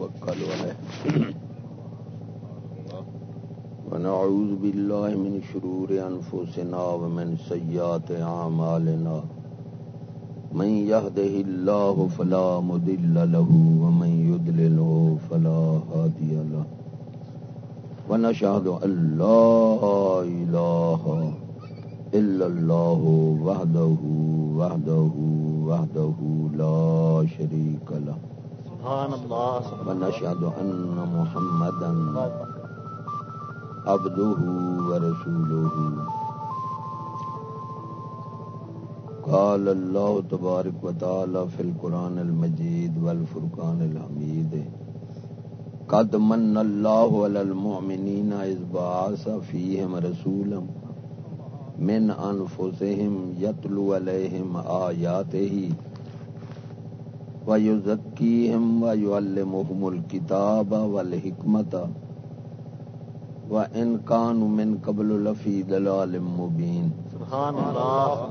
ونتوكل عليه. ونعوذ بالله من شرور أنفسنا ومن سيئات أعمالنا. من يهده الله فلا مضل له ومن يضلله فلا هادي له. ونشهد أن لا إله إلا الله وحده وحده وحده لا شريك له. سبحان الله ونشهد أن محمدا عبده ورسوله۔ قال الله تبارك وتعالى في القرآن المجيد والفرقان الحميد قد من الله على المؤمنين إذ بعث فيهم رسولا من أنفسهم يتلو عليهم آياته ويزكيهم ويعلمهم الكتاب والحكمة وإن كانوا من قبل لفي ضلال مبين. سبحان الله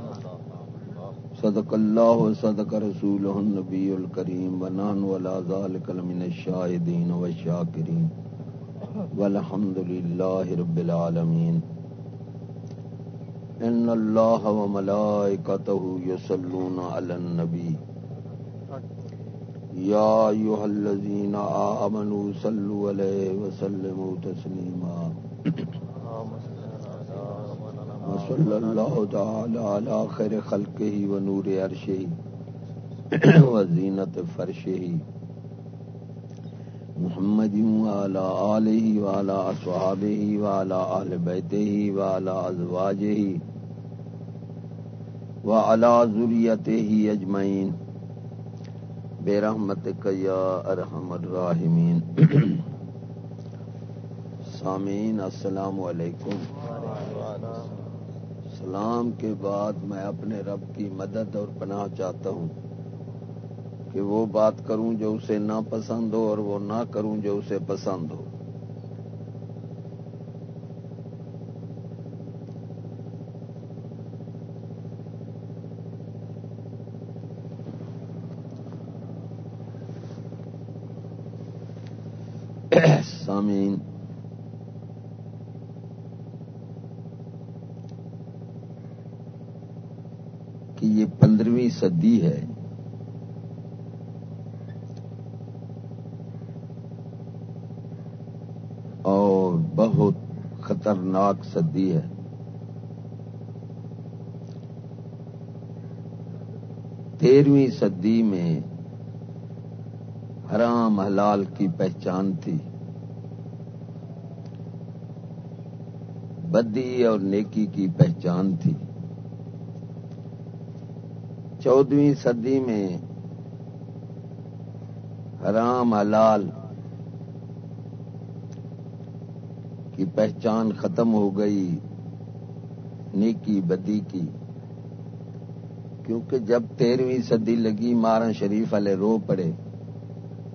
صدق الله وصدق رسوله النبي الكريم ونحن ولا ذلك من الشاهدين والشاكرين والحمد لله رب العالمين إن الله وملائكته يصلون على النبي يا أيها الذين آمنوا صلوا عليه وسلموا تسليما. وصلى الله تعالى على خير خلقه ونور عرشه وزينة فرشه. محمد وعلى آله وعلى أصحابه وعلى أهل بيته وعلى أزواجه وعلى ذريته أجمعين. برحمتك يا ارحم الراحمين سامعین، السلام علیکم۔ سلام کے بعد میں اپنے رب کی مدد اور پناہ چاہتا ہوں کہ وہ بات کروں جو اسے نہ پسند ہو اور وہ نہ کروں جو اسے پسند ہو۔ سامعین کہ یہ پندرہویں صدی ہے۔ اور بہت خطرناک صدی ہے۔ تیرہویں صدی میں حرام حلال کی پہچان تھی۔ بدی اور نیکی کی پہچان تھی۔ چودہویں صدی میں حرام حلال کی پہچان ختم ہو گئی، نیکی بدی کی۔ کیونکہ جب تیرہویں صدی لگی مارا شریف والے رو پڑے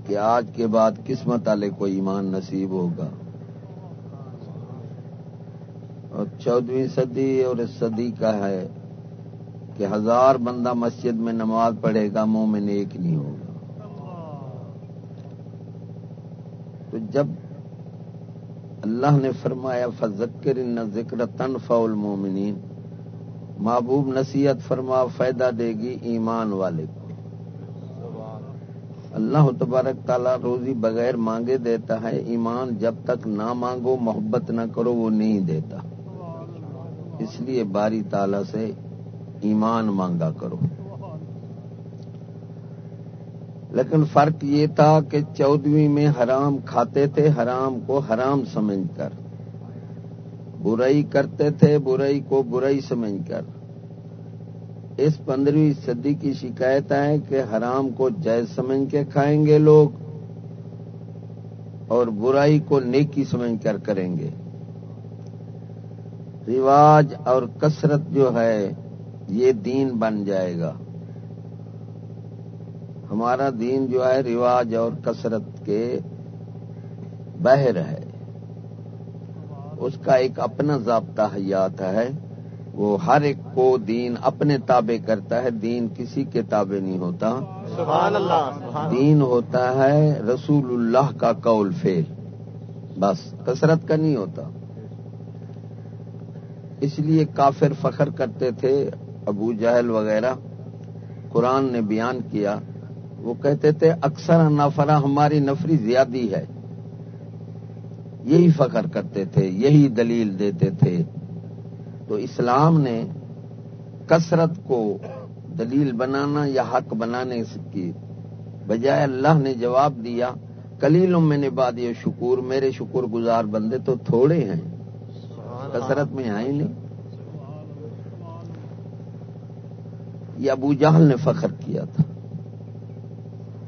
کہ آج کے بعد قسمت والے کو ایمان نصیب ہوگا اور چودہویں صدی اور اس صدی کا ہے کہ ہزار بندہ مسجد میں نماز پڑھے گا منہ میں نیک نہیں ہوگا۔ تو جب اللہ نے فرمایا فذکر ان ذکر تنفع المومنین محبوب نصیحت فرما، فائدہ دے گی ایمان والے کو۔ اللہ تبارک تعالیٰ روزی بغیر مانگے دیتا ہے، ایمان جب تک نہ مانگو، محبت نہ کرو، وہ نہیں دیتا۔ اس لیے باری تعالیٰ سے ایمان مانگا کرو۔ لیکن فرق یہ تھا کہ چودہویں میں حرام کھاتے تھے، حرام کو حرام سمجھ کر۔ برائی کرتے تھے، برائی کو برائی سمجھ کر۔ اس پندرہویں صدی کی شکایت ہے کہ حرام کو جائز سمجھ کے کھائیں گے لوگ اور برائی کو نیکی سمجھ کر کریں گے۔ رواج اور کثرت جو ہے یہ دین بن جائے گا۔ ہمارا دین جو ہے رواج اور کثرت کے بہر ہے۔ اس کا ایک اپنا ضابطہ حیات ہے۔ وہ ہر ایک کو دین اپنے تابع کرتا ہے۔ دین کسی کے تابع نہیں ہوتا۔ سبحان اللہ دین ہوتا ہے رسول اللہ کا قول فیل بس کثرت کا نہیں ہوتا۔ اس لیے کافر فخر کرتے تھے، ابو جہل وغیرہ۔ قرآن نے بیان کیا، وہ کہتے تھے، اکثر نفرا ہماری نفری زیادی ہے۔ یہی فخر کرتے تھے، یہی دلیل دیتے تھے۔ تو اسلام نے کثرت کو دلیل بنانا یا حق بنانے کی بجائے اللہ نے جواب دیا کلیلوں میں نے باد یہ شکور، میرے شکر گزار بندے تو تھوڑے ہیں۔ کثرت میں آئے نہیں۔ یہ ابو جہل نے فخر کیا تھا۔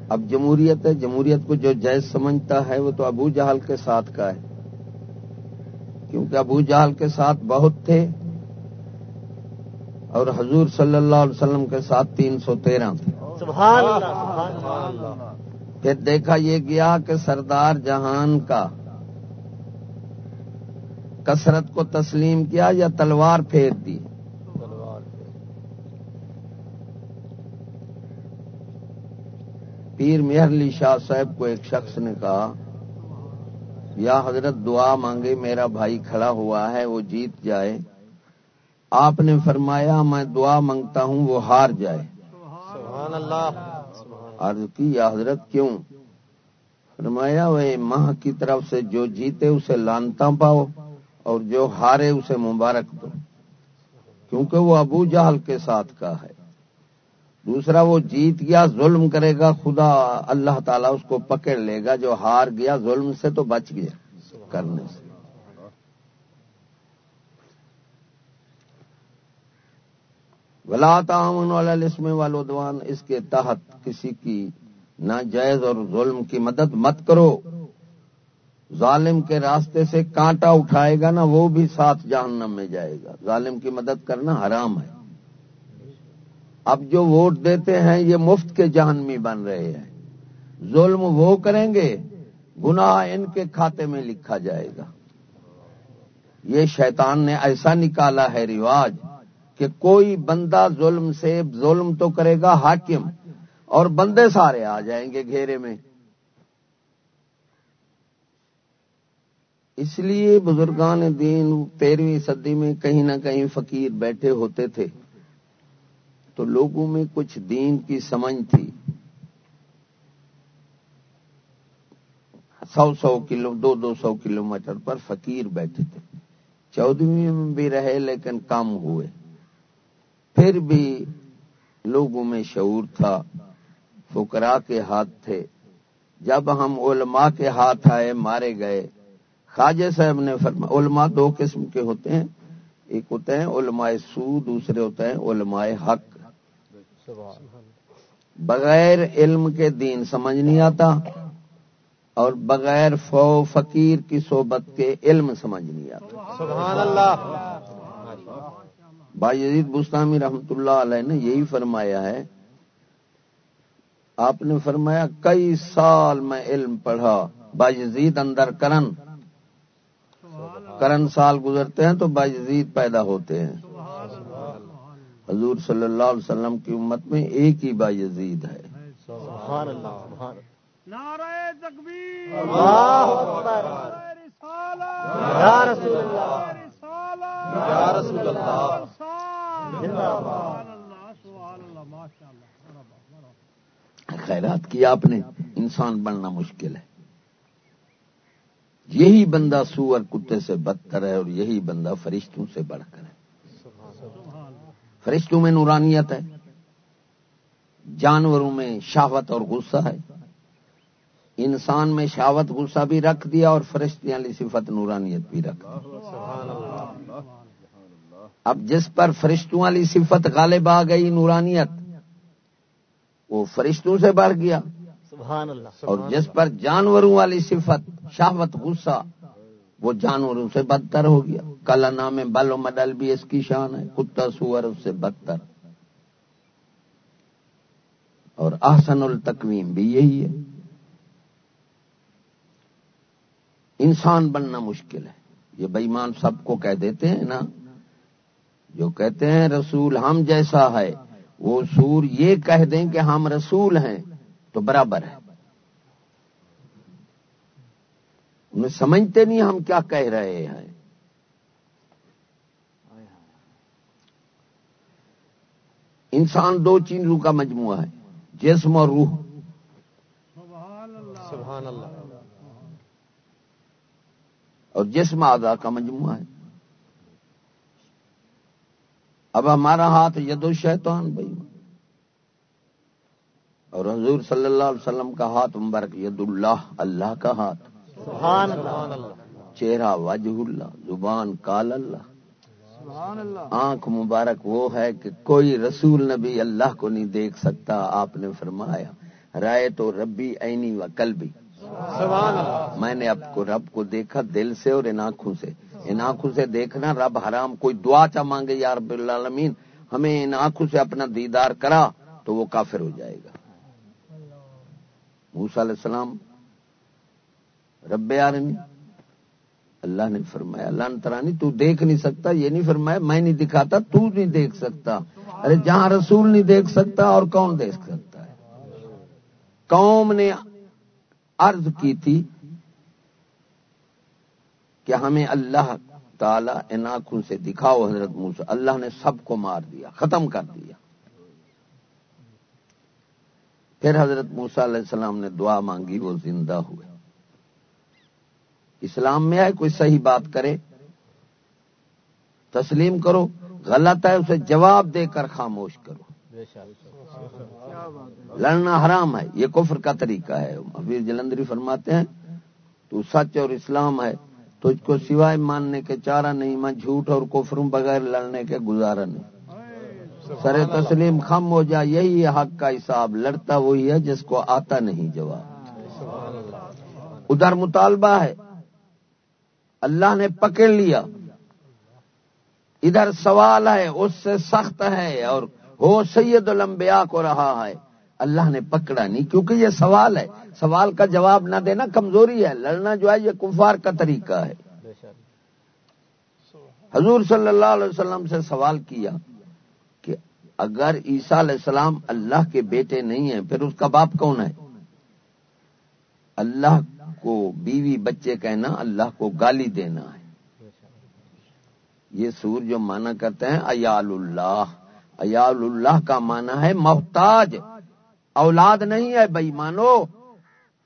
اب جمہوریت ہے جمہوریت کو جو جائز سمجھتا ہے وہ تو ابو جہل کے ساتھ کا ہے۔ کیونکہ ابو جہل کے ساتھ بہت تھے اور حضور صلی اللہ علیہ وسلم کے ساتھ تین سو تیرہ تھے۔ سبحان اللہ سبحان اللہ۔ پھر دیکھا یہ گیا کہ سردار جہان کا کثرت کو تسلیم کیا یا تلوار پھیر دی؟ پیر مہر علی شاہ صاحب کو ایک شخص نے کہا یا حضرت دعا مانگے میرا بھائی کھڑا ہوا ہے وہ جیت جائے۔ آپ نے فرمایا میں دعا مانگتا ہوں وہ ہار جائے۔ سبحان اللہ عرض کی یا حضرت کیوں؟ فرمایا وہ ماہ کی طرف سے جو جیتے اسے لانتا پاؤ۔ اور جو ہارے اسے مبارک دو، کیونکہ وہ ابو جہل کے ساتھ کا ہے۔ دوسرا، وہ جیت گیا، ظلم کرے گا، خدا اللہ تعالیٰ اس کو پکڑ لے گا، جو ہار گیا ظلم سے تو بچ گیا کرنے سے۔ ولا تعاون والے والدوان اس کے تحت کسی کی ناجائز اور ظلم کی مدد مت کرو۔ ظالم کے راستے سے کانٹا اٹھائے گا نا، وہ بھی ساتھ جہنم میں جائے گا۔ ظالم کی مدد کرنا حرام ہے۔ اب جو ووٹ دیتے ہیں، یہ مفت کے جہنمی بن رہے ہیں۔ ظلم وہ کریں گے، گناہ ان کے کھاتے میں لکھا جائے گا۔ یہ شیطان نے ایسا نکالا ہے رواج کہ کوئی بندہ ظلم سے، ظلم تو کرے گا، حاکم۔ اور بندے سارے آ جائیں گے گھیرے میں۔ اس لیے بزرگان دین تیرہویں صدی میں کہیں نہ کہیں فقیر بیٹھے ہوتے تھے۔ تو لوگوں میں کچھ دین کی سمجھ تھی۔ سو سو کلو، دو دو سو کلو میٹر پر فقیر بیٹھے تھے۔ چودہویں میں بھی رہے لیکن کم ہوئے۔ پھر بھی لوگوں میں شعور تھا۔ فکرا کے ہاتھ تھے۔ جب ہم علماء کے ہاتھ آئے، مارے گئے۔ خواجہ صاحب نے فرما علماء دو قسم کے ہوتے ہیں۔ ایک ہوتے ہیں علماء سو دوسرے ہوتے ہیں علماء حق۔ بغیر علم کے دین سمجھ نہیں آتا اور بغیر فو فقیر کی صحبت کے علم سمجھ نہیں آتا۔ سبحان اللہ۔ بھائی یزید بستانی رحمت اللہ علیہ نے یہی فرمایا ہے۔ آپ نے فرمایا کئی سال میں علم پڑھا باجزید اندر کرن۔ کرن سال گزرتے ہیں تو باجزید پیدا ہوتے ہیں۔ حضور صلی اللہ علیہ وسلم کی امت میں ایک ہی با یزید ہے۔ سبحان اللہ سبحان نعرہ تکبیر۔ اللہ اکبر۔ نعرہ رسالت یا رسول اللہ۔ رسالت یا رسول اللہ۔ زندہ باد اللہ سبحان اللہ۔ ماشاء اللہ مرحبا، مرحبا۔ خیرات کی آپ نے انسان بننا مشکل ہے۔ یہی بندہ سور کتے سے بدتر ہے اور یہی بندہ فرشتوں سے بڑھ کر ہے۔ فرشتوں میں نورانیت ہے، جانوروں میں شاوت اور غصہ ہے۔ انسان میں شاوت غصہ بھی رکھ دیا اور فرشتی یعنی والی صفت نورانیت بھی رکھ دی اب جس پر فرشتوں والی صفت غالب آ گئی نورانیت، وہ فرشتوں سے بڑھ گیا۔ سبحان اللہ. اور جس پر جانوروں والی صفت شاوت غصہ وہ جانوروں سے بدتر ہو گیا۔ کلا نام بل و مڈل بھی اس کی شان ہے۔ کتا سور اس سے بدتر۔ اور احسن التقویم بھی یہی ہے۔ انسان بننا مشکل ہے۔ یہ بےمان سب کو کہہ دیتے ہیں نا۔ جو کہتے ہیں رسول ہم جیسا ہے وہ سور یہ کہہ دیں کہ ہم رسول ہیں۔ تو برابر ہے۔ انہیں سمجھتے نہیں ہم کیا کہہ رہے ہیں۔ انسان دو چیزوں کا مجموعہ ہے جسم اور روح۔ سبحان اللہ۔ اور جسم آزا کا مجموعہ ہے۔ اب ہمارا ہاتھ ید الشیطان بھائی۔ اور حضور صلی اللہ علیہ وسلم کا ہاتھ مبارک ید اللہ اللہ کا ہاتھ۔ سبحان اللہ چہرہ وجہ اللہ زبان کال اللہ۔ سبحان اللہ آنکھ مبارک وہ ہے کہ کوئی رسول نبی اللہ کو نہیں دیکھ سکتا آپ نے فرمایا رائے تو ربی عینی و قلبی۔ سبحان اللہ میں نے اب کو رب کو دیکھا دل سے اور ان آنکھوں سے۔ ان آنکھوں سے دیکھنا رب حرام کوئی دعا چا مانگے یا رب العالمین ہمیں ان آنکھوں سے اپنا دیدار کرا تو وہ کافر ہو جائے گا۔ موسیٰ علیہ السلام، رب عالمی اللہ نے فرمایا، اللہ نے ترانی تو دیکھ نہیں سکتا، یہ نہیں فرمایا، میں نہیں دکھاتا، تو نہیں دیکھ سکتا۔ ارے جہاں رسول نہیں دیکھ سکتا، اور کون دیکھ سکتا ہے؟ قوم نے عرض کی تھی کہ ہمیں اللہ تعالی ان آنکھوں سے دکھاؤ، حضرت موسیٰ، اللہ نے سب کو مار دیا، ختم کر دیا۔ پھر حضرت موسیٰ علیہ السلام نے دعا مانگی، وہ زندہ ہوئے۔ اسلام میں ہے کوئی صحیح بات کرے، تسلیم کرو، غلط ہے اسے جواب دے کر خاموش کرو۔ لڑنا حرام ہے، یہ کفر کا طریقہ ہے۔ حفیظ جلندری فرماتے ہیں، تو سچ اور اسلام ہے، تجھ کو سوائے ماننے کے چارہ نہیں، میں جھوٹ اور کفروں بغیر لڑنے کے گزارا نہیں۔ سر تسلیم خم ہو جا، یہی ہے حق کا حساب، لڑتا وہی ہے جس کو آتا نہیں جواب۔ ادھر مطالبہ ہے، اللہ نے پکڑ لیا۔ ادھر سوال ہے، اس سے سخت ہے اور ہو سید الانبیاء کو رہا ہے۔ اللہ نے پکڑا نہیں، کیونکہ یہ سوال ہے۔ سوال کا جواب نہ دینا کمزوری ہے، لڑنا جو ہے یہ کفار کا طریقہ ہے۔ حضور صلی اللہ علیہ وسلم سے سوال کیا۔ اگر عیسیٰ علیہ السلام اللہ کے بیٹے نہیں ہیں، پھر اس کا باپ کون ہے؟ اللہ کو بیوی بچے کہنا، اللہ کو گالی دینا ہے۔ یہ سور جو مانا کرتے ہیں، ایال اللہ۔ ایال اللہ کا مانا ہے محتاج۔ اولاد نہیں ہے، بھائی مانو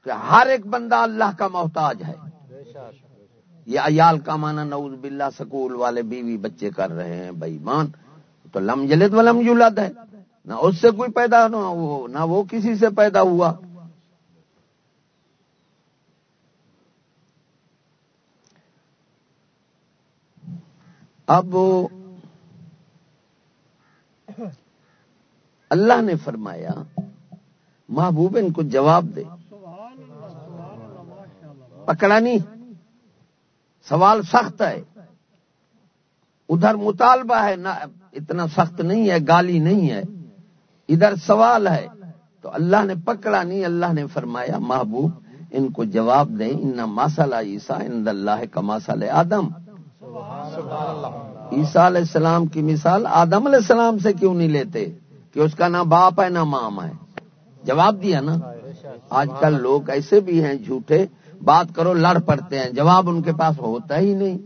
کہ ہر ایک بندہ اللہ کا محتاج ہے۔ یہ ایال کا مانا نعوذ باللہ سکول والے بیوی بچے کر رہے ہیں، بھائی مان۔ تو لم جلد و لم یولد ہے۔ نہ اس سے کوئی پیدا نہ وہ نہ وہ کسی سے پیدا ہوا۔ اب اللہ نے فرمایا، محبوب ان کو جواب دے۔ پکڑا نہیں۔ سوال سخت ہے۔ ادھر مطالبہ ہے، نہ اتنا سخت نہیں ہے گالی نہیں ہے۔ ادھر سوال ہے تو اللہ نے پکڑا نہیں اللہ نے فرمایا محبوب ان کو جواب دیں ان ماسال عیسیٰ ان اللہ کا ماسال آدم عیسیٰ علیہ السلام کی مثال آدم علیہ السلام سے کیوں نہیں لیتے؟ کہ اس کا نہ باپ ہے نہ مام ہے۔ جواب دیا نا؟ آج کل لوگ ایسے بھی ہیں جھوٹے بات کرو لڑ پڑتے ہیں جواب ان کے پاس ہوتا ہی نہیں۔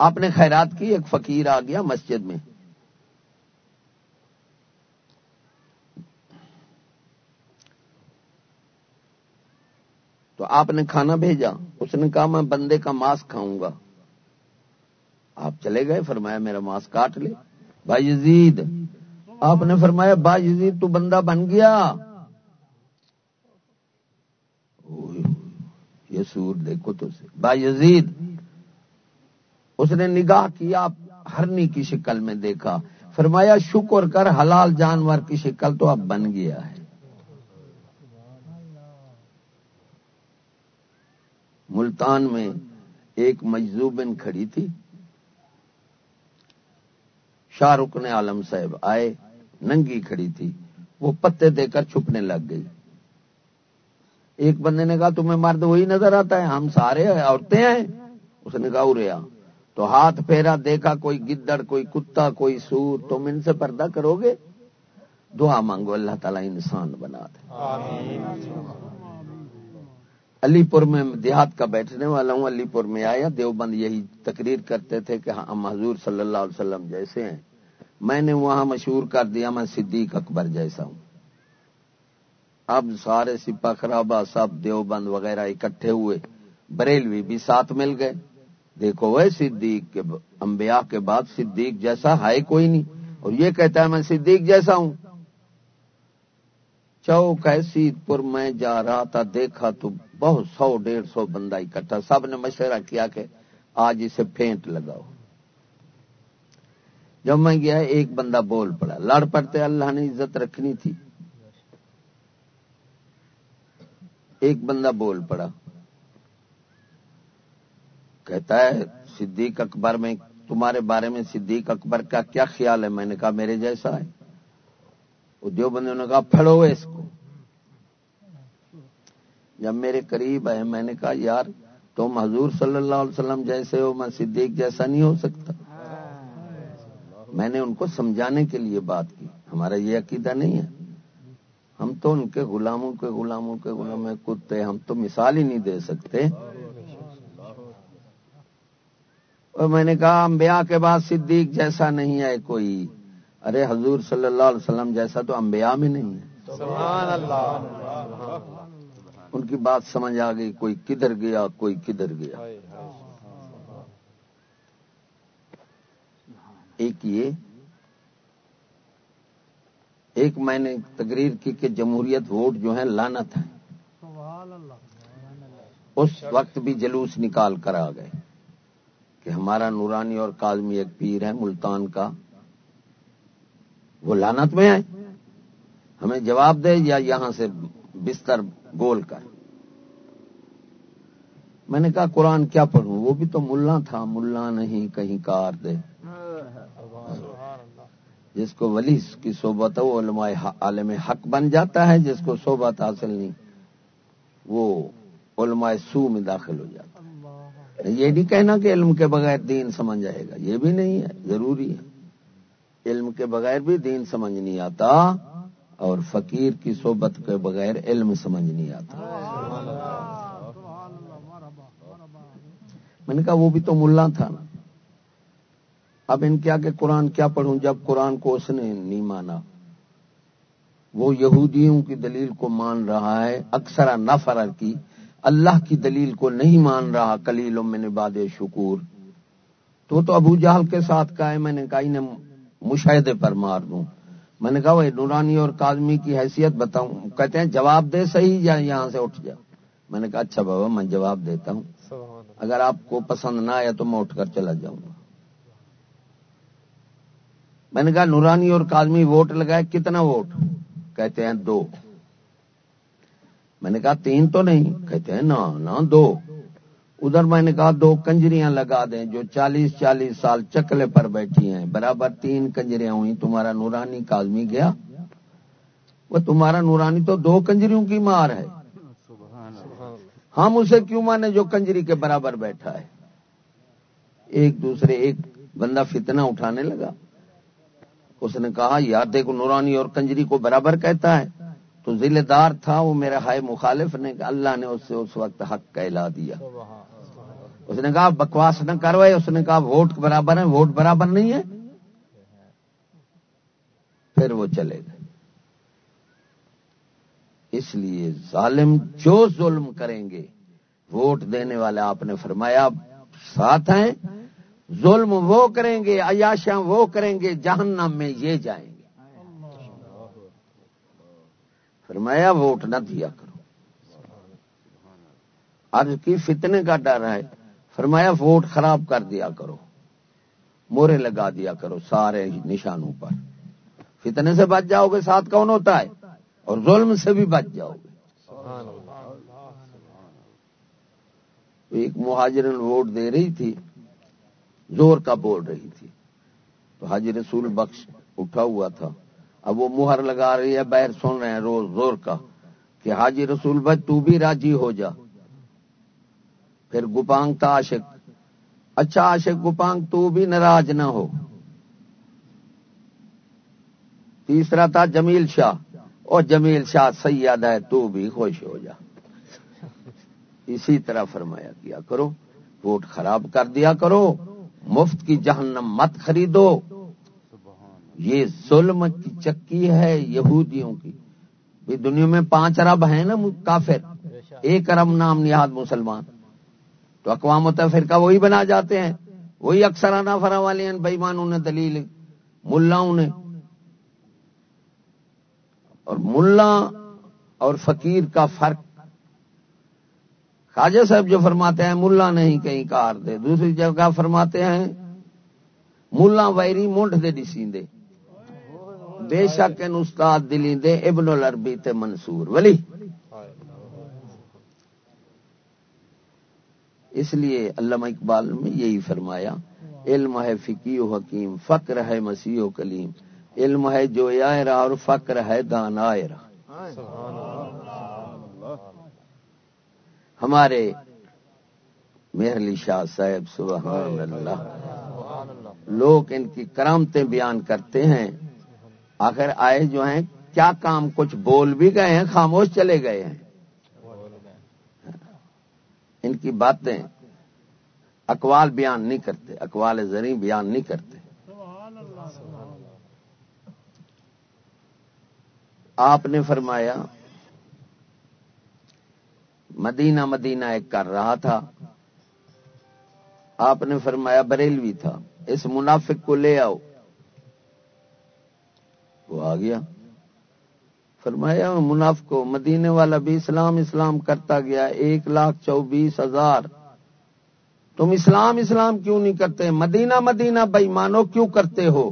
آپ نے خیرات کی، ایک فقیر آ گیا مسجد میں۔ تو آپ نے کھانا بھیجا، اس نے کہا میں بندے کا ماس کھاؤں گا۔ آپ چلے گئے، فرمایا میرا ماس کاٹ لے۔ بھائی یزید، آپ نے فرمایا بھائی یزید تو بندہ بن گیا۔ یہ سور دیکھو تو سے بھائی یزید اس نے نگاہ کیا، ہرنی کی شکل میں دیکھا۔ فرمایا، شکر کر، حلال جانور کی شکل تو اب بن گیا ہے۔ ملتان میں ایک مجذوبن کھڑی تھی۔ شاہ رکن عالم صاحب آئے، ننگی کھڑی تھی۔ وہ پتے دے کر چھپنے لگ گئی۔ ایک بندے نے کہا، تمہیں مرد وہی نظر آتا ہے، ہم سارے عورتیں ہیں۔ اس نے کہا ارے آ تو ہاتھ پھیرا دیکھا کوئی گدڑ کوئی کتا کوئی سور تم ان سے پردہ کرو گے؟ دعا مانگو اللہ تعالیٰ انسان بنا دے۔ علی پور میں دیہات کا بیٹھنے والا ہوں علی پور میں آیا دیوبند یہی تقریر کرتے تھے کہ ہم حضور صلی اللہ علیہ وسلم جیسے ہیں۔ میں نے وہاں مشہور کر دیا میں صدیق اکبر جیسا ہوں۔ اب سارے سپا خرابہ سب دیوبند وغیرہ اکٹھے ہوئے بریلوی بھی ساتھ مل گئے۔ دیکھو، وہ صدیق کے انبیاء کے بعد صدیق جیسا ہے کوئی نہیں۔ اور یہ کہتا ہے، میں صدیق جیسا ہوں۔ چوک ایسی پور میں جا رہا تھا، دیکھا تو بہت سو، ڈیڑھ سو بندہ اکٹھا۔ سب نے مشورہ کیا کہ آج اسے پھینٹ لگاؤ۔ جب میں گیا، ایک بندہ بول پڑا، لڑ پڑتے، اللہ نے عزت رکھنی تھی۔ ایک بندہ بول پڑا کہتا ہے، صدیق اکبر میں، تمہارے بارے میں صدیق اکبر کا کیا خیال ہے؟ میں نے کہا، میرے جیسا ہے۔ وہ جو بندے نے کہا، پھڑو اس کو۔ جب میرے قریب ہے میں نے کہا، یار، تم حضور صلی اللہ علیہ وسلم جیسے ہو، میں صدیق جیسا نہیں ہو سکتا۔ میں نے ان کو سمجھانے کے لیے بات کی۔ ہمارا یہ عقیدہ نہیں ہے۔ ہم تو ان کے غلاموں کے غلاموں کے غلام کتے، ہم تو مثال ہی نہیں دے سکتے۔ اور میں نے کہا انبیاء کے بعد صدیق جیسا نہیں ہے کوئی۔ ارے حضور صلی اللہ علیہ وسلم جیسا تو انبیاء میں نہیں ہے۔ سبحان اللہ۔ ان کی بات سمجھ آ گئی کوئی کدھر گیا کوئی کدھر گیا۔ ایک یہ ایک میں نے تقریر کی کہ جمہوریت ووٹ جو ہے لانت ہے اس وقت بھی جلوس نکال کر آ گئے۔ کہ ہمارا نورانی اور کاظمی ایک پیر ہے، ملتان کا۔ وہ لانت میں آئے۔ ہمیں جواب دے یا یہاں سے بستر گول کر۔ میں نے کہا، قرآن کیا پڑھوں؟ وہ بھی تو ملا تھا۔ ملا نہیں، کہیں کار دے۔ جس کو ولی کی صحبت ہے، وہ علماء عالم حق بن جاتا ہے۔ جس کو صحبت حاصل نہیں، وہ علماء سو میں داخل ہو جاتا ہے۔ یہ نہیں کہنا کہ علم کے بغیر دین سمجھ آئے گا، یہ بھی نہیں ہے، ضروری ہے۔ علم کے بغیر بھی دین سمجھ نہیں آتا اور فقیر کی صحبت کے بغیر علم سمجھ نہیں آتا۔ میں نے کہا وہ بھی تو ملا تھا نا۔ اب ان کیا کہ قرآن کیا پڑھوں؟ جب قرآن کو اس نے نہیں مانا۔ وہ یہودیوں کی دلیل کو مان رہا ہے، اکثر نفر کی۔ اللہ کی دلیل کو نہیں مان رہا کلیل نے باد شکور۔ تو تو ابو جہل کے ساتھ کا ہے میں نے کہا انہیں مشاہدے پر مار دوں۔ میں نے کہا وہ نورانی اور کاظمی کی حیثیت بتاؤں۔ کہتے ہیں جواب دے صحیح یا یہاں سے اٹھ جا۔ میں نے کہا اچھا بابا میں جواب دیتا ہوں۔ اگر آپ کو پسند نہ آیا تو میں اٹھ کر چلا جاؤں گا۔ میں نے کہا نورانی اور کاظمی ووٹ لگائے کتنا ووٹ؟ کہتے ہیں دو۔ میں نے کہا تین تو نہیں، کہتے ہیں نا دو۔ ادھر میں نے کہا دو کنجریاں لگا دیں جو چالیس چالیس سال چکلے پر بیٹھی ہیں۔ برابر تین کنجریاں ہوئی تمہارا نورانی کاظمی گیا۔ وہ تمہارا نورانی تو دو کنجریوں کی مار ہے۔ ہم اسے کیوں مانے جو کنجری کے برابر بیٹھا ہے؟ ایک دوسرے، ایک بندہ فتنہ اٹھانے لگا۔ اس نے کہا، یار دیکھو، نورانی اور کنجری کو برابر کہتا ہے۔ تو ذمہ دار تھا، وہ میرا ہائے مخالف نے اللہ نے اس سے اس وقت حق کہلا دیا۔ اس نے کہا بکواس نہ کروائے، اس نے کہا ووٹ برابر ہے ووٹ برابر نہیں ہے۔ پھر وہ چلے گئے۔ اس لیے ظالم جو ظلم کریں گے، ووٹ دینے والے آپ نے فرمایا ساتھ ہیں۔ ظلم وہ کریں گے عیاشاں وہ کریں گے، جہنم میں یہ جائیں گے فرمایا ووٹ نہ دیا کرو۔ عرض کی فتنے کا ڈر ہے۔ فرمایا ووٹ خراب کر دیا کرو۔ مورے لگا دیا کرو سارے نشانوں پر۔ فتنے سے بچ جاؤ گے، ساتھ کون ہوتا ہے؟ اور ظلم سے بھی بچ جاؤ گے۔ ایک مہاجرن ووٹ دے رہی تھی، زور کا بول رہی تھی۔ تو حاجی رسول بخش اٹھا ہوا تھا۔ اب وہ مہر لگا رہی ہے بیر سن رہے ہیں روز، زور کا، کہ حاجی رسول بخش تو بھی راضی ہو جا۔ پھر گپانگ تھا عاشق۔ اچھا عاشق گپانگ تو بھی ناراض نہ ہو۔ تیسرا تھا جمیل شاہ۔ اور جمیل شاہ سید ہے، تو بھی خوش ہو جا۔ اسی طرح فرمایا، کیا کرو؟ ووٹ خراب کر دیا کرو۔ مفت کی جہنم مت خریدو۔ یہ ظلم کی چکی ہے یہودیوں کی۔ دنیا میں پانچ ارب ہیں نا کافر۔ ایک ارب نام نہاد مسلمان۔ تو اقوام متفر کا وہی بنا جاتے ہیں۔ وہی اکثر آنا فرا والے ہیں بےمانوں نے، دلیل، ملاؤں نے۔ اور ملا اور فقیر کا فرق۔ خواجہ صاحب جو فرماتے ہیں، ملا نہیں کہیں کار دے۔ دوسری جگہ فرماتے ہیں، ملا ویری مونٹ دے ڈسی دے بے شک ان استاد دلی دے ابن العربی تے منصور، ولی۔ اس لیے علامہ اقبال میں یہی فرمایا، علم ہے فکی و حکیم، فقر ہے مسیح و کلیم۔ علم ہے جو رہا اور فقر ہے دان رہا ہمارے مہرلی شاہ صاحب، سبحان اللہ۔ لوگ ان کی کرامتیں بیان کرتے ہیں۔ آخر آئے جو ہیں، کیا کام کچھ بول بھی گئے ہیں، خاموش چلے گئے ہیں؟ ان کی باتیں اقوال بیان نہیں کرتے، اقوال زری بیان نہیں کرتے۔ آپ نے فرمایا، مدینہ مدینہ ایک کر رہا تھا۔ آپ نے فرمایا، بریلوی تھا۔ اس منافق کو لے آؤ۔ وہ آ گیا۔ فرمایا، منافق کو مدینے والا بھی اسلام اسلام کرتا گیا۔ ایک لاکھ چوبیس ہزار۔ تم اسلام اسلام کیوں نہیں کرتے؟ مدینہ مدینہ بھائی مانو کیوں کرتے ہو؟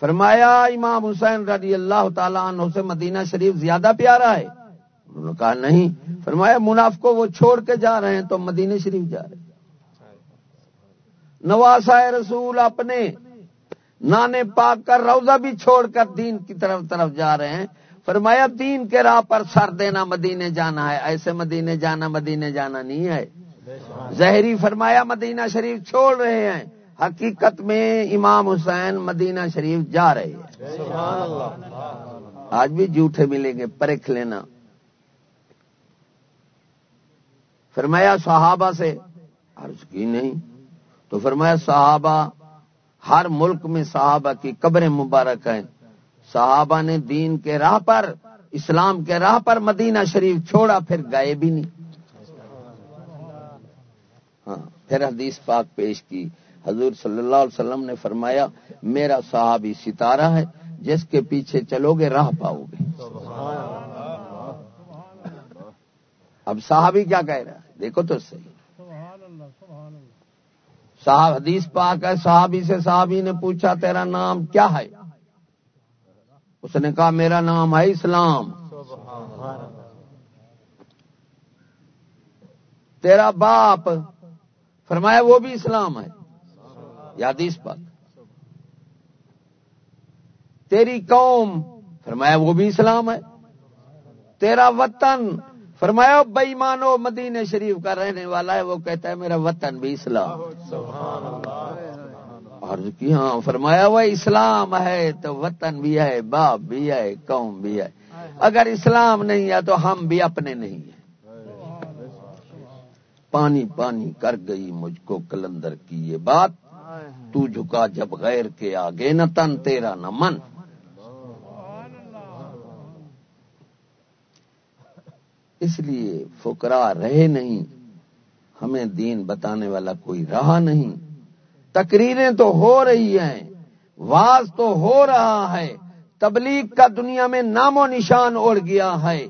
فرمایا، امام حسین رضی اللہ تعالیٰ عنہ سے مدینہ شریف زیادہ پیارا ہے۔ انہوں نے کہا، نہیں۔ فرمایا مناف کو وہ چھوڑ کے جا رہے ہیں تو مدینہ شریف جا رہے ہیں۔ نواسا رسول اپنے نانے پاک کر روزہ بھی چھوڑ کر دین کی طرف طرف جا رہے ہیں۔ فرمایا، دین کے راہ پر سر دینا مدینے جانا ہے۔ ایسے مدینے جانا مدینے جانا نہیں ہے۔ زہری فرمایا، مدینہ شریف چھوڑ رہے ہیں۔ حقیقت میں امام حسین مدینہ شریف جا رہے ہیں۔ آج بھی جھوٹے ملیں گے، پرکھ لینا۔ فرمایا، صحابہ سے عرض کی نہیں۔ تو فرمایا، صحابہ ہر ملک میں صحابہ کی قبریں مبارک ہیں۔ صحابہ نے دین کے راہ پر اسلام کے راہ پر مدینہ شریف چھوڑا پھر گئے بھی نہیں۔ ہاں پھر حدیث پاک پیش کی۔ حضور صلی اللہ علیہ وسلم نے فرمایا میرا صحابی ستارہ ہے جس کے پیچھے چلو گے راہ پاؤ گے۔ اب صحابی کیا کہہ رہا ہے؟ دیکھو تو صحیح۔ صاحب حدیث پاک ہے، صحابی سے صحابی نے پوچھا، تیرا نام کیا ہے؟ اس نے کہا، میرا نام ہے اسلام۔ تیرا باپ، فرمایا، وہ بھی اسلام ہے۔ یادیس پاک۔ تیری قوم، فرمایا، وہ بھی اسلام ہے۔ تیرا وطن فرمایا بئی مانو مدینہ شریف کا رہنے والا ہے وہ کہتا ہے میرا وطن بھی اسلام عرض کی ہاں فرمایا وہ اسلام ہے تو وطن بھی ہے باپ بھی ہے قوم بھی ہے۔ اگر اسلام نہیں ہے تو ہم بھی اپنے نہیں ہیں۔ پانی پانی کر گئی مجھ کو کلندر کی یہ بات۔ تو جھکا جب غیر کے آگے نہ تن تیرا نہ من۔ اس لیے فکرا رہے نہیں، ہمیں دین بتانے والا کوئی رہا نہیں۔ تقریریں تو ہو رہی ہیں، واز تو ہو رہا ہے۔ تبلیغ کا دنیا میں نام و نشان اڑ گیا ہے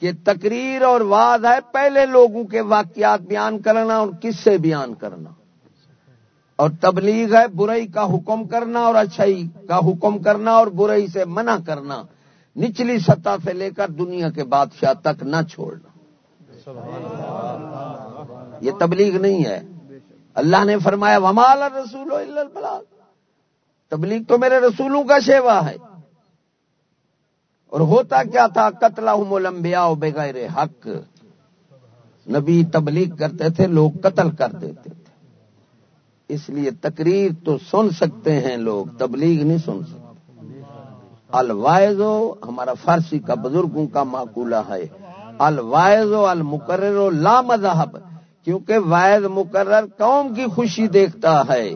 کہ تقریر اور واز ہے، پہلے لوگوں کے واقعات بیان کرنا، اور کس سے بیان کرنا۔ اور تبلیغ ہے، برائی کا حکم کرنا اور اچھائی کا حکم کرنا اور برائی سے منع کرنا۔ نچلی سطح سے لے کر دنیا کے بادشاہ تک نہ چھوڑنا۔ یہ تبلیغ نہیں ہے۔ اللہ نے فرمایا ومال رسول تبلیغ تو میرے رسولوں کا شیوا ہے۔ اور ہوتا کیا تھا؟ قتل لمبیا بغیر حق۔ نبی تبلیغ کرتے تھے، لوگ قتل کر دیتے تھے۔ اس لیے تقریر تو سن سکتے ہیں لوگ، تبلیغ نہیں سن سکتے۔ الوائز ہمارا فارسی کا بزرگوں کا معقولہ ہے۔ الوائز المقرر لا مذہب کیونکہ وائز مقرر قوم کی خوشی دیکھتا ہے۔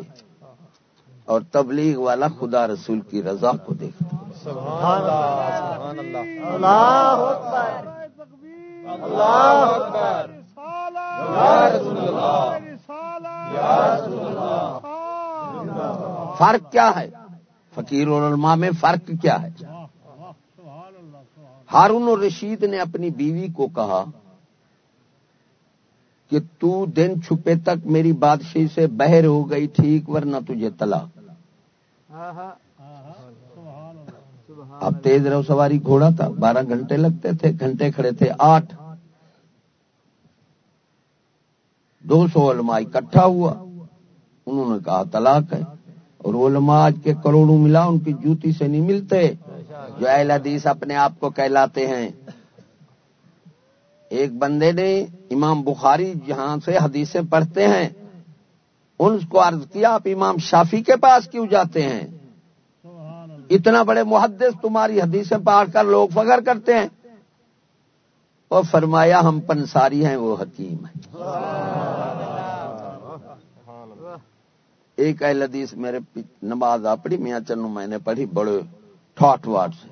اور تبلیغ والا خدا رسول کی رضا کو دیکھتا ہے۔ سبحان اللہ اللہ۔ اللہ اکبر۔ فرق کیا ہے؟ فقیر العلماء میں فرق کیا ہے؟ ہارون الرشید نے اپنی بیوی کو کہا کہ تو دن چھپے تک میری بادشاہی سے بہر ہو گئی ٹھیک، ورنہ تجھے تلا اب تیز رو سواری گھوڑا تھا، بارہ گھنٹے لگتے تھے، گھنٹے کھڑے تھے، آٹھ۔ دو سو علماء اکٹھا ہوا، انہوں نے کہا طلاق ہے۔ اور علماء آج کے کروڑوں ملا ان کی جوتی سے نہیں ملتے۔ جو اہل حدیث اپنے آپ کو کہلاتے ہیں۔ ایک بندے نے امام بخاری جہاں سے حدیثیں پڑھتے ہیں، ان کو عرض کیا، آپ امام شافی کے پاس کیوں جاتے ہیں؟ اتنا بڑے محدث تمہاری حدیثیں پڑھ کر لوگ فخر کرتے ہیں۔ اور فرمایا، ہم پنساری ہیں، وہ حکیم ہیں۔ ایک اہل حدیث میرے نماز آ پڑی میاں چنو میں نے پڑھی بڑے ٹھاٹ واٹ سے۔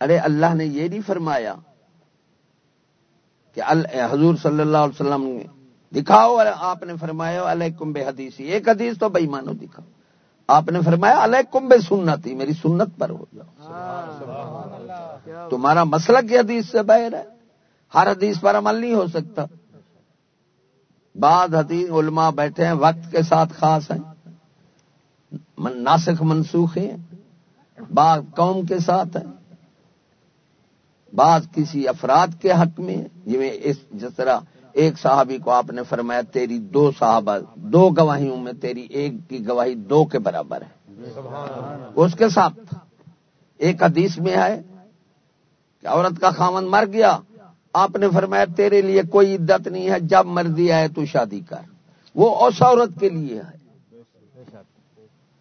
ارے اللہ نے یہ نہیں فرمایا کہ حضور صلی اللہ علیہ وسلم نے دکھاؤ آپ نے فرمایا علیہ کمبے حدیثی ایک حدیث تو بھائی مانو دکھاؤ۔ آپ نے فرمایا علیہ کمبے سنتی میری سنت پر ہو جاؤ۔ تمہارا مسئلہ کی حدیث سے بہر ہے۔ ہر حدیث پر عمل نہیں ہو سکتا۔ بعد حدیث علماء بیٹھے ہیں، وقت کے ساتھ خاص ہیں۔ ناسک منسوخ ہیں۔ بعض قوم کے ساتھ ہیں۔ بعض کسی افراد کے حق میں اس جس طرح ایک صحابی کو آپ نے فرمایا، تیری دو صحابہ دو گواہیوں میں تیری ایک کی گواہی دو کے برابر ہے۔ اس کے ساتھ ایک حدیث میں ہے کہ عورت کا خامن مر گیا۔ آپ نے فرمایا تیرے لیے کوئی عدت نہیں ہے جب مرضی آئے تو شادی کر۔ وہ اس عورت کے لیے ہے۔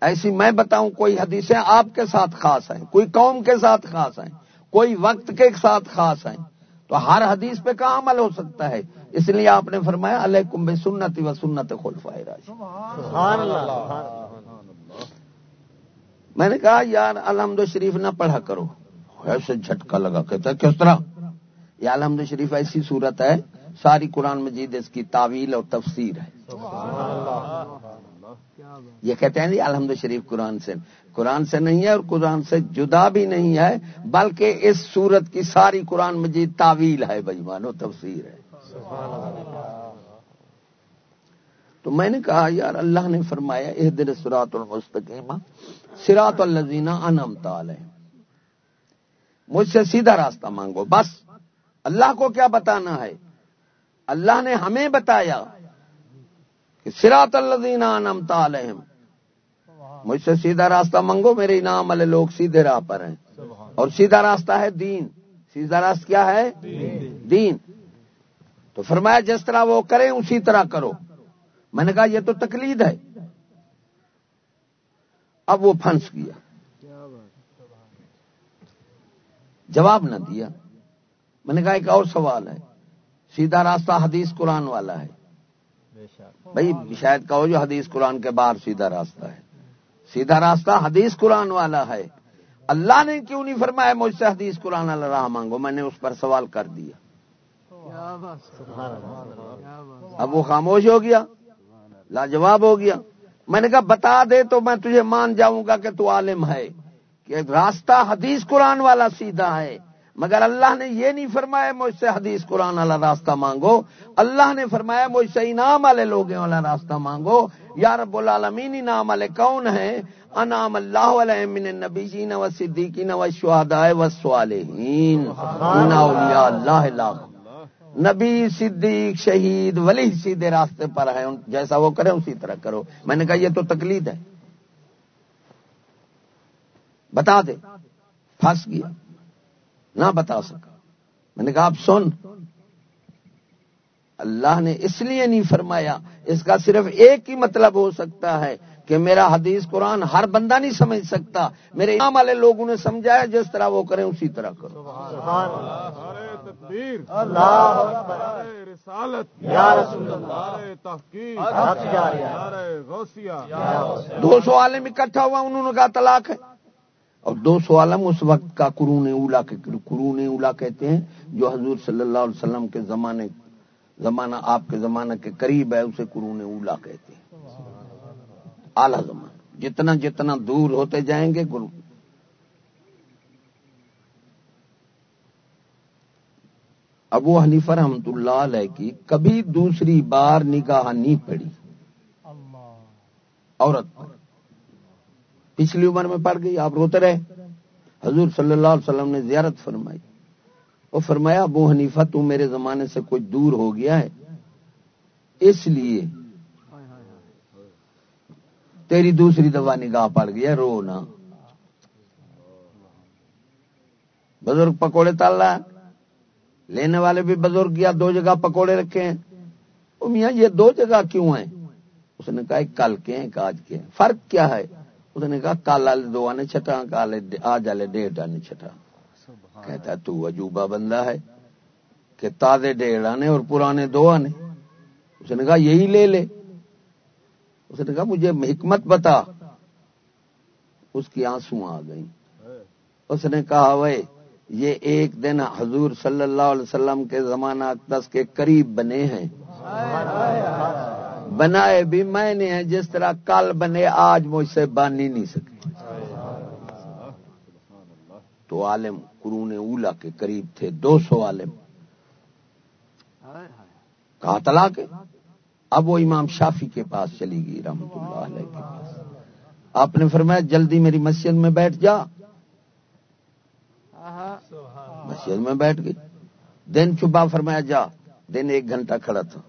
ایسی میں بتاؤں کوئی حدیثیں آپ کے ساتھ خاص ہیں کوئی قوم کے ساتھ خاص ہیں کوئی وقت کے ساتھ خاص ہیں۔ تو ہر حدیث پہ کہاں عمل ہو سکتا ہے؟ اس لیے آپ نے فرمایا علیہ کمبے سنتی و سنت خلفائے میں نے کہا یار الحمد شریف نہ پڑھا کرو۔ ایسے جھٹکا لگا کہتا کس طرح؟ یہ الحمد شریف ایسی صورت ہے، ساری قرآن مجید اس کی تعویل اور تفسیر ہے۔ یہ کہتے ہیں جی الحمد شریف قرآن سے۔ قرآن سے نہیں ہے اور قرآن سے جدا بھی نہیں ہے، بلکہ اس صورت کی ساری قرآن مجید تعویل ہے بھائی مانو تفسیر ہے۔ تو میں نے کہا، یار، اللہ نے فرمایا اح دل سرات المستقیمہ سراط الزینہ انم تال مجھ سے سیدھا راستہ مانگو، بس۔ اللہ کو کیا بتانا ہے؟ اللہ نے ہمیں بتایا کہ سراط الزین انم تال مجھ سے سیدھا راستہ مانگو، میرے انعام والے لوگ سیدھے راہ پر ہیں۔ اور سیدھا راستہ ہے دین۔ سیدھا راستہ کیا ہے؟ دین۔ تو فرمایا، جس طرح وہ کریں اسی طرح کرو۔ میں نے کہا، یہ تو تقلید ہے۔ اب وہ پھنس گیا۔ جواب نہ دیا۔ میں نے کہا ایک اور سوال ہے۔ سیدھا راستہ حدیث قرآن والا ہے۔ بھائی شاید کہو جو حدیث قرآن کے باہر سیدھا راستہ ہے۔ سیدھا راستہ حدیث قرآن والا ہے۔ اللہ نے کیوں نہیں فرمایا مجھ سے حدیث قرآن والا راہ مانگو؟ میں نے اس پر سوال کر دیا۔ اب وہ خاموش ہو گیا۔ لاجواب ہو گیا۔ میں نے کہا بتا دے تو میں تجھے مان جاؤں گا کہ تو عالم ہے۔ کہ راستہ حدیث قرآن والا سیدھا ہے۔ مگر اللہ نے یہ نہیں فرمایا مجھ سے حدیث قرآن والا راستہ مانگو۔ اللہ نے فرمایا مجھ سے انعام والے لوگوں والا راستہ مانگو۔ یا رب العالمین، انعام والے کون ہیں؟ انعام اللہ علیہ من النبیین و صدیقین و شہداء و صالحین۔ اولیاء اللہ لاکھ۔ نبی، صدیق، شہید، ولی سیدھے راستے پر ہیں۔ جیسا وہ کرے، اسی طرح کرو۔ میں نے کہا یہ تو تکلید ہے۔ بتا دے۔ پھنس گیا۔ نہ بتا سکا۔ میں نے کہا آپ سن۔ اللہ نے اس لیے نہیں فرمایا اس کا صرف ایک ہی مطلب ہو سکتا ہے کہ میرا حدیث قرآن ہر بندہ نہیں سمجھ سکتا۔ میرے امام والے لوگوں نے سمجھایا جس طرح وہ کریں اسی طرح کرو۔ دو سو عالم اکٹھا ہوا انہوں نے کہا طلاق ہے۔ اور دو سو عالم اس وقت کا قرون اولا کے قرون اولا کہتے ہیں جو حضور صلی اللہ علیہ وسلم کے زمانے زمانہ آپ کے زمانہ کے قریب ہے اسے قرون اولا کہتے ہیں۔ اعلی زمانہ جتنا جتنا دور ہوتے جائیں گے گرو ابو حنیفر رحمت اللہ علیہ کی کبھی دوسری بار نگاہ نہیں پڑی۔ عورت پر۔ پچھلی عمر میں پڑ گئی، آپ روتے رہے۔ حضور صلی اللہ علیہ وسلم نے زیارت فرمائی۔ وہ فرمایا، ابو حنیفہ، تو میرے زمانے سے کچھ دور ہو گیا ہے۔ اس لیے تیری دوسری دفعہ نگاہ پڑ گیا رو نا بزرگ پکوڑے تال رہا لینے والے بھی بزرگ یا دو جگہ پکوڑے رکھے ہیں۔ وہ میاں، یہ دو جگہ کیوں ہیں؟ اس نے کہا کل کے ہیں آج کے ہیں۔ فرق کیا ہے؟ نے کہا کل والے دو آنے چھٹا آج والے ڈیڑھ آنے چھٹا کہتا تو عجوبہ بندہ ہے کہ تازے ڈیڑھ آنے اور پرانے دو آنے اس نے کہا یہی لے لے اس نے کہا مجھے حکمت بتا اس کی آنسو آ گئی اس نے کہا وہ یہ ایک دن حضور صلی اللہ علیہ وسلم کے زمانہ اقدس کے قریب بنے ہیں بنائے بھی میں نے ہیں، جس طرح کل بنے، آج مجھ سے بن ہی نہیں سکے۔ تو عالم قرون اولا کے قریب تھے، دو سو عالم۔ کہا تلا کے اب وہ امام شافی کے پاس چلی گئی، رحمت اللہ علیہ کے پاس۔ آپ نے فرمایا، جلدی میری مسجد میں بیٹھ جا۔ مسجد میں بیٹھ گئی۔ دن چھپا فرمایا، جا۔ دن ایک گھنٹہ کھڑا تھا۔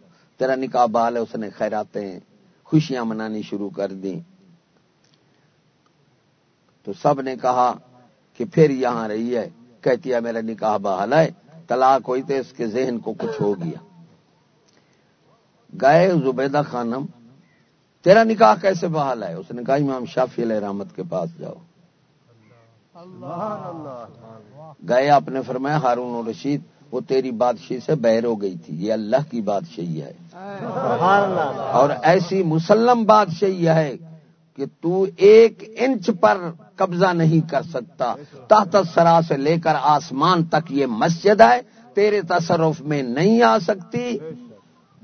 تیرا نکاح بال ہے اس نے خیراتے ہیں خوشیاں منانی شروع کر دی تو سب نے کہا کہ پھر یہاں رہی ہے کہتی ہے میرا نکاح بحال ہے طلاق ہوئی تو اس کے ذہن کو کچھ ہو گیا۔ گئے زبیدہ خانم تیرا نکاح کیسے بحال ہے؟ اس نے کہا امام شافی علیہ رحمت کے پاس جاؤ۔ گئے آپ نے فرمایا ہارون رشید وہ تیری بادشاہی سے بہر ہو گئی تھی یہ اللہ کی بادشاہی ہے۔ اور ایسی مسلم بادشاہی ہے کہ تو ایک انچ پر قبضہ نہیں کر سکتا تحت سرا سے لے کر آسمان تک یہ مسجد ہے تیرے تصرف میں نہیں آ سکتی۔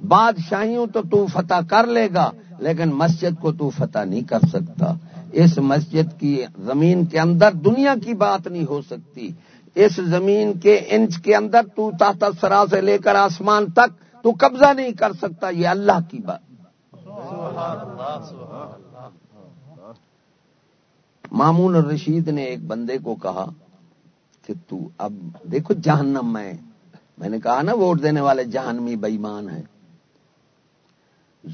بادشاہیوں تو تو فتح کر لے گا لیکن مسجد کو تو فتح نہیں کر سکتا۔ اس مسجد کی زمین کے اندر دنیا کی بات نہیں ہو سکتی۔ اس زمین کے انچ کے اندر تو تحت سرا سے لے کر آسمان تک تو قبضہ نہیں کر سکتا، یہ اللہ کی بات۔ مامون رشید نے ایک بندے کو کہا کہ تو اب دیکھو جہنم میں میں نے کہا نا ووٹ دینے والے جہنمی بےمان ہیں۔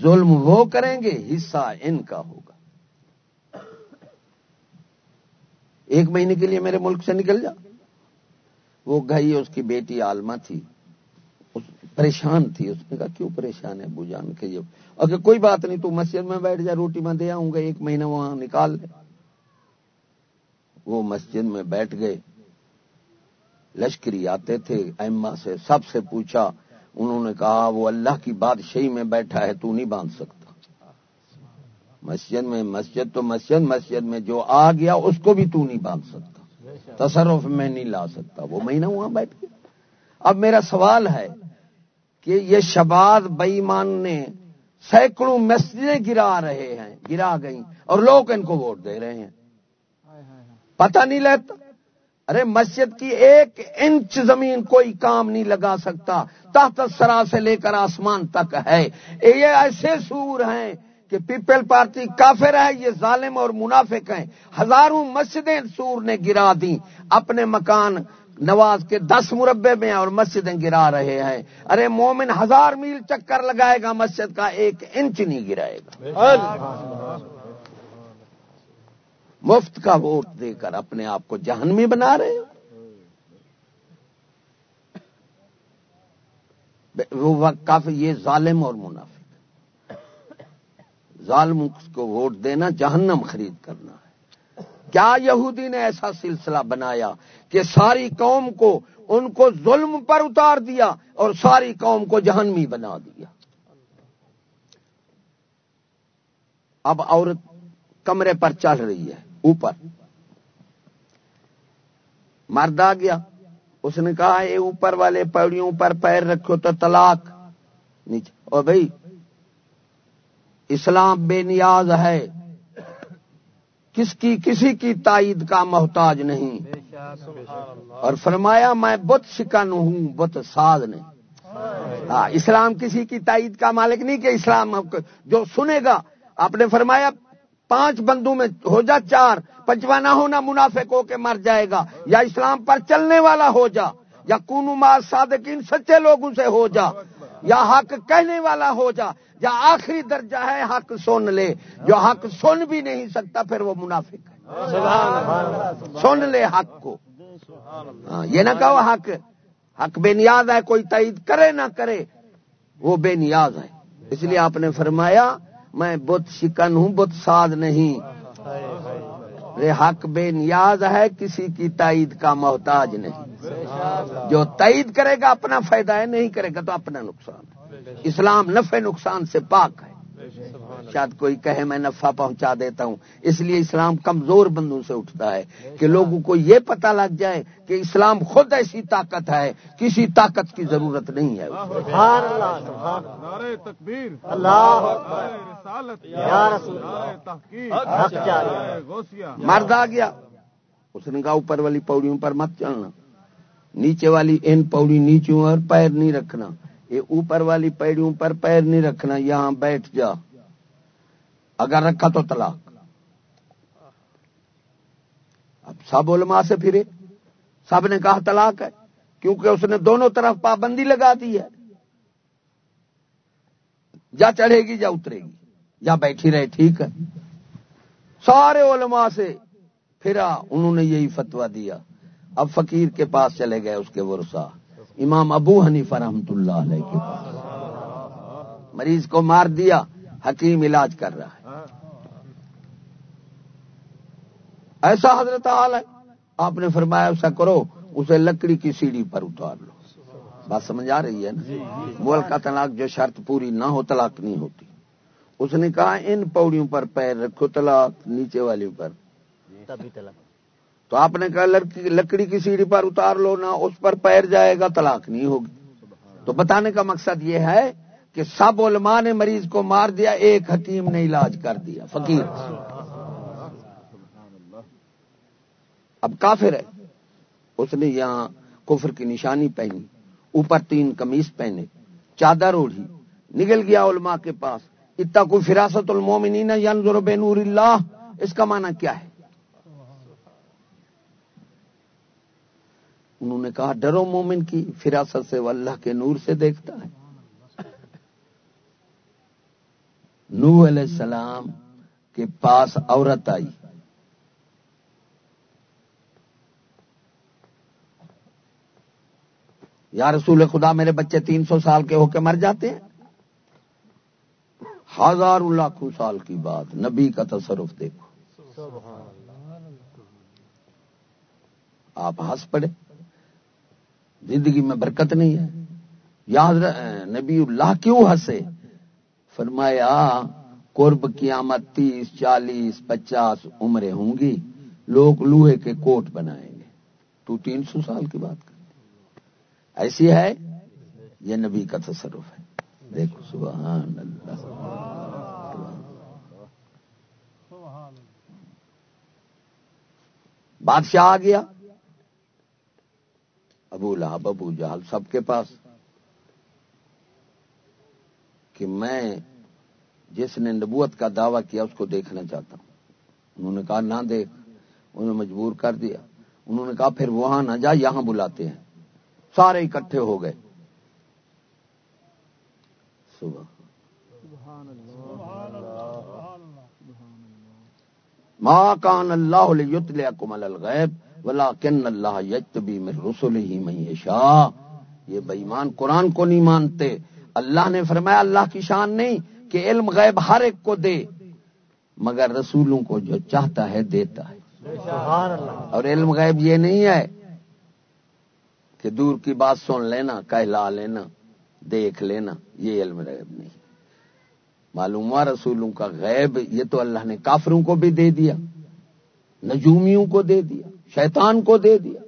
ظلم وہ کریں گے، حصہ ان کا ہوگا۔ ایک مہینے کے لیے میرے ملک سے نکل جا۔ وہ گئی، اس کی بیٹی عالما تھی۔ پریشان تھی۔ اس نے کہا، کیوں پریشان ہے ابو جان کے اگر کوئی بات نہیں، تو مسجد میں بیٹھ جا، روٹی میں دے آؤں گا، ایک مہینہ وہاں نکال لے۔ وہ مسجد میں بیٹھ گئے۔ لشکری آتے تھے ایما سے سب سے پوچھا۔ انہوں نے کہا، وہ اللہ کی بادشاہی میں بیٹھا ہے، تو نہیں باندھ سکتا۔ مسجد میں مسجد تو مسجد مسجد میں جو آ گیا، اس کو بھی تو نہیں باندھ سکتا۔ تصرف میں نہیں لا سکتا۔ وہ مہینہ وہاں بیٹھ گیا۔ اب میرا سوال ہے کہ یہ شباد بئیمان نے سینکڑوں مسجدیں گرا رہے ہیں، گرا گئی اور لوگ ان کو ووٹ دے رہے ہیں۔ پتہ نہیں لیتا ارے مسجد کی ایک انچ زمین کوئی کام نہیں لگا سکتا۔ تحت سرا سے لے کر آسمان تک ہے۔ یہ ایسے سور ہیں کہ پیپل پارٹی کافر ہے، یہ ظالم اور منافق ہیں۔ ہزاروں مسجدیں سور نے گرا دی اپنے مکان نواز کے دس مربے میں اور مسجدیں گرا رہے ہیں۔ ارے، مومن ہزار میل چکر لگائے گا، مسجد کا ایک انچ نہیں گرائے گا۔ مفت کا ووٹ دے کر اپنے آپ کو جہنمی بنا رہے وہ وقف یہ ظالم اور منافق۔ ظالم کو ووٹ دینا، جہنم خرید کرنا ہے۔ کیا یہودی نے ایسا سلسلہ بنایا کہ ساری قوم کو ان کو ظلم پر اتار دیا اور ساری قوم کو جہنمی بنا دیا؟ اب عورت کمرے پر چڑھ رہی ہے، اوپر۔ مرد آ گیا، اس نے کہا یہ اوپر والے پیڑیوں پر پیر رکھو تو طلاق۔ نیچے اور بھائی اسلام بے نیاز ہے۔ کس کی، کسی کی تائید کا محتاج نہیں۔ اور فرمایا، میں بت شکن ہوں، بت ساز نہیں ہاں اسلام کسی کی تائید کا مالک نہیں کہ اسلام جو سنے گا۔ آپ نے فرمایا، پانچ بندوں میں ہو جا چار پنچوانا ہونا منافق ہو کے مر جائے گا، یا اسلام پر چلنے والا ہو جا، یا کونو مار صادقین سچے لوگوں سے ہو جا، یا حق کہنے والا ہو جا۔ یا آخری درجہ ہے حق سن لے۔ جو حق سن بھی نہیں سکتا، پھر وہ منافق ہے۔ سن لے حق کو۔ ہاں، یہ نہ کہو حق۔ حق بے نیاز ہے، کوئی تعید کرے نہ کرے، وہ بے نیاز ہے۔ اس لیے آپ نے فرمایا، میں بت شکن ہوں، بت ساز نہیں۔ رے حق بے نیاز ہے، کسی کی تائید کا محتاج نہیں۔ جو تائید کرے گا، اپنا فائدہ ہے، نہیں کرے گا تو اپنا نقصان۔ اسلام نفع نقصان سے پاک ہے۔ شاید کوئی کہے میں نفع پہنچا دیتا ہوں۔ اس لیے اسلام کمزور بندوں سے اٹھتا ہے کہ لوگوں کو یہ پتہ لگ جائے کہ اسلام خود ایسی طاقت ہے کسی طاقت کی ضرورت نہیں ہے۔ مرد آ گیا۔ اس نے کہا اوپر والی پوڑیوں پر مت چلنا۔ نیچے والی ان پوڑی نیچوں اور پیر نہیں رکھنا۔ یہ اوپر والی پیڑیوں پر پیر نہیں رکھنا، یہاں بیٹھ جا۔ اگر رکھا تو طلاق۔ اب سب علماء سے پھرے۔ سب نے کہا طلاق ہے، کیونکہ اس نے دونوں طرف پابندی لگا دی ہے۔ یا چڑھے گی یا اترے گی۔ یا بیٹھی رہے، ٹھیک ہے۔ سارے علماء سے پھرا، انہوں نے یہی فتوا دیا۔ اب فقیر کے پاس چلے گئے، اس کے ورسا امام ابو حنیفہ رحمت اللہ علیہ کے پاس۔ مریض کو مار دیا، حکیم علاج کر رہا ہے۔ ایسا حضرت حال ہے۔ آپ نے فرمایا، ایسا کرو، اسے لکڑی کی سیڑھی پر اتار لو۔ بات سمجھ آ رہی ہے نا؟ مول کا طلاق جو شرط پوری نہ ہو، طلاق نہیں ہوتی۔ اس نے کہا، ان پوڑیوں پر پیر رکھو، طلاق نیچے والی پر۔ تو آپ نے کہا لکڑی کی سیڑھی پر اتار لو نہ اس پر پیر جائے گا، طلاق نہیں ہوگی۔ تو بتانے کا مقصد یہ ہے کہ سب علماء نے مریض کو مار دیا، ایک حکیم نے علاج کر دیا، فقیر۔ اب کافر ہے۔ اس نے یہاں کفر کی نشانی پہنی، اوپر تین کمیز پہنے، چادر اوڑھی نکل گیا علماء کے پاس۔ اتنا کوئی فراست المومنین ینظر بے نور اللہ۔ اس کا معنی کیا ہے؟ انہوں نے کہا ڈرو مومن کی فراست سے وہ اللہ کے نور سے دیکھتا ہے۔ نو علیہ السلام کے پاس عورت آئی۔ یا رسول خدا میرے بچے تین سو سال کے ہو کے مر جاتے ہیں۔ ہزار لاکھوں سال کی بات۔ نبی کا تصرف دیکھو۔ آپ ہنس پڑے۔ زندگی میں برکت نہیں ہے۔ یاد نبی اللہ کیوں ہنسے؟ فرمایا، قرب قیامت تیس، چالیس، پچاس عمریں ہوں گی۔ لوگ لوہے کے کوٹ بنائیں گے۔ تو تین سو سال کی بات کر ایسی ہے؟ یہ نبی کا تصرف ہے۔ دیکھو، سبحان اللہ۔ بادشاہ آ گیا۔ ابو لہب، ابو جہل، سب کے پاس کہ میں جس نے نبوت کا دعویٰ کیا اس کو دیکھنا چاہتا ہوں۔ انہوں نے کہا، نہ دیکھ۔ انہوں نے مجبور کر دیا۔ انہوں نے کہا، پھر وہاں نہ جا، یہاں بلاتے ہیں۔ سارے اکٹھے ہو گئے۔ صبح ماں کان اللہ یتل کمل الغیب۔ ولا کن اللہ میں رسول ہی میں شاہ یہ بےمان قرآن کو نہیں مانتے۔ اللہ نے فرمایا اللہ کی شان نہیں کہ علم غیب ہر ایک کو دے مگر رسولوں کو جو چاہتا ہے دیتا ہے۔ اور علم غیب یہ نہیں ہے کہ دور کی بات سن لینا کہلا لینا دیکھ لینا یہ علم غیب نہیں۔ معلوم ہوا رسولوں کا غیب یہ تو اللہ نے کافروں کو بھی دے دیا نجومیوں کو دے دیا۔ شیطان کو دے دیا۔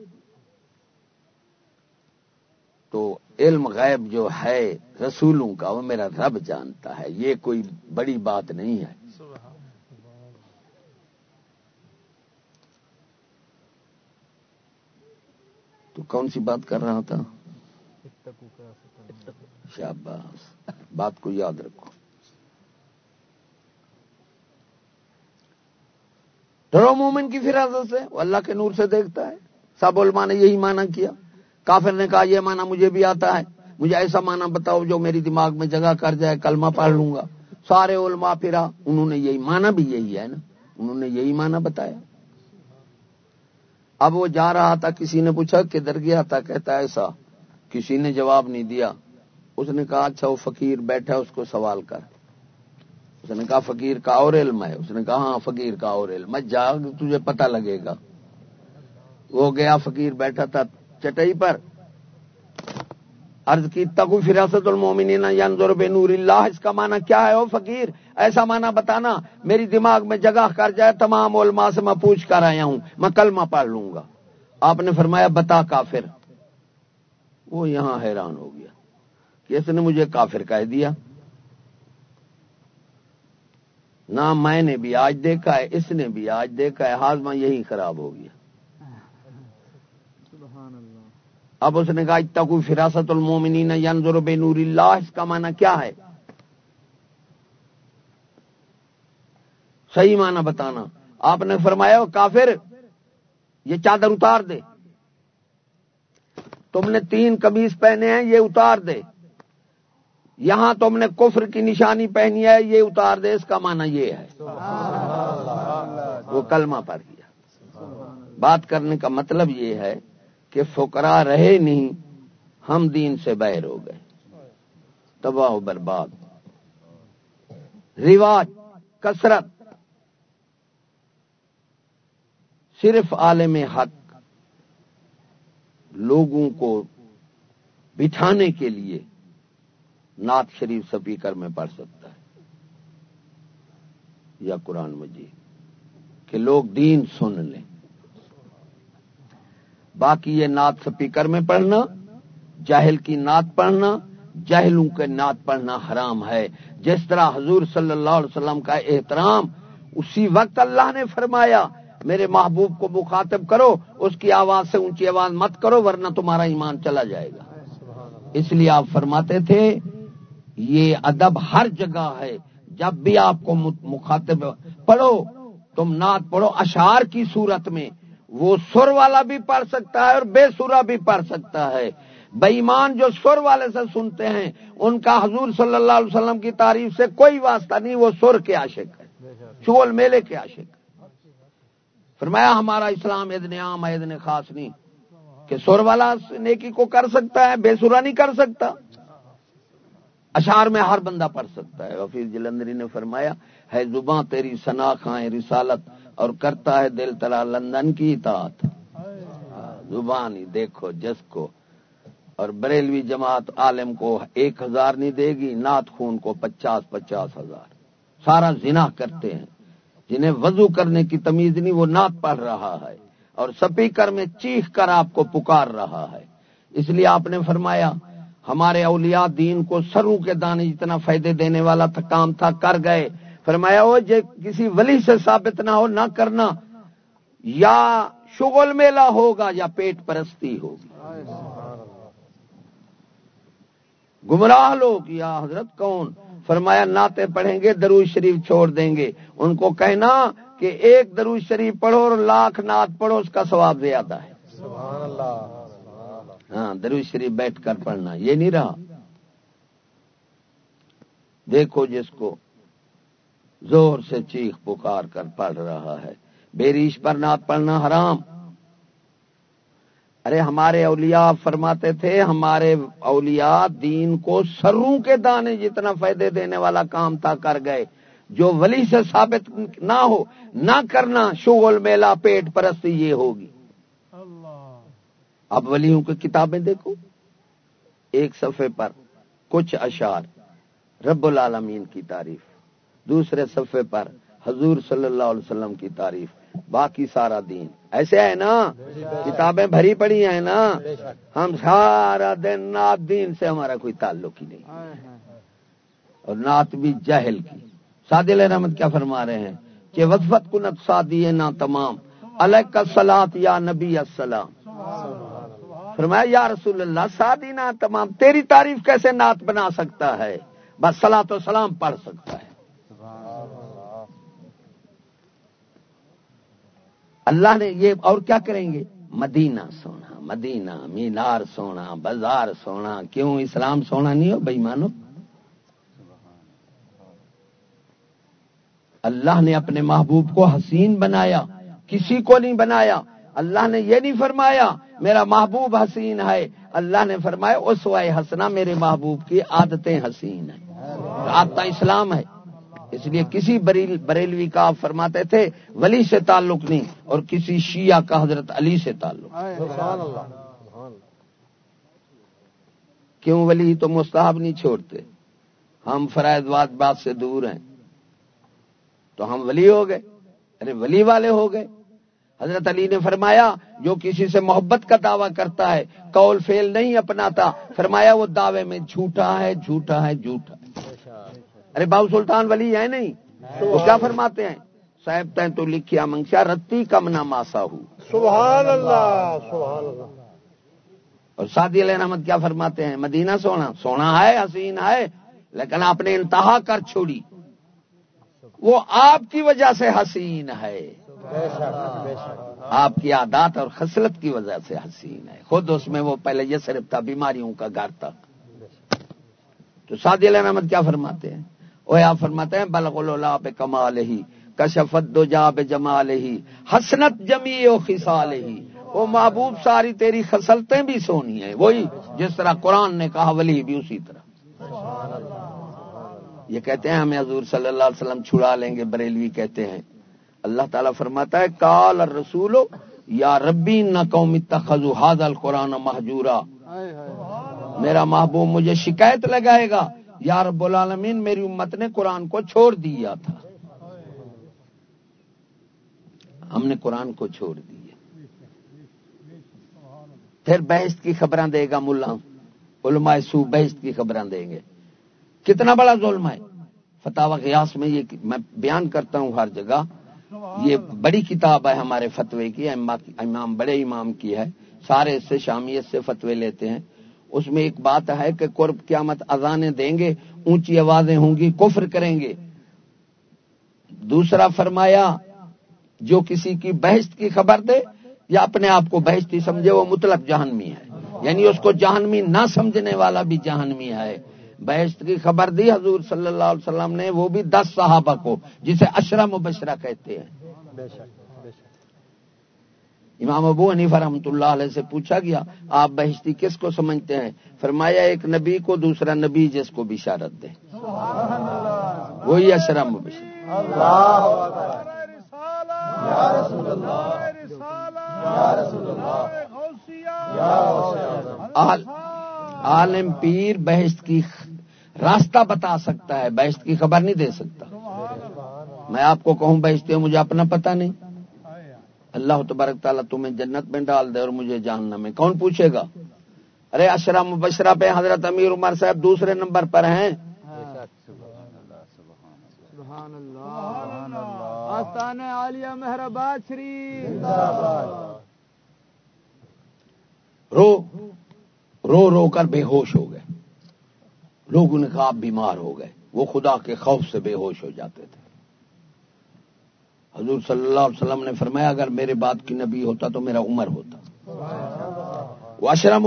تو علم غیب جو ہے رسولوں کا وہ میرا رب جانتا ہے، یہ کوئی بڑی بات نہیں ہے۔ تو کون سی بات کر رہا تھا؟ شاباس بات کو یاد رکھو۔ ڈرو مومن کی فراست سے۔ وہ اللہ کے نور سے دیکھتا ہے۔ سب علماء نے یہی مانا کیا۔ کافر نے کہا، یہ مانا مجھے بھی آتا ہے۔ مجھے ایسا مانا بتاؤ جو میری دماغ میں جگہ کر جائے، کلمہ پڑھ لوں گا۔ سارے علماء پھرا، انہوں نے یہی مانا بھی یہی ہے نا۔ انہوں نے یہی مانا بتایا۔ اب وہ جا رہا تھا، کسی نے پوچھا، کدھر گیا تھا؟ کہتا ایسا کسی نے جواب نہیں دیا۔ اس نے کہا اچھا وہ فقیر بیٹھا، اس کو سوال کر۔ اس نے کہا، فقیر کا اور علم ہے. اس نے کہا ہاں فقیر کا اور علم جا، تجھے پتہ لگے گا۔ وہ گیا، فقیر بیٹھا تھا چٹئی پر۔ عرض کی تگو فراست المومنین ینظر بے نور اللہ. اس کا معنی کیا ہے؟ او فقیر، ایسا معنی بتانا، میری دماغ میں جگہ کر جائے، تمام علماء سے میں پوچھ کر آیا ہوں، میں کلمہ پڑھ لوں گا۔ آپ نے فرمایا، بتا کافر. وہ یہاں حیران ہو گیا کہ اس نے مجھے کافر کہہ دیا۔ نہ میں نے بھی آج دیکھا ہے، اس نے بھی آج دیکھا ہے، ہاضمہ یہی خراب ہو گیا۔ اب اس نے کہا اتقو فراست المومنین ینظر بے نور اللہ، اس کا معنی کیا ہے؟ صحیح معنی بتانا۔ آپ نے فرمایا، کافر، یہ چادر اتار دے۔ تم نے تین کمیز پہنے ہیں، یہ اتار دے۔ یہاں تم نے کفر کی نشانی پہنی ہے، یہ اتار دے، اس کا معنی یہ ہے۔ وہ کلمہ پر کیا بات کرنے کا مطلب یہ ہے کہ فکرا رہے نہیں، ہم دین سے بہر ہو گئے۔ تباہ و برباد۔ رواج، کثرت۔ صرف عالم حق لوگوں کو بٹھانے کے لیے نعت شریف سپیکر میں پڑھ سکتا ہے یا قرآن مجید، کہ لوگ دین سن لیں۔ باقی یہ نعت سپیکر میں پڑھنا، جاہل کی نعت پڑھنا، جاہلوں کے نعت پڑھنا حرام ہے۔ جس طرح حضور صلی اللہ علیہ وسلم کا احترام اسی وقت اللہ نے فرمایا، میرے محبوب کو مخاطب کرو، اس کی آواز سے اونچی آواز مت کرو، ورنہ تمہارا ایمان چلا جائے گا۔ اس لیے آپ فرماتے تھے یہ ادب ہر جگہ ہے۔ جب بھی آپ کو مخاطب پڑھو، تم نعت پڑھو اشار کی صورت میں وہ سر والا بھی پڑھ سکتا ہے اور بے سورا بھی پڑھ سکتا ہے۔ بےمان جو سر والے سے سنتے ہیں، ان کا حضور صلی اللہ علیہ وسلم کی تعریف سے کوئی واسطہ نہیں، وہ سر کے عاشق ہے چول میلے کے عاشق فرمایا، ہمارا اسلام ادن عام ہے ادن خاص نہیں کہ سر والا نیکی کو کر سکتا ہے، بے سورا نہیں کر سکتا۔ اشار میں ہر بندہ پڑھ سکتا ہے۔ وفیز جلندری نے فرمایا، ہے زباں تیری سنا خائیں رسالت، اور کرتا ہے دل تلا لندن کی اطاعت۔ زبان ہی دیکھو، جس کو۔ اور بریلوی جماعت عالم کو ایک ہزار نہیں دے گی نات خون کو پچاس پچاس ہزار۔ سارا زنا کرتے ہیں۔ جنہیں وضو کرنے کی تمیز نہیں، وہ نعت پڑھ رہا ہے۔ اور سپیکر میں چیخ کر آپ کو پکار رہا ہے۔ اس لیے آپ نے فرمایا ہمارے اولیاء دین کو سروں کے دانے جتنا فائدے دینے والا تھا کام تھا، کر گئے۔ فرمایا ہو جے کسی ولی سے ثابت نہ ہو، نہ کرنا، یا شغل میلہ ہوگا یا پیٹ پرستی ہوگی۔ گمراہ لوگ، یا حضرت کون؟ فرمایا ناتے پڑھیں گے، دروز شریف چھوڑ دیں گے۔ ان کو کہنا کہ ایک دروز شریف پڑھو اور لاکھ نعت پڑھو، اس کا ثواب زیادہ ہے۔ ہاں دروز شریف بیٹھ کر پڑھنا، یہ نہیں رہا۔ دیکھو جس کو زور سے چیخ پکار کر پڑھ رہا ہے۔ بیریش پر نعت پڑھنا حرام۔ ارے، ہمارے اولیاء فرماتے تھے، ہمارے اولیاء دین کو سروں کے دانے جتنا فائدے دینے والا کام تھا، کر گئے۔ جو ولی سے ثابت نہ ہو، نہ کرنا، شغل میلا پیٹ پرستی، یہ ہوگی۔ اب ولیوں کی کتابیں دیکھو۔ ایک صفحے پر کچھ اشعار، رب العالمین کی تعریف۔ دوسرے صفحے پر حضور صلی اللہ علیہ وسلم کی تعریف۔ باقی سارا دین۔ ایسے ہے نا؟ کتابیں بھری پڑی ہیں نا؟ ہم سارا دن نات دین سے ہمارا کوئی تعلق ہی نہیں۔ اور نعت بھی جہل کی۔ سادل احمد کیا فرما رہے ہیں کہ وفت کنت سادی نا تمام۔ علیہ سلاد یا نبی السلام۔ فرمایا، یا رسول اللہ، سادی نا تمام تیری تعریف کیسے نعت بنا سکتا ہے؟ بس سلا تو سلام پڑھ سکتا ہے۔ اللہ نے یہ، اور کیا کریں گے؟ مدینہ سونا، مدینہ مینار سونا، بازار سونا، کیوں اسلام سونا نہیں ہو؟ بھائی مانو اللہ نے اپنے محبوب کو حسین بنایا، کسی کو نہیں بنایا۔ اللہ نے یہ نہیں فرمایا میرا محبوب حسین ہے۔ اللہ نے فرمایا، اس وائے ہسنا میرے محبوب کی عادتیں حسین ہیں۔ عادت اسلام ہے۔ اس لیے کسی بریلوی کا آپ فرماتے تھے، ولی سے تعلق نہیں، اور کسی شیعہ کا حضرت علی سے تعلق۔ کیوں ولی؟ تو مستحب نہیں چھوڑتے۔ ہم فرائد واد بات سے دور ہیں۔ تو ہم ولی ہو گئے۔ ارے، ولی والے ہو گئے۔ حضرت علی نے فرمایا جو کسی سے محبت کا دعویٰ کرتا ہے کول فیل نہیں اپناتا فرمایا وہ دعوے میں جھوٹا ہے جھوٹا ہے جھوٹا ارے باؤ سلطان ولی ہے نہیں؟ وہ کیا فرماتے ہیں؟ صاحب تین تو لکھیا منگشا رتی کم نہ ماسا ہوں سبحان اللہ سبحان اللہ۔ اور سعدی علیہ احمد کیا فرماتے ہیں؟ مدینہ سونا سونا ہے حسین ہے لیکن آپ نے انتہا کر چھوڑی۔ وہ آپ کی وجہ سے حسین ہے۔ آپ کی عادات اور خصلت کی وجہ سے حسین ہے۔ خود اس میں وہ پہلے یہ صرف تھا بیماریوں کا گھر تھا۔ تو سعدی علیہ احمد کیا فرماتے ہیں؟ وہ آپ فرماتے ہیں، بلغ اللہ پہ کمال ہی کشفت دو جا بے جمال ہی حسنت جمی و خسال ہی وہ محبوب ساری تیری خسلتیں بھی سونی ہیں۔ وہی جس طرح قرآن نے کہا، ولی بھی اسی طرح۔ یہ کہتے ہیں، ہمیں حضور صلی اللہ علیہ وسلم چھڑا لیں گے، بریلوی کہتے ہیں۔ اللہ تعالیٰ فرماتا ہے کال رسول یا ربی نہ قومی تخذ حاضل قرآن محجورا میرا محبوب مجھے شکایت لگائے گا۔ یا رب العالمین میری امت نے قرآن کو چھوڑ دیا تھا۔ ہم نے قرآن کو چھوڑ دیا۔ پھر بحث کی خبریں دے گا ملا علماء سو بحث کی خبریں دیں گے۔ کتنا بڑا ظلم ہے۔ فتح قیاس میں یہ میں بیان کرتا ہوں ہر جگہ۔ یہ بڑی کتاب ہے ہمارے فتوے کی، امام بڑے امام کی ہے۔ سارے اس سے شامیت سے فتوے لیتے ہیں۔ اس میں ایک بات ہے کہ قرب قیامت اذانیں دیں گے، اونچی آوازیں ہوں گی، کفر کریں گے۔ دوسرا فرمایا، جو کسی کی بحث کی خبر دے یا اپنے آپ کو بحثی سمجھے، وہ مطلق جہنمی ہے۔ یعنی اس کو جہنمی نہ سمجھنے والا بھی جہنمی ہے۔ بحث کی خبر دی حضور صلی اللہ علیہ وسلم نے وہ بھی دس صحابہ کو جسے اشرم و بشرا کہتے ہیں۔ امام ابو عنیف رحمۃ اللہ علیہ سے پوچھا گیا آپ بہشتی کس کو سمجھتے ہیں؟ فرمایا ایک نبی کو دوسرا نبی جس کو بشارت دے۔ وہی اشرم و عالم پیر بحث کی راستہ بتا سکتا ہے بحث کی خبر نہیں دے سکتا۔ میں آپ کو کہوں بحثتی ہوں مجھے اپنا پتہ نہیں۔ اللہ تبارک تعالیٰ تمہیں جنت میں ڈال دے اور مجھے جاننا میں۔ کون پوچھے گا؟ ارے اشرم بشرا پہ حضرت امیر عمر صاحب دوسرے نمبر پر ہیں۔ رو۔ رو رو کر بے ہوش ہو گئے۔ لوگوں نے کہا، آپ بیمار ہو گئے۔ وہ خدا کے خوف سے بے ہوش ہو جاتے تھے۔ حضور صلی اللہ علیہ وسلم نے فرمایا، اگر میرے بات کی نبی ہوتا تو میرا عمر ہوتا۔ وہ اشرم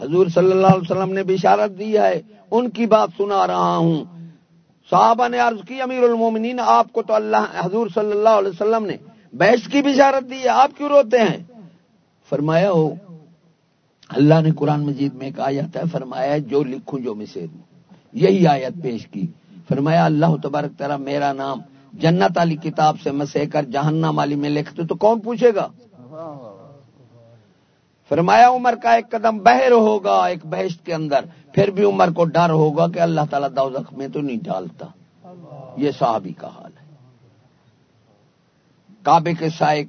حضور صلی اللہ علیہ وسلم نے بشارت دی ہے۔ ان کی بات سنا رہا ہوں۔ صحابہ نے عرض کی، امیر المومنین، آپ کو تو اللہ، حضور صلی اللہ علیہ وسلم نے بحث کی بشارت دی ہے، آپ کیوں روتے ہیں؟ فرمایا ہو اللہ نے قرآن مجید میں ایک آیت ہے، فرمایا جو لکھوں جو مسے دوں یہی آیت پیش کی۔ فرمایا، اللہ تبارک طرح میرا نام جنت والی کتاب سے مسے کر جہنم والی میں لکھتے تو کون پوچھے گا؟ فرمایا، عمر کا ایک قدم بہر ہوگا ایک بہشت کے اندر۔ پھر بھی عمر کو ڈر ہوگا کہ اللہ تعالیٰ دوزخ میں تو نہیں ڈالتا۔ یہ صحابی کا حال ہے۔ کعبے کے سائق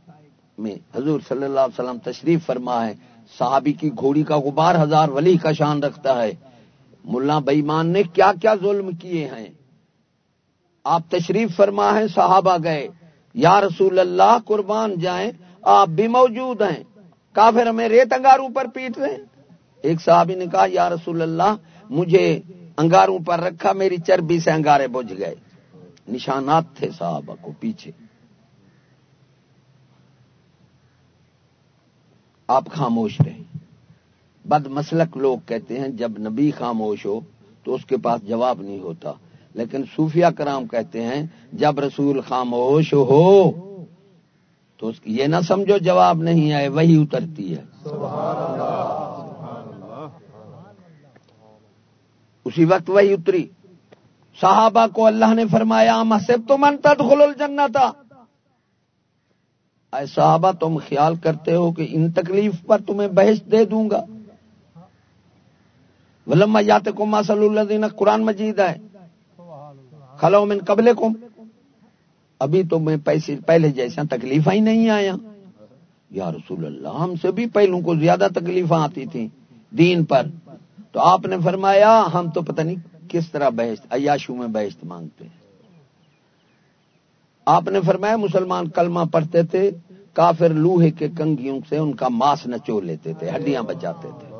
میں حضور صلی اللہ علیہ وسلم تشریف فرما ہے۔ صحابی کی گھوڑی کا غبار ہزار ولی کا شان رکھتا ہے۔ ملا بئیمان نے کیا کیا ظلم کیے ہیں؟ آپ تشریف فرما ہے صحابہ گئے۔ یا رسول اللہ، قربان جائیں۔ آپ بھی موجود ہیں۔ کافر ہمیں ریت انگاروں پر پیٹ رہے ہیں ایک صحابی نے کہا، یا رسول اللہ، مجھے انگاروں پر رکھا، میری چربی سے انگارے بجھ گئے۔ نشانات تھے صحابہ کو پیچھے۔ آپ خاموش رہے بد مسلک لوگ کہتے ہیں، جب نبی خاموش ہو تو اس کے پاس جواب نہیں ہوتا۔ لیکن صوفیہ کرام کہتے ہیں، جب رسول خاموش ہو تو اس کی یہ نہ سمجھو جواب نہیں آئے، وہی اترتی ہے۔ اسی وقت وہی اتری۔ صحابہ کو اللہ نے فرمایا مسب تو من تدخل الجنہ تھا اے صحابہ، تم خیال کرتے ہو کہ ان تکلیف پر تمہیں بحث دے دوں گا۔ ولما یات کو ماسل اللہ دینا قرآن مجید ہے۔ خلو من قبل کو ابھی تو میں پیسے، پہلے جیسا تکلیف ہی نہیں آیا۔ یا رسول اللہ، ہم سے بھی پہلوں کو زیادہ تکلیف آتی تھی دین پر۔ تو آپ نے فرمایا، ہم تو پتہ نہیں کس طرح بحث عیاشو میں بحث مانگتے ہیں۔ آپ نے فرمایا مسلمان کلمہ پڑھتے تھے، کافر لوہے کے کنگیوں سے ان کا ماس نچو لیتے تھے، ہڈیاں بچاتے تھے۔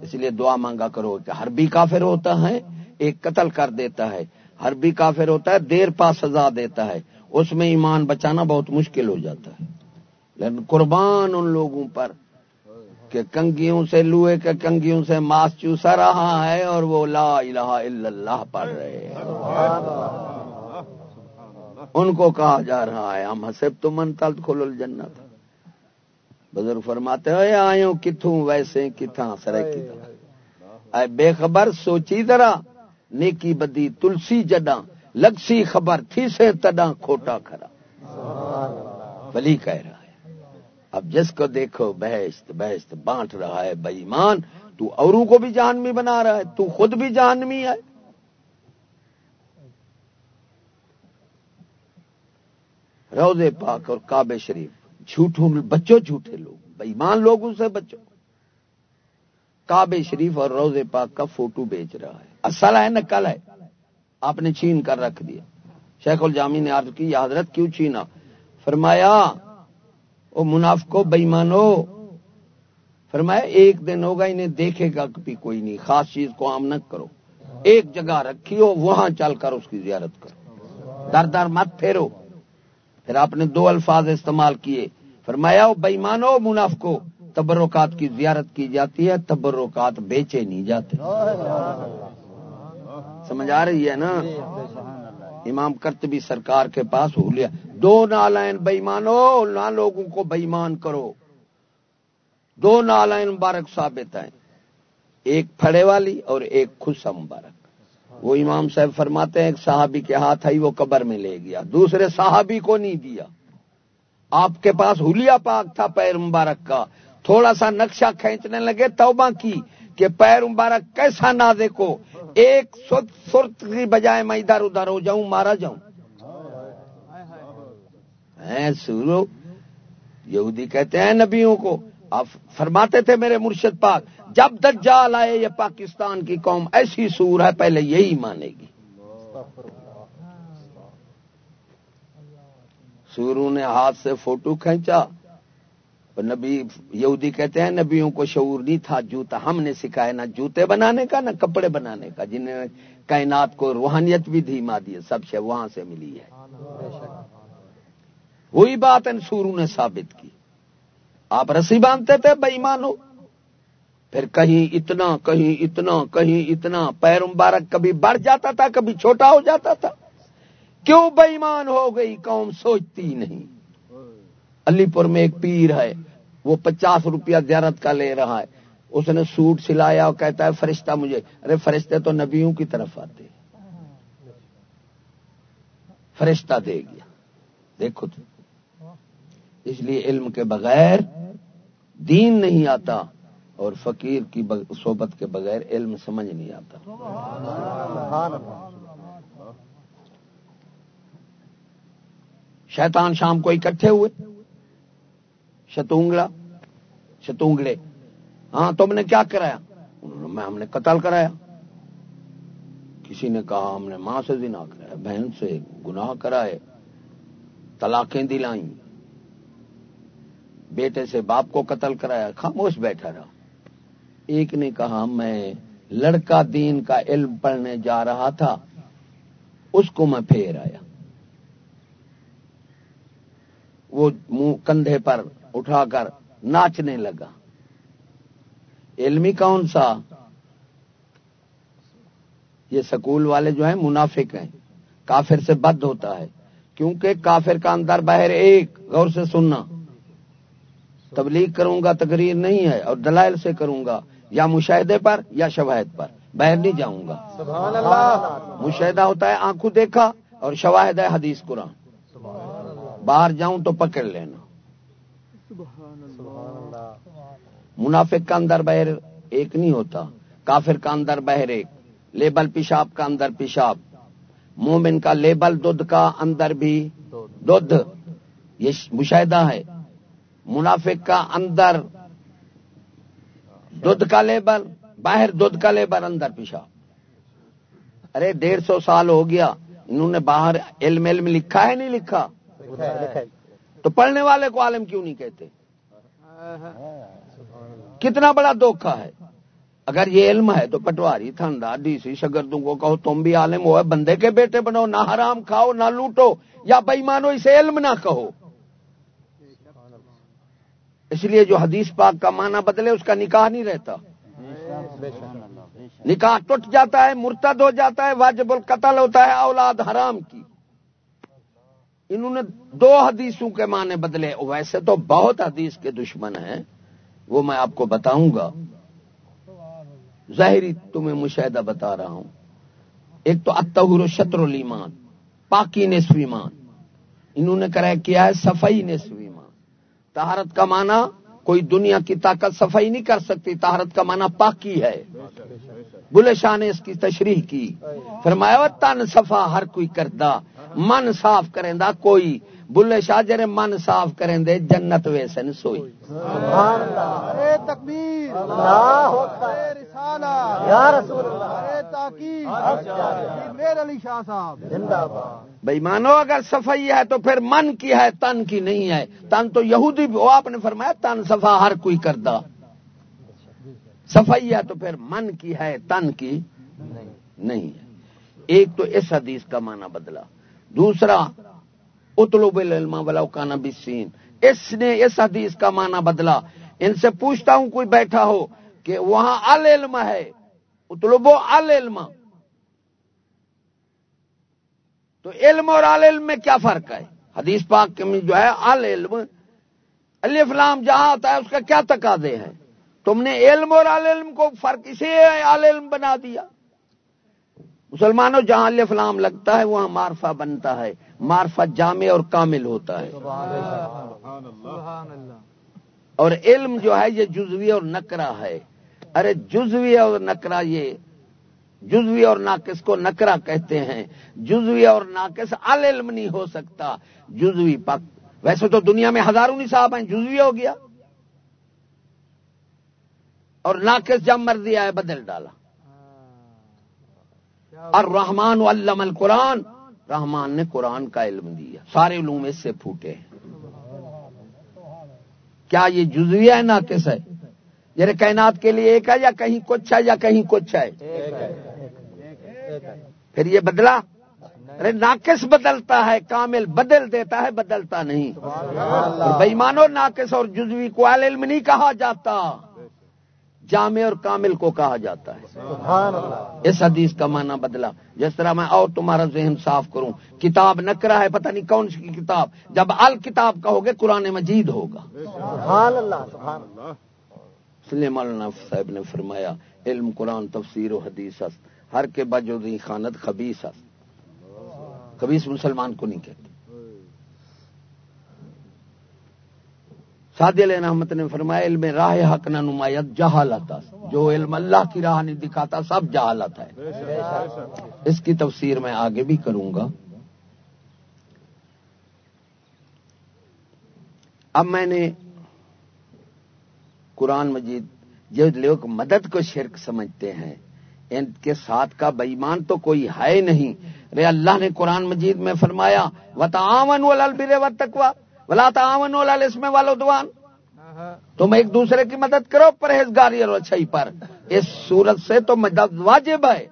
اس لیے دعا مانگا کرو کہ ہر بھی کافر ہوتا ہے، ایک قتل کر دیتا ہے۔ ہر بھی کافر ہوتا ہے، دیر پا سزا دیتا ہے۔ اس میں ایمان بچانا بہت مشکل ہو جاتا ہے۔ لیکن قربان ان لوگوں پر کہ کنگیوں سے لوہے کے کنگیوں سے ماس چوسا رہا ہے اور وہ لا الہ الا اللہ پڑھ رہے ہیں۔ ان کو کہا جا رہا ہے، ہم حسب تو من تل کھول الجنت۔ بزرگ فرماتے ہو آئے کتوں ویسے کتنا سرے اے بے خبر، سوچی ذرا، نیکی بدی، تلسی جڈاں، لگسی خبر، تھی سے تڈا کھوٹا کھرا۔ ولی کہہ رہا ہے، اب جس کو دیکھو، بہشت بہشت بانٹ رہا ہے بےمان تو اوروں کو بھی جہنمی بنا رہا ہے، تو خود بھی جہنمی ہے۔ روزے پاک اور کعبے شریف۔ جھوٹوں بچوں جھوٹے لوگ بےمان لوگوں سے بچوں۔ کعبے شریف اور روزے پاک کا فوٹو بیچ رہا ہے۔ اصل ہے نقل ہے۔ آپ نے چھین کر رکھ دیا۔ شیخ الجامی نے عرض کی حضرت کیوں چھینا؟ فرمایا، او منافقو بےمانو فرمایا، ایک دن ہوگا، انہیں دیکھے گا کبھی کوئی نہیں۔ خاص چیز کو عام نہ کرو۔ ایک جگہ رکھی ہو وہاں چل کر اس کی زیارت کرو۔ در در مت پھیرو۔ پھر آپ نے دو الفاظ استعمال کیے۔ فرمایا بےمانو منافقو، تبرکات کی زیارت کی جاتی ہے، تبرکات بیچے نہیں جاتے۔ سمجھ آ رہی ہے نا؟ امام کرتبی سرکار کے پاس ہو لیا۔ دو نالائن بےمانو نہ لوگوں کو بےمان کرو۔ دو نالائن مبارک ثابت ہیں۔ ایک پھڑے والی اور ایک خسا مبارک۔ وہ امام صاحب فرماتے ہیں ایک صحابی کے ہاتھ آئی، وہ قبر میں لے گیا۔ دوسرے صحابی کو نہیں دیا۔ آپ کے پاس ہولیا پاک تھا پیر مبارک کا۔ تھوڑا سا نقشہ کھینچنے لگے، توبہ کی کہ پیر مبارک کیسا نہ دیکھو ایک سرت کی بجائے میں ادھر ادھر ہو جاؤں، مارا جاؤں۔ سورو، یہودی کہتے ہیں نبیوں کو، آپ فرماتے تھے میرے مرشد پاک جب دجال آئے یہ پاکستان کی قوم ایسی سور ہے، پہلے یہی مانے گی۔ سورو نے ہاتھ سے فوٹو کھینچا۔ نبی یہودی کہتے ہیں، نبیوں کو شعور نہیں تھا، جوتا ہم نے سکھایا، نہ جوتے بنانے کا، نہ کپڑے بنانے کا۔ جنہیں کائنات کو روحانیت بھی دھیما دی سب سے وہاں سے ملی ہے۔ وہی بات ان سورو نے ثابت کی۔ آپ رسی باندھتے تھے بئی مانو پھر کہیں اتنا کہیں اتنا کہیں اتنا، پیر مبارک کبھی بڑھ جاتا تھا، کبھی چھوٹا ہو جاتا تھا۔ کیوں بےمان ہو گئی؟ قوم سوچتی نہیں۔ علی پور میں ایک پیر ہے، وہ پچاس روپیہ زیارت کا لے رہا ہے۔ اس نے سوٹ سلایا اور کہتا ہے، فرشتہ مجھے، ارے فرشتے تو نبیوں کی طرف آتے۔ فرشتہ دے گیا۔ دیکھو تو۔ اس لیے علم کے بغیر دین نہیں آتا۔ اور فقیر کی صحبت کے بغیر علم سمجھ نہیں آتا۔ شیطان شام کو اکٹھے ہوئے۔ شتونگڑا۔ شتونگڑے۔ ہاں تم نے کیا کرایا؟ انہوں نے ہم نے قتل کرایا۔ کسی نے کہا، ہم نے ماں سے دنا کرایا، بہن سے گناہ کرائے طلاقیں دلائیں۔ بیٹے سے باپ کو قتل کرایا، خاموش بیٹھا رہا۔ ایک نے کہا، میں لڑکا دین کا علم پڑھنے جا رہا تھا، اس کو میں پھیر آیا۔ وہ منہ کندھے پر اٹھا کر ناچنے لگا۔ علمی کون سا؟ یہ سکول والے جو ہیں، منافق ہیں۔ کافر سے بد ہوتا ہے، کیونکہ کافر کا اندر باہر ایک، غور سے سننا۔ تبلیغ کروں گا، تقریر نہیں ہے، اور دلائل سے کروں گا۔ یا مشاہدے پر یا شواہد پر۔ باہر نہیں جاؤں گا۔ سبحان اللہ مشاہدہ ہوتا ہے آنکھوں دیکھا اور شواہد ہے حدیث قرآن۔ باہر جاؤں تو پکڑ لینا۔ منافق کا اندر بہر ایک نہیں ہوتا۔ کافر کا اندر بہر ایک۔ لیبل پیشاب کا اندر پیشاب۔ مومن کا لیبل دودھ کا اندر بھی دودھ۔ یہ مشاہدہ ہے۔ منافق کا اندر دودھ کا لیبل باہر دودھ کا لیبل اندر پیشاب۔ ارے ڈیڑھ سو سال ہو گیا انہوں نے باہر علم علم لکھا ہے نہیں لکھا؟ تو پڑھنے والے کو عالم کیوں نہیں کہتے؟ کتنا بڑا دھوکھا ہے۔ اگر یہ علم ہے تو پٹواری تھنڈا ڈی سی شگردوں کو کہو تم بھی عالم ہو بندے کے بیٹے بنو نہ حرام کھاؤ نہ لوٹو یا بئی مانو اسے علم نہ کہو۔ اس لیے جو حدیث پاک کا معنی بدلے اس کا نکاح نہیں رہتا۔ نکاح ٹوٹ جاتا ہے، مرتد ہو جاتا ہے، واجب القتل ہوتا ہے، اولاد حرام کی۔ انہوں نے دو حدیثوں کے معنی بدلے۔ ویسے تو بہت حدیث کے دشمن ہیں، وہ میں آپ کو بتاؤں گا۔ ظاہری تمہیں مشاہدہ بتا رہا ہوں۔ ایک تو اتہر شطر المان پاکی نصف ایمان انہوں نے کرا کیا ہے؟ صفائی نصف تہارت کا معنی کوئی دنیا کی طاقت صفائی نہیں کر سکتی تہارت کا معنی پاکی ہے۔ بلے شاہ نے اس کی تشریح کی۔ فرمایا تن صفا ہر کوئی کردہ، من صاف کریں دا کوئی بلے شاہ جرے من صاف کریں دے جنت ویسن سوئی۔ اے تکبیر۔ اے رسالہ یا رسول اللہ۔ اے تاکید۔ میر علی شاہ صاحب۔ زندہ باد۔ بھائی مانو اگر صفائی ہے تو پھر من کی ہے تن کی نہیں ہے۔ تن تو یہودی بھی وہ آپ نے فرمایا تن صفا ہر کوئی کردہ صفائی ہے تو پھر من کی ہے تن کی نہیں ہے۔ ایک تو اس حدیث کا معنی بدلا۔ دوسرا اتلوب العلم ولو کانا بسین اس نے اس حدیث کا معنی بدلا۔ ان سے پوچھتا ہوں کوئی بیٹھا ہو کہ وہاں العلم ہے۔ اتلوبو العلم تو علم اور العلم میں کیا فرق ہے؟ حدیث پاک میں جو ہے العلم الف لام جہاں آتا ہے، اس کا کیا تقاضے ہیں؟ تم نے علم اور العلم کو فرق اسے العلم بنا دیا۔ مسلمانوں، جہاں الف لام لگتا ہے، وہاں معرفہ بنتا ہے۔ معرفہ جامع اور کامل ہوتا ہے۔ اور علم جو ہے یہ جزوی اور نکرا ہے۔ ارے جزوی اور نکرا یہ جزوی اور ناقص کو نکرا کہتے ہیں۔ جزوی اور ناقص العلم نہیں ہو سکتا۔ جزوی پک ویسے تو دنیا میں ہزاروں نصاب ہیں جزوی ہو گیا۔ اور ناقص جب مرضی آئے بدل ڈالا۔ اور رحمان علم القرآن۔ رحمان نے قرآن کا علم دیا۔ سارے علوم اس سے پھوٹے ہیں۔ کیا یہ جزوی ہے ناقص ہے؟ یہ کائنات کے لیے ایک ہے یا کہیں کچھ ہے یا کہیں کچھ ہے؟ پھر یہ بدلا ارے ناقص بدلتا ہے کامل بدل دیتا ہے بدلتا نہیں۔ بےمانو ناقص اور جزوی کو علم نہیں کہا جاتا۔ جامع اور کامل کو کہا جاتا ہے۔ اس حدیث کا معنی بدلا۔ جس طرح میں اور تمہارا ذہن صاف کروں۔ کتاب نکرا ہے پتہ نہیں کون سی کتاب۔ جب ال کتاب کہو گے قرآن مجید ہوگا۔ اس لیے مولانا صاحب نے فرمایا علم قرآن تفسیر و حدیث است۔ ہر کے بجودی خانت خبیص است۔ خبیص مسلمان کو نہیں کہتے۔ سعد علیہ رحمت نے فرمایا، علم راہ حق نہ نمایت جہالت جو علم اللہ کی راہ نہیں دکھاتا، سب جہالت ہے۔ اس کی تفسیر میں آگے بھی کروں گا۔ اب میں نے قرآن مجید، جو لوگ مدد کو شرک سمجھتے ہیں، ان کے ساتھ کا بےمان تو کوئی ہے نہیں۔ رے اللہ نے قرآن مجید میں فرمایا و تعاون ولا تعاون والاسم والعدوان تم ایک دوسرے کی مدد کرو پرہیزگاری اور اچھائی پر۔ اس صورت سے تو مدد واجب ہے۔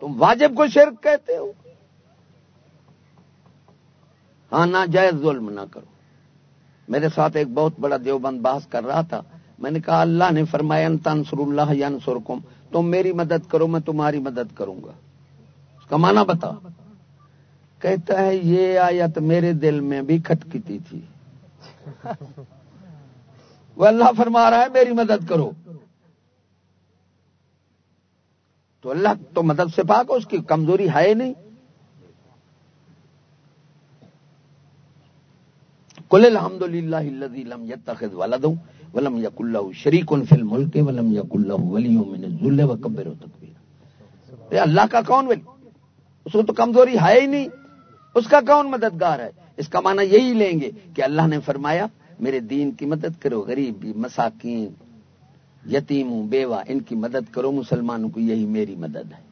تم واجب کو شرک کہتے ہو۔ ہاں نہ جائز ظلم نہ کرو۔ میرے ساتھ ایک بہت بڑا دیوبند بحث کر رہا تھا۔ میں نے کہا اللہ نے فرمایا تنصر اللہ ینصرکم۔ تم میری مدد کرو میں تمہاری مدد کروں گا۔ اس کا معنی بتا کہتا ہے یہ آیت میرے دل میں بھی کھٹکتی تھی۔ وہ اللہ فرما رہا ہے میری مدد کرو۔ تو اللہ تو مدد سے پاک اس کی کمزوری ہے نہیں۔ کل الحمد للہ لم ولم یق اللہ شریک ان فل ملک ولم یق اللہ ولی ذل و کبر و اللہ کا کون ولی؟ اس کو تو کمزوری ہے ہی نہیں۔ اس کا کون مددگار ہے؟ اس کا معنی یہی لیں گے کہ اللہ نے فرمایا، میرے دین کی مدد کرو، غریب مساکین یتیم بیوہ، ان کی مدد کرو، مسلمانوں کو یہی میری مدد ہے۔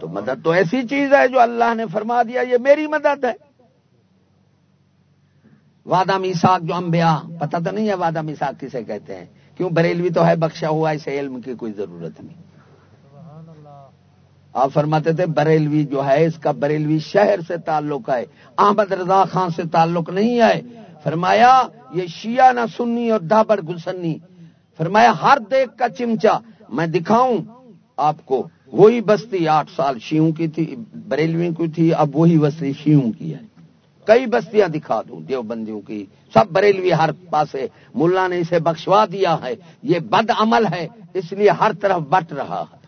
تو مدد تو ایسی چیز ہے جو اللہ نے فرما دیا، یہ میری مدد ہے۔ وعدہ میساک جو انبیاء، پتہ تو نہیں ہے وعدہ میساک کسے کہتے ہیں؟ کیوں؟ بریلوی تو ہے، بخشا ہوا، اسے علم کی کوئی ضرورت نہیں۔ آپ فرماتے تھے بریلوی جو ہے، اس کا بریلوی شہر سے تعلق ہے، احمد رضا خان سے تعلق نہیں ہے۔ فرمایا، یہ شیعہ نہ سنی اور دابڑ گلسنی فرمایا، ہر دیکھ کا چمچا۔ میں دکھاؤں آپ کو، وہی بستی آٹھ سال شیوں کی تھی، بریلوی کی تھی، اب وہی بستی شیوں کی ہے۔ کئی بستیاں دکھا دوں دیوبندیوں کی۔ سب بریلوی ہر پاس ملا نے اسے بخشوا دیا ہے۔ یہ بد عمل ہے، اس لیے ہر طرف بٹ رہا ہے۔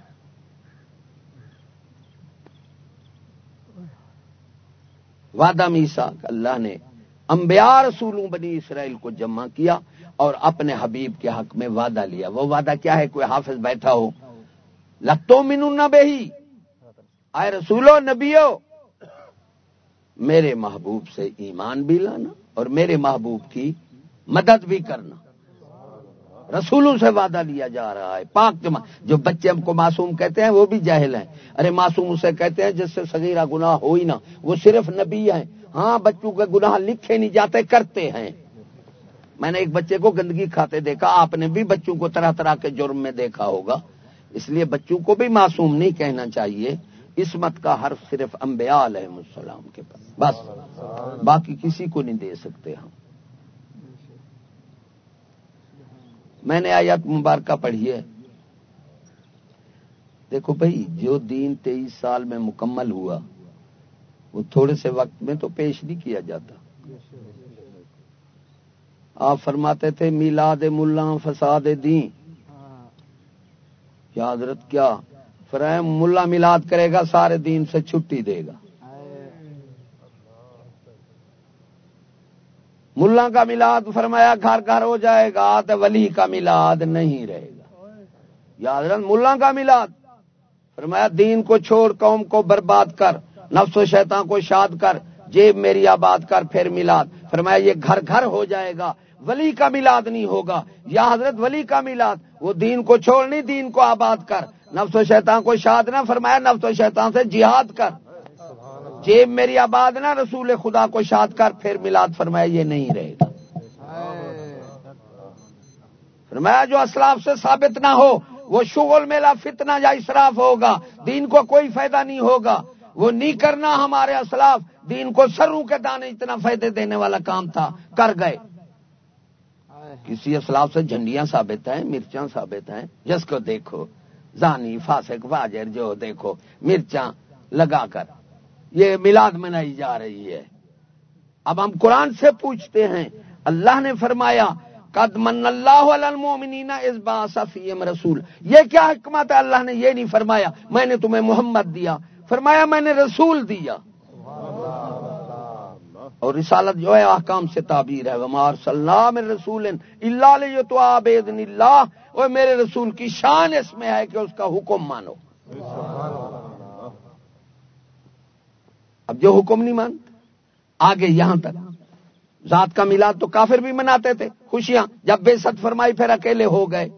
وعدہ میسا اللہ نے انبیاء رسولوں بنی اسرائیل کو جمع کیا اور اپنے حبیب کے حق میں وعدہ لیا۔ وہ وعدہ کیا ہے؟ کوئی حافظ بیٹھا ہو۔ لتو مینو نہ بے ہی آئے رسولو، نبیو، میرے محبوب سے ایمان بھی لانا اور میرے محبوب کی مدد بھی کرنا۔ رسولوں سے وعدہ لیا جا رہا ہے۔ پاک جو بچے ہم کو معصوم کہتے ہیں، وہ بھی جاہل ہیں۔ ارے معصوم اسے کہتے ہیں جس سے سگیرہ گناہ ہو ہی نہ۔ وہ صرف نبی ہیں۔ ہاں بچوں کے گناہ لکھے نہیں جاتے، کرتے ہیں۔ میں نے ایک بچے کو گندگی کھاتے دیکھا۔ آپ نے بھی بچوں کو طرح طرح کے جرم میں دیکھا ہوگا۔ اس لیے بچوں کو بھی معصوم نہیں کہنا چاہیے۔ اسمت کا حرف صرف انبیاء علیہ السلام کے پاس۔ بس۔ باقی کسی کو نہیں دے سکتے ہم۔ میں نے آیت مبارکہ پڑھی ہے۔ دیکھو بھائی، جو دین تیئیس سال میں مکمل ہوا، وہ تھوڑے سے وقت میں تو پیش نہیں کیا جاتا۔ آپ فرماتے تھے، میلاد ملا فساد دین۔ کیا حضرت کیا؟ فرائم ملا میلاد کرے گا، سارے دین سے چھٹی دے گا۔ ملا کا میلاد فرمایا گھر گھر ہو جائے گا تو ولی کا میلاد نہیں رہے گا۔ یاد رن ملا کا میلاد فرمایا دین کو چھوڑ، قوم کو برباد کر، نفس و شیطان کو شاد کر، جیب میری آباد کر، پھر میلاد فرمایا یہ گھر گھر ہو جائے گا، ولی کا میلاد نہیں ہوگا۔ یا حضرت ولی کا میلاد وہ دین کو چھوڑ نہیں، دین کو آباد کر۔ نفس و شیطان کو شاد نہ فرمایا، نفس و شیطان سے جہاد کر۔ جیب میری آباد نہ، رسول خدا کو شاد کر، پھر میلاد فرمایا یہ نہیں رہے گا۔ فرمایا جو اسلاف سے ثابت نہ ہو، وہ شغل میلا فتنہ یا اسراف ہوگا، دین کو کوئی فائدہ نہیں ہوگا۔ وہ نہیں کرنا ہمارے اسلاف، دین کو سروں کے دانے اتنا فائدے دینے والا کام تھا، کر گئے۔ کسی اسلاف سے جھنڈیاں ثابت ہیں، مرچاں ثابت ہیں، جس کو دیکھو، زانی، فاسق، واجر، جو دیکھو، مرچاں لگا کر۔ یہ میلاد منائی جا رہی ہے۔ اب ہم قرآن سے پوچھتے ہیں، اللہ نے فرمایا، قد من اللہ المومنین اس باسفیم رسول۔ یہ کیا حکمت ہے؟ اللہ نے یہ نہیں فرمایا، میں نے تمہیں محمد دیا۔ فرمایا، میں نے رسول دیا۔ اور رسالت جو ہے، احکام سے تعبیر ہے۔ ومار صلی اللہ رسول اللہ تو آبید اللہ اور میرے رسول کی شان اس میں ہے کہ اس کا حکم مانو۔ اب جو حکم نہیں مانتے، آگے یہاں تک۔ ذات کا میلاد تو کافر بھی مناتے تھے، خوشیاں۔ جب بے ست فرمائی پھر اکیلے ہو گئے۔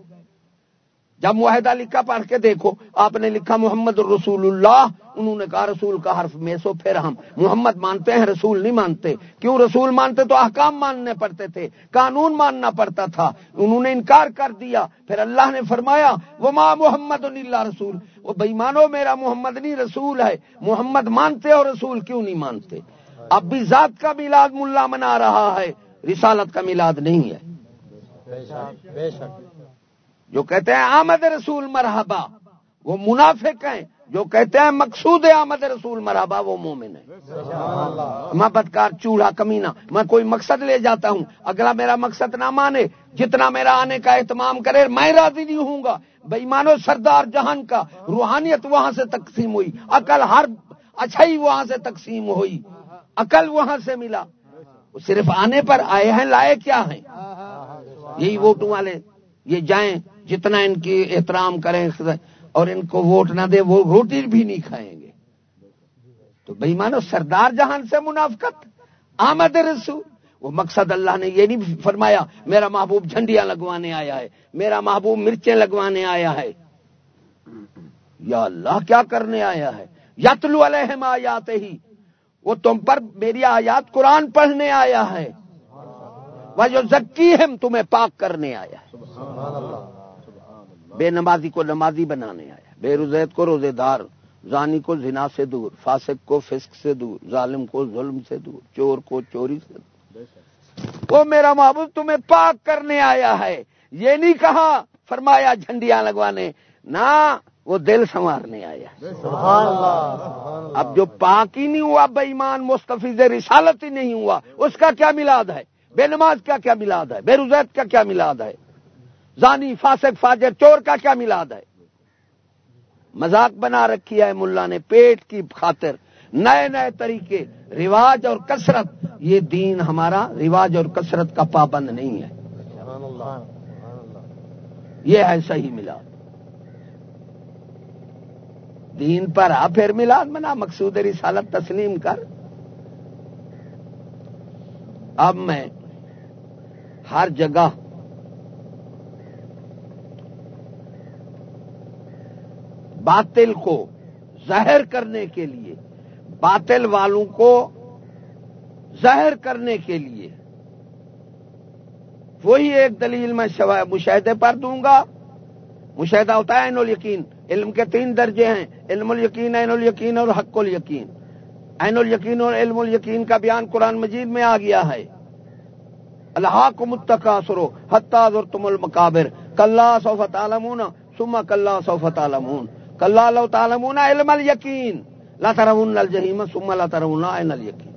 جب معاہدہ لکھا پڑھ کے دیکھو، آپ نے لکھا محمد رسول اللہ، انہوں نے کہا رسول کا حرف میں سو، پھر ہم محمد مانتے ہیں، رسول نہیں مانتے۔ کیوں رسول مانتے؟ تو احکام ماننے پڑتے تھے، قانون ماننا پڑتا تھا۔ انہوں نے انکار کر دیا، پھر اللہ نے فرمایا وہ ماں محمد اللہ رسول۔ وہ بھائی مانو، میرا محمد نہیں رسول ہے۔ محمد مانتے اور رسول کیوں نہیں مانتے؟ اب بھی ذات کا میلاد ملا منا رہا ہے، رسالت کا میلاد نہیں ہے۔ بے شک۔ جو کہتے ہیں آمد رسول مرحبا، وہ منافق ہیں، جو کہتے ہیں مقصود آمد رسول مرحبا، وہ مومن ہے میں بدکار، چوڑا، کمینہ، میں کوئی مقصد لے جاتا ہوں۔ اگلا میرا مقصد نہ مانے، جتنا میرا آنے کا اہتمام کرے، میں راضی نہیں ہوں گا۔ بھائی مانو سردار جہان کا روحانیت وہاں سے تقسیم ہوئی۔ عقل ہر اچھائی وہاں سے تقسیم ہوئی۔ عقل وہاں سے ملا۔ صرف آنے پر آئے ہیں لائے کیا ہیں؟ یہی ووٹوں والے، یہ جائیں۔ جتنا ان کی احترام کریں، اور ان کو ووٹ نہ دے وہ روٹی بھی نہیں کھائیں گے۔ تو بھائی مانو سردار جہان سے منافقت، آمد رسول، وہ مقصد اللہ نے یہ نہیں فرمایا، میرا محبوب جھنڈیاں لگوانے آیا ہے، میرا محبوب مرچیں لگوانے آیا ہے۔ یا اللہ کیا کرنے آیا ہے؟ یتلو علیہم آیات ہی وہ تم پر میری آیات قرآن پڑھنے آیا ہے۔ وہ جو ذکی ہم تمہیں پاک کرنے آیا ہے۔ بے نمازی کو نمازی بنانے آیا بے روزیت کو روزے دار زانی کو زنا سے دور فاسق کو فسق سے دور ظالم کو ظلم سے دور چور کو چوری سے دور۔ وہ میرا محبوب تمہیں پاک کرنے آیا ہے۔ یہ نہیں کہا فرمایا جھنڈیاں لگوانے۔ نہ وہ دل سنوارنے آیا۔ سبحان اللہ اب جو پاک ہی نہیں ہوا بےمان مستفیض رسالت ہی نہیں ہوا اس کا کیا ملاد ہے؟ بے نماز کا کیا ملاد ہے؟ بے روزیت کا کیا ملاد ہے؟ زانی فاسق فاجر، چور کا کیا ملاد ہے؟ مذاق بنا رکھی ہے ملا نے پیٹ کی خاطر۔ نئے نئے طریقے، رواج اور کثرت۔ یہ دین ہمارا رواج اور کثرت کا پابند نہیں ہے۔ یہ ہے صحیح ملاد دین پر آ پھر ملاد منا، مقصود رسالت تسلیم کر۔ اب میں ہر جگہ باطل کو ظاہر کرنے کے لیے، باطل والوں کو ظاہر کرنے کے لیے۔ وہی ایک دلیل میں مشاہدے پر دوں گا۔ مشاہدہ ہوتا ہے عین الیقین۔ علم کے تین درجے ہیں۔ علم الیقین، عین الیقین اور حق الیقین۔ عین الیقین اور علم الیقین کا بیان قرآن مجید میں آ گیا ہے۔ اللہ کو متقاصرو حتہ تم المقابر کلّا صوفت عالمون سما کلّا صوفت عالمون کلّا لو تعلمون علم الیقین لا ترون الجحیم ثم لا ترون عین الیقین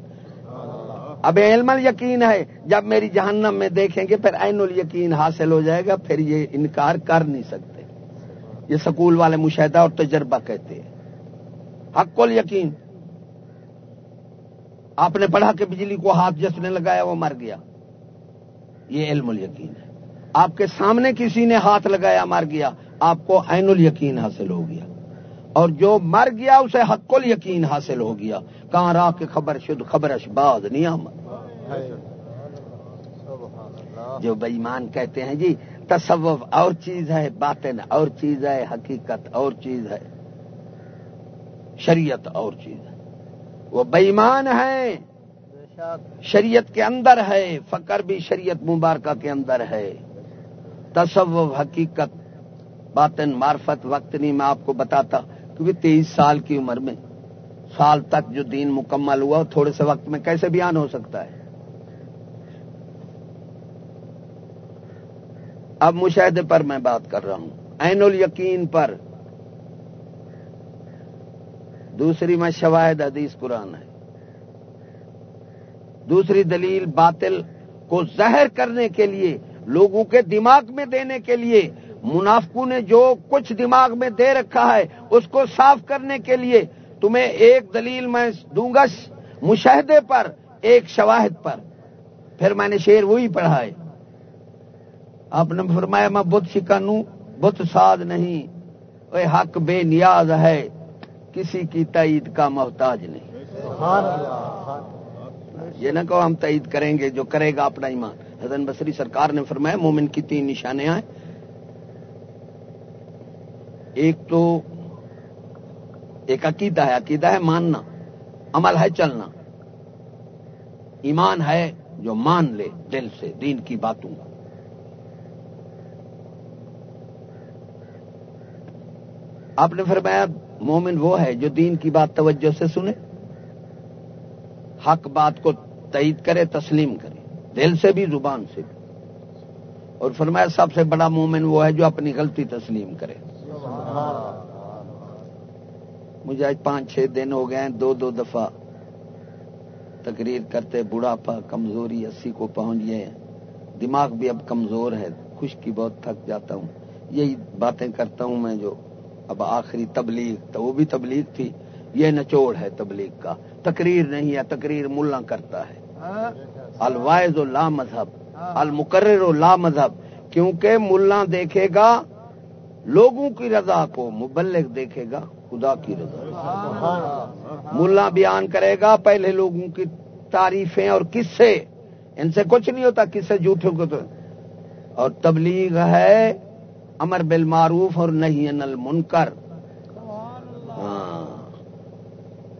اب علم الیقین ہے جب میری جہنم میں دیکھیں گے پھر عین الیقین حاصل ہو جائے گا پھر یہ انکار کر نہیں سکتے یہ سکول والے مشاہدہ اور تجربہ کہتے ہیں حق الیقین آپ نے پڑھا کہ بجلی کو ہاتھ جس نے لگایا وہ مر گیا یہ علم الیقین ہے آپ کے سامنے کسی نے ہاتھ لگایا مر گیا آپ کو عین الیقین حاصل ہو گیا اور جو مر گیا اسے حق الیقین حاصل ہو گیا کہاں راہ کے خبر شد، خبر اشباد نیامت جو بےمان کہتے ہیں جی تصوف اور چیز ہے، باطن اور چیز ہے، حقیقت اور چیز ہے، شریعت اور چیز ہے۔ وہ بےمان ہے، شریعت کے اندر ہے، فقر بھی شریعت مبارکہ کے اندر ہے۔ تصوف حقیقت باطن معرفت وقت نہیں میں آپ کو بتاتا کیونکہ تیئیس سال کی عمر میں سال تک جو دین مکمل ہوا تھوڑے سے وقت میں کیسے بیان ہو سکتا ہے؟ اب مشاہدے پر میں بات کر رہا ہوں۔ عین الیقین پر۔ دوسری میں شواہد حدیث قرآن ہے۔ دوسری دلیل باطل کو ظاہر کرنے کے لیے، لوگوں کے دماغ میں دینے کے لیے منافقوں نے جو کچھ دماغ میں دے رکھا ہے اس کو صاف کرنے کے لیے تمہیں ایک دلیل میں دوں گا مشاہدے پر ایک شواہد پر۔ پھر میں نے شیر وہی پڑھا ہے۔ آپ نے فرمایا میں بت شکانوں بت ساز نہیں۔ اے حق بے نیاز ہے کسی کی تعید کا محتاج نہیں۔ یہ نہ کہو ہم تعید کریں گے جو کرے گا اپنا ایمان۔ حضرت بصری سرکار نے فرمایا مومن کی تین نشانیاں ہیں۔ ایک تو ایک عقیدہ ہے عقیدہ ہے ماننا، عمل ہے چلنا۔ ایمان ہے جو مان لے دل سے، دین کی باتوں کو آپ نے فرمایا مومن وہ ہے جو دین کی بات توجہ سے سنے، حق بات کو تعید کرے، تسلیم کرے، دل سے بھی، زبان سے بھی۔ اور فرمایا سب سے بڑا مومن وہ ہے جو اپنی غلطی تسلیم کرے۔ مجھے آج پانچ چھ دن ہو گئے ہیں دو دو دفعہ تقریر کرتے بڑھاپا کمزوری اسی کو پہنچ گئے دماغ بھی اب کمزور ہے خشکی بہت تھک جاتا ہوں۔ یہی باتیں کرتا ہوں میں جو اب آخری تبلیغ تو وہ بھی تبلیغ تھی۔ یہ نچوڑ ہے تبلیغ کا۔ تقریر نہیں ہے تقریر ملا کرتا ہے۔ الوائز و لا مذہب المقرر و لا مذہب کیونکہ ملا دیکھے گا لوگوں کی رضا کو مبلغ دیکھے گا، خدا کی رضا۔ ملا بیان کرے گا، پہلے لوگوں کی تعریفیں اور کس سے ان سے کچھ نہیں ہوتا کس سے جھوٹوں کو تو۔ اور تبلیغ ہے امر بالمعروف اور نہیں انل منکر ہاں۔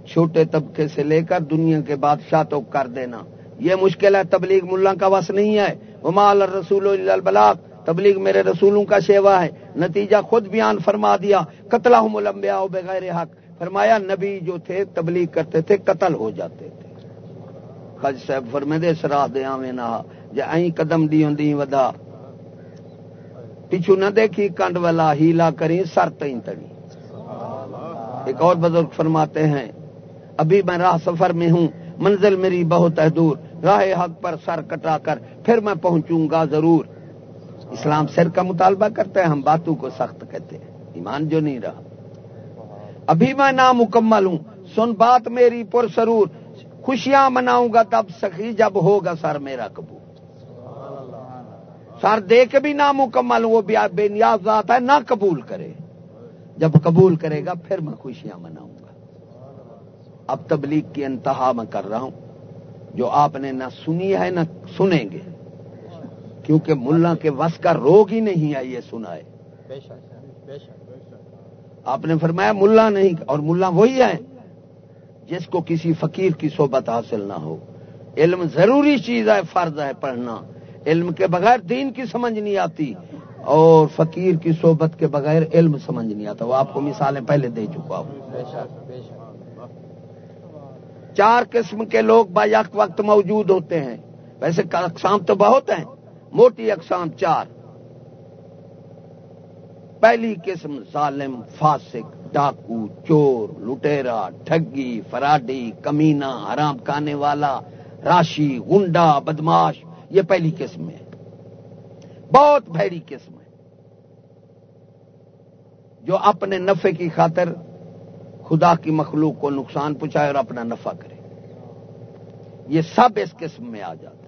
چھوٹے طبقے سے لے کر دنیا کے بادشاہ تو کر دینا۔ یہ مشکل ہے، تبلیغ ملا کا وس نہیں ہے۔ مال رسول البلاغ۔ تبلیغ میرے رسولوں کا شیوا ہے۔ نتیجہ خود بیان فرما دیا۔ قتل ملمبیا بغیر حق۔ فرمایا، نبی جو تھے تبلیغ کرتے تھے، قتل ہو جاتے تھے۔ خج صاحب فرمے دے سراہ دیا میں نہ۔ جی قدم دی ہوں ودا۔ پیچھو نہ دیکھی، کنڈ والا ہیلا کری سر تین تڑی۔ ایک اور بزرگ فرماتے ہیں، ابھی میں راہ سفر میں ہوں، منزل میری بہت ہے دور۔ راہ حق پر سر کٹا کر، پھر میں پہنچوں گا ضرور۔ اسلام سر کا مطالبہ کرتے ہیں ہم باتوں کو سخت کہتے ہیں۔ ایمان جو نہیں رہا۔ ابھی میں نامکمل ہوں۔ سن بات میری پر سرور۔ خوشیاں مناؤں گا تب سخی جب ہوگا سر میرا قبول۔ سر دے کے بھی نامکمل وہ بے نیاز ذات ہے، نہ قبول کرے۔ جب قبول کرے گا، پھر میں خوشیاں مناؤں گا۔ اب تبلیغ کی انتہا میں کر رہا ہوں۔ جو آپ نے نہ سنی ہے، نہ سنیں گے۔ کیونکہ ملا کے وس کا روگ ہی نہیں ہے سنا ہے۔ آپ نے فرمایا ملا نہیں اور ملا وہی ہے جس کو کسی فقیر کی صحبت حاصل نہ ہو۔ علم ضروری چیز ہے فرض ہے پڑھنا۔ علم کے بغیر دین کی سمجھ نہیں آتی اور فقیر کی صحبت کے بغیر علم سمجھ نہیں آتا۔ وہ آپ کو مثالیں پہلے دے چکا ہوں۔ چار قسم کے لوگ با یک وقت موجود ہوتے ہیں۔ ویسے اقسام تو بہت ہیں۔ موٹی اقسام چار۔ پہلی قسم ظالم، فاسق، ڈاکو، چور، لٹیرا، ٹھگی، فراڈی کمینا حرام کانے والا، راشی گنڈا بدماش، یہ پہلی قسم ہے۔ بہت بھڑی قسم ہے۔ جو اپنے نفے کی خاطر خدا کی مخلوق کو نقصان پہنچائے اور اپنا نفع کرے۔ یہ سب اس قسم میں آ جاتے ہیں۔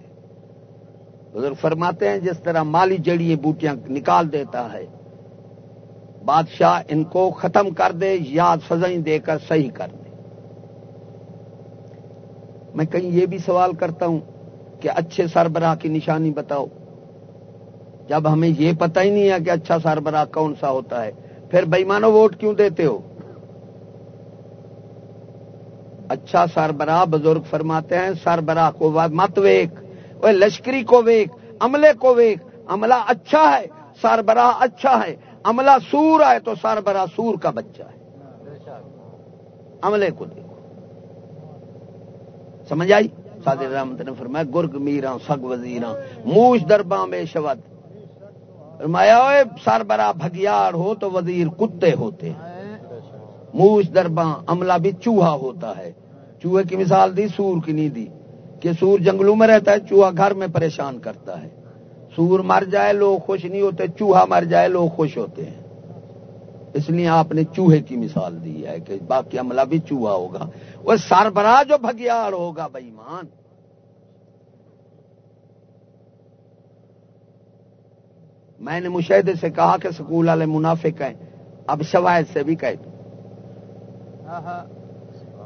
بزرگ فرماتے ہیں، جس طرح مالی جڑی بوٹیاں نکال دیتا ہے، بادشاہ ان کو ختم کر دے، یاد سزائیں دے کر صحیح کر دے۔ میں کہیں یہ بھی سوال کرتا ہوں کہ اچھے سربراہ کی نشانی بتاؤ۔ جب ہمیں یہ پتہ ہی نہیں ہے کہ اچھا سربراہ کون سا ہوتا ہے، پھر بےمانو ووٹ کیوں دیتے ہو؟ اچھا سربراہ بزرگ فرماتے ہیں، سربراہ کو مت ویک۔ وہ لشکری کو ویک عملے کو ویک عملہ اچھا ہے، سربراہ اچھا ہے، عملہ سور ہے تو سربراہ سور کا بچہ ہے۔ عملے کو دیکھو۔ سمجھ آئی؟ صادر رحمت نے فرمایا، گرگ میرا سگ وزیراں، موش درباں میں شوت فرمایا سربراہ بھگیار ہو تو وزیر کتے ہوتے ہیں۔ موش درباں، عملہ بھی چوہا ہوتا ہے۔ چوہے کی مثال دی، سور کی نہیں دی۔ کہ سور جنگلوں میں رہتا ہے چوہا گھر میں پریشان کرتا ہے۔ سور مر جائے لوگ خوش نہیں ہوتے چوہا مر جائے لوگ خوش ہوتے ہیں۔ اس لیے آپ نے چوہے کی مثال دی ہے کہ باقی عملہ بھی چوہا ہوگا۔ وہ سربراہ جو بھگیاڑ ہوگا بےمان میں نے مشاہدے سے کہا کہ سکول والے منافق ہیں اب شوائد سے بھی کہہ دوں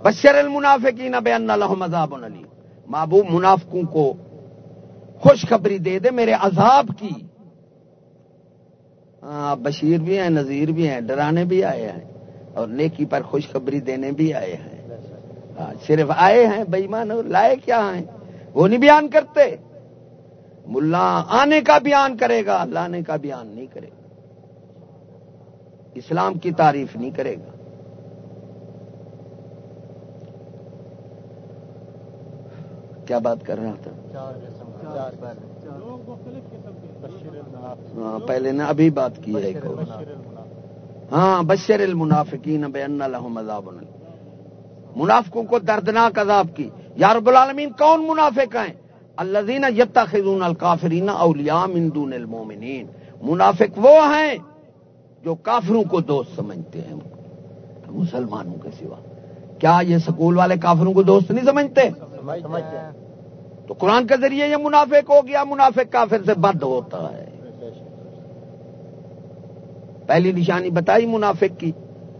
بشر المنافقین بے ان عذاب علی محبوب منافقوں کو خوشخبری دے دے، میرے عذاب کی۔ ہاں بشیر بھی ہیں، نذیر بھی ہیں، ڈرانے بھی آئے ہیں اور نیکی پر خوشخبری دینے بھی آئے ہیں۔ ہاں، صرف آئے ہیں بےمان لائے کیا ہیں۔ وہ نہیں بیان کرتے۔ ملا آنے کا بیان کرے گا، لانے کا بیان نہیں کرے گا۔ اسلام کی تعریف نہیں کرے گا۔ کیا بات کر رہا تھا؟ ہاں پہلے نے ابھی بات کی ہے ہاں بشر المنافقین بے ان لہم عذاب منافقوں کو دردناک عذاب کی۔ یا رب العالمین، کون منافق ہیں؟ الذین یتخذون الکافرین اولیاء من دون المومنین منافق وہ ہیں جو کافروں کو دوست سمجھتے ہیں۔ مسلمانوں کے سوا۔ کیا یہ سکول والے کافروں کو دوست نہیں سمجھتے؟ تو قرآن کے ذریعے یہ منافق ہو گیا منافق کافر سے بد ہوتا ہے۔ پہلی نشانی بتائی منافق کی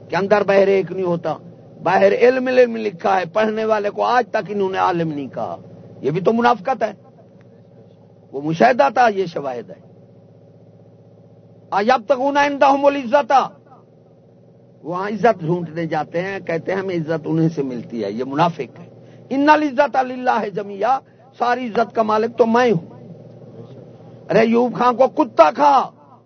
کہ اندر باہر ایک نہیں ہوتا باہر علم علم لکھا ہے پڑھنے والے کو آج تک انہوں نے عالم نہیں کہا۔ یہ بھی تو منافقت ہے۔ وہ مشاہدہ تھا یہ شواہد ہے۔ آج اب تک انہیں عزت وہاں عزت ڈھونڈنے جاتے ہیں کہتے ہیں ہمیں عزت انہیں سے ملتی ہے یہ منافق ہے۔ ان عزت اللہ ہے جمیا ساری عزت کا مالک تو میں ہوں۔ ارے یوب خان کو کتا کھا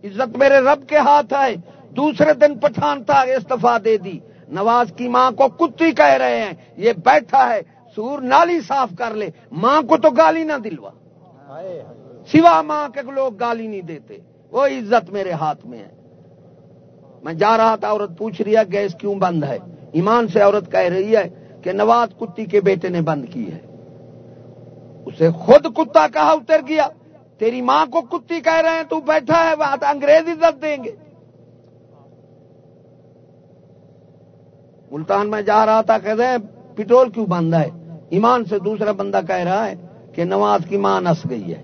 عزت میرے رب کے ہاتھ ہے دوسرے دن پٹھان تھا استفا دے دی۔ نواز کی ماں کو کتی کہہ رہے ہیں یہ بیٹھا ہے سور نالی صاف کر لے۔ ماں کو تو گالی نہ دلوا۔ سوا ماں کے لوگ گالی نہیں دیتے وہ عزت میرے ہاتھ میں ہے۔ میں جا رہا تھا، عورت پوچھ رہی ہے گیس کیوں بند ہے؟ ایمان سے عورت کہہ رہی ہے کہ نواز کتی کے بیٹے نے بند کی ہے۔ اسے خود کتا کہا اتر گیا۔ تیری ماں کو کتی کہہ رہے ہیں، تو بیٹھا ہے وہاں انگریز عزت دیں گے۔ ملتان میں جا رہا تھا کہتے ہیں پٹرول کیوں بند ہے؟ ایمان سے دوسرا بندہ کہہ رہا ہے کہ نواز کی ماں نس گئی ہے۔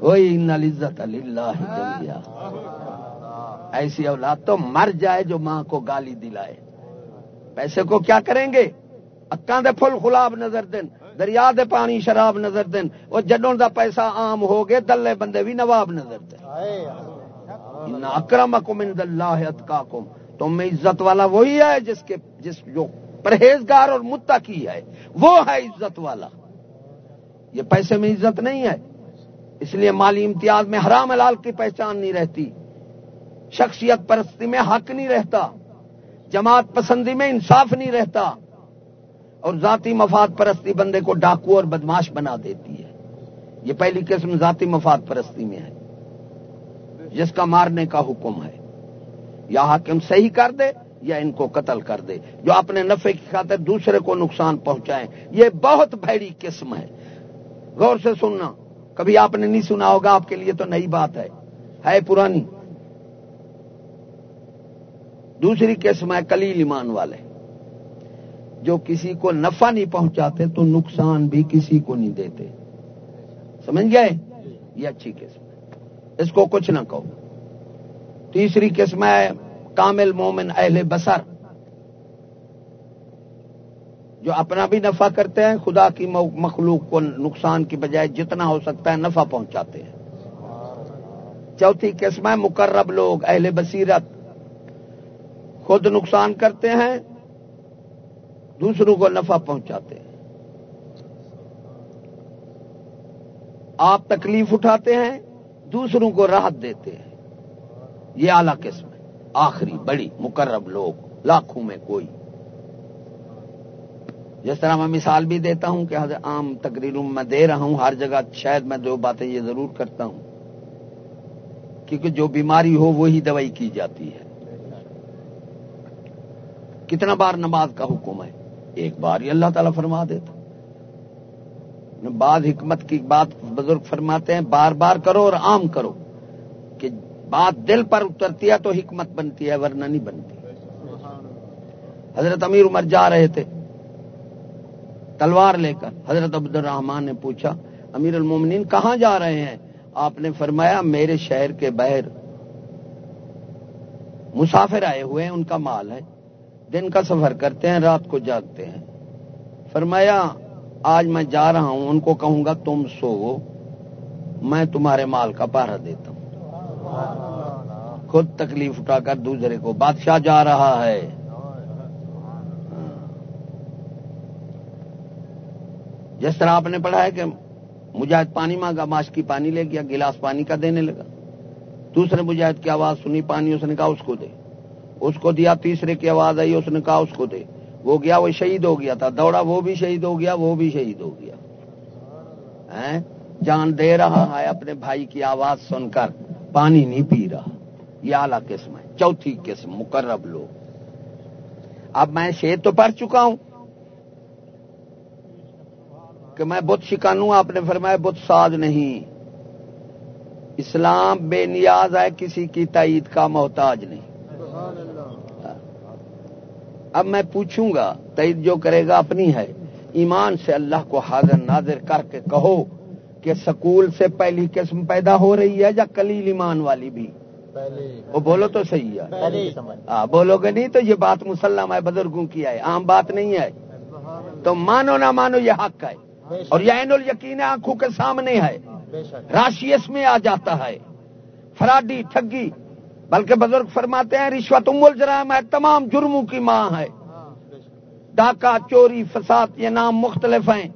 وہی عزت اللہ ایسی اولاد تو مر جائے جو ماں کو گالی دلائے۔ پیسے کو کیا کریں گے؟ اکان دے پھل خلاب نظر دن دریا دے پانی شراب نظر دین۔ وہ جڈوں دا پیسہ عام ہو گئے، دلے بندے بھی نواب نظر دین۔ اکرم اکم ان اللہ اتقاکم۔ تم میں عزت والا وہی ہے جس کے، جس جو پرہیزگار اور متقی ہے۔ وہ ہے عزت والا۔ یہ پیسے میں عزت نہیں ہے۔ اس لیے مالی امتیاز میں حرام حلال کی پہچان نہیں رہتی۔ شخصیت پرستی میں حق نہیں رہتا، جماعت پسندی میں انصاف نہیں رہتا، اور ذاتی مفاد پرستی بندے کو ڈاکو اور بدماش بنا دیتی ہے۔ یہ پہلی قسم ذاتی مفاد پرستی میں ہے، جس کا مارنے کا حکم ہے۔ یا حاکم صحیح کر دے یا ان کو قتل کر دے۔ جو اپنے نفے کی خاطر دوسرے کو نقصان پہنچائیں، یہ بہت بھڑی قسم ہے۔ غور سے سننا، کبھی آپ نے نہیں سنا ہوگا، آپ کے لیے تو نئی بات ہے۔ ہے پرانی۔ دوسری قسم ہے کلیل ایمان والے۔ جو کسی کو نفع نہیں پہنچاتے تو نقصان بھی کسی کو نہیں دیتے۔ سمجھ گئے؟ یہ اچھی قسم ہے۔ اس کو کچھ نہ کہو۔ تیسری قسم ہے کامل مومن اہل بسر جو اپنا بھی نفع کرتے ہیں، خدا کی مخلوق کو نقصان کی بجائے جتنا ہو سکتا ہے نفع پہنچاتے ہیں۔ چوتھی قسم ہے مقرب لوگ، اہل بصیرت۔ خود نقصان کرتے ہیں، دوسروں کو نفع پہنچاتے ہیں۔ آپ تکلیف اٹھاتے ہیں، دوسروں کو راحت دیتے ہیں۔ یہ اعلی قسم ہے۔ آخری بڑی مقرب لوگ، لاکھوں میں کوئی۔ جس طرح میں مثال بھی دیتا ہوں کہ عام تقریروں میں دے رہا ہوں، ہر جگہ شاید میں دو باتیں یہ ضرور کرتا ہوں۔ کیونکہ جو بیماری ہو وہی دوائی کی جاتی ہے۔ کتنا بار نماز کا حکم ہے؟ ایک بار ہی اللہ تعالیٰ فرما دیتا۔ بعض حکمت کی بات بزرگ فرماتے ہیں، بار بار کرو اور عام کرو۔ کہ بات دل پر اترتی ہے تو حکمت بنتی ہے، ورنہ نہیں بنتی۔ حضرت امیر عمر جا رہے تھے۔ تلوار لے کر حضرت عبد الرحمان نے پوچھا، امیر المومنین کہاں جا رہے ہیں؟ آپ نے فرمایا، میرے شہر کے باہر۔ مسافر آئے ہوئے ہیں، ان کا مال ہے۔ دن کا سفر کرتے ہیں، رات کو جاگتے ہیں۔ فرمایا، آج میں جا رہا ہوں، ان کو کہوں گا، تم سو۔ میں تمہارے مال کا پہرا دیتا ہوں۔ خود تکلیف اٹھا کر دوسرے کو، بادشاہ جا رہا ہے۔ جس طرح آپ نے پڑھا ہے کہ مجاہد پانی مانگا، ماش کی پانی لے گیا، گلاس پانی کا دینے لگا۔ دوسرے مجاہد کی آواز سنی، پانی اس نے کہا، اس کو دے۔ اس کو دیا، تیسرے کی آواز آئی، اس نے کہا اس کو دے۔ وہ گیا، وہ شہید ہو گیا تھا۔ دوڑا، وہ بھی شہید ہو گیا، وہ بھی شہید ہو گیا۔ جان دے رہا ہے اپنے بھائی کی آواز سن کر۔ پانی نہیں پی رہا۔ یہ اعلی قسم ہے۔ چوتھی قسم، مقرب لوگ۔ اب میں شیر تو پڑھ چکا ہوں۔ کہ میں بت شکانوں، آپ نے فرمایا بت ساز نہیں۔ اسلام بے نیاز ہے، کسی کی تائید کا محتاج نہیں۔ اب میں پوچھوں گا تعید جو کرے گا اپنی ہے۔ ایمان سے اللہ کو حاضر ناظر کر کے کہو کہ سکول سے پہلی قسم پیدا ہو رہی ہے یا کلیل ایمان والی بھی؟ وہ بولو تو صحیح ہے۔ ہاں بولو گے نہیں تو یہ بات مسلم ہے بزرگوں کی ہے عام بات نہیں ہے۔ تو مانو نہ مانو یہ حق ہے۔ اور یہ عین الیقین آنکھوں کے سامنے ہے۔ راشی اس میں آ جاتا ہے۔ فراڈی ٹھگی بلکہ بزرگ فرماتے ہیں، رشوت ام الجرائم ہے، تمام جرموں کی ماں ہے۔ ڈاکہ، چوری، فساد، یہ نام مختلف ہیں۔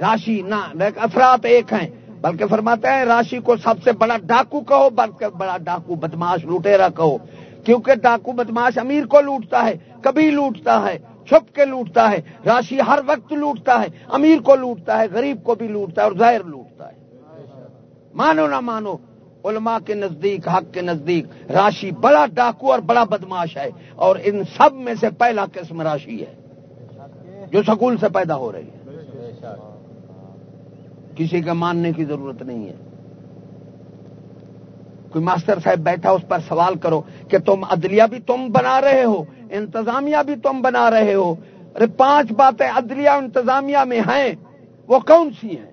راشی، نہ افراد ایک ہیں۔ بلکہ فرماتے ہیں، راشی کو سب سے بڑا ڈاکو کہو، بلکہ بڑا ڈاکو بدماش، لوٹیرا کہو۔ کیونکہ ڈاکو بدماش امیر کو لوٹتا ہے، کبھی لوٹتا ہے، چھپ کے لوٹتا ہے۔ راشی ہر وقت لوٹتا ہے، امیر کو لوٹتا ہے، غریب کو بھی لوٹتا ہے اور ظاہر لوٹتا ہے۔ مانو نہ مانو علماء کے نزدیک، حق کے نزدیک، راشی بڑا ڈاکو اور بڑا بدماش ہے اور ان سب میں سے پہلا قسم راشی ہے جو سکول سے پیدا ہو رہی ہے۔ کسی کے ماننے کی ضرورت نہیں ہے۔ کوئی ماسٹر صاحب بیٹھا اس پر سوال کرو کہ تم عدلیہ بھی تم بنا رہے ہو، انتظامیہ بھی تم بنا رہے ہو۔ ارے پانچ باتیں عدلیہ انتظامیہ میں ہیں، وہ کون سی ہیں؟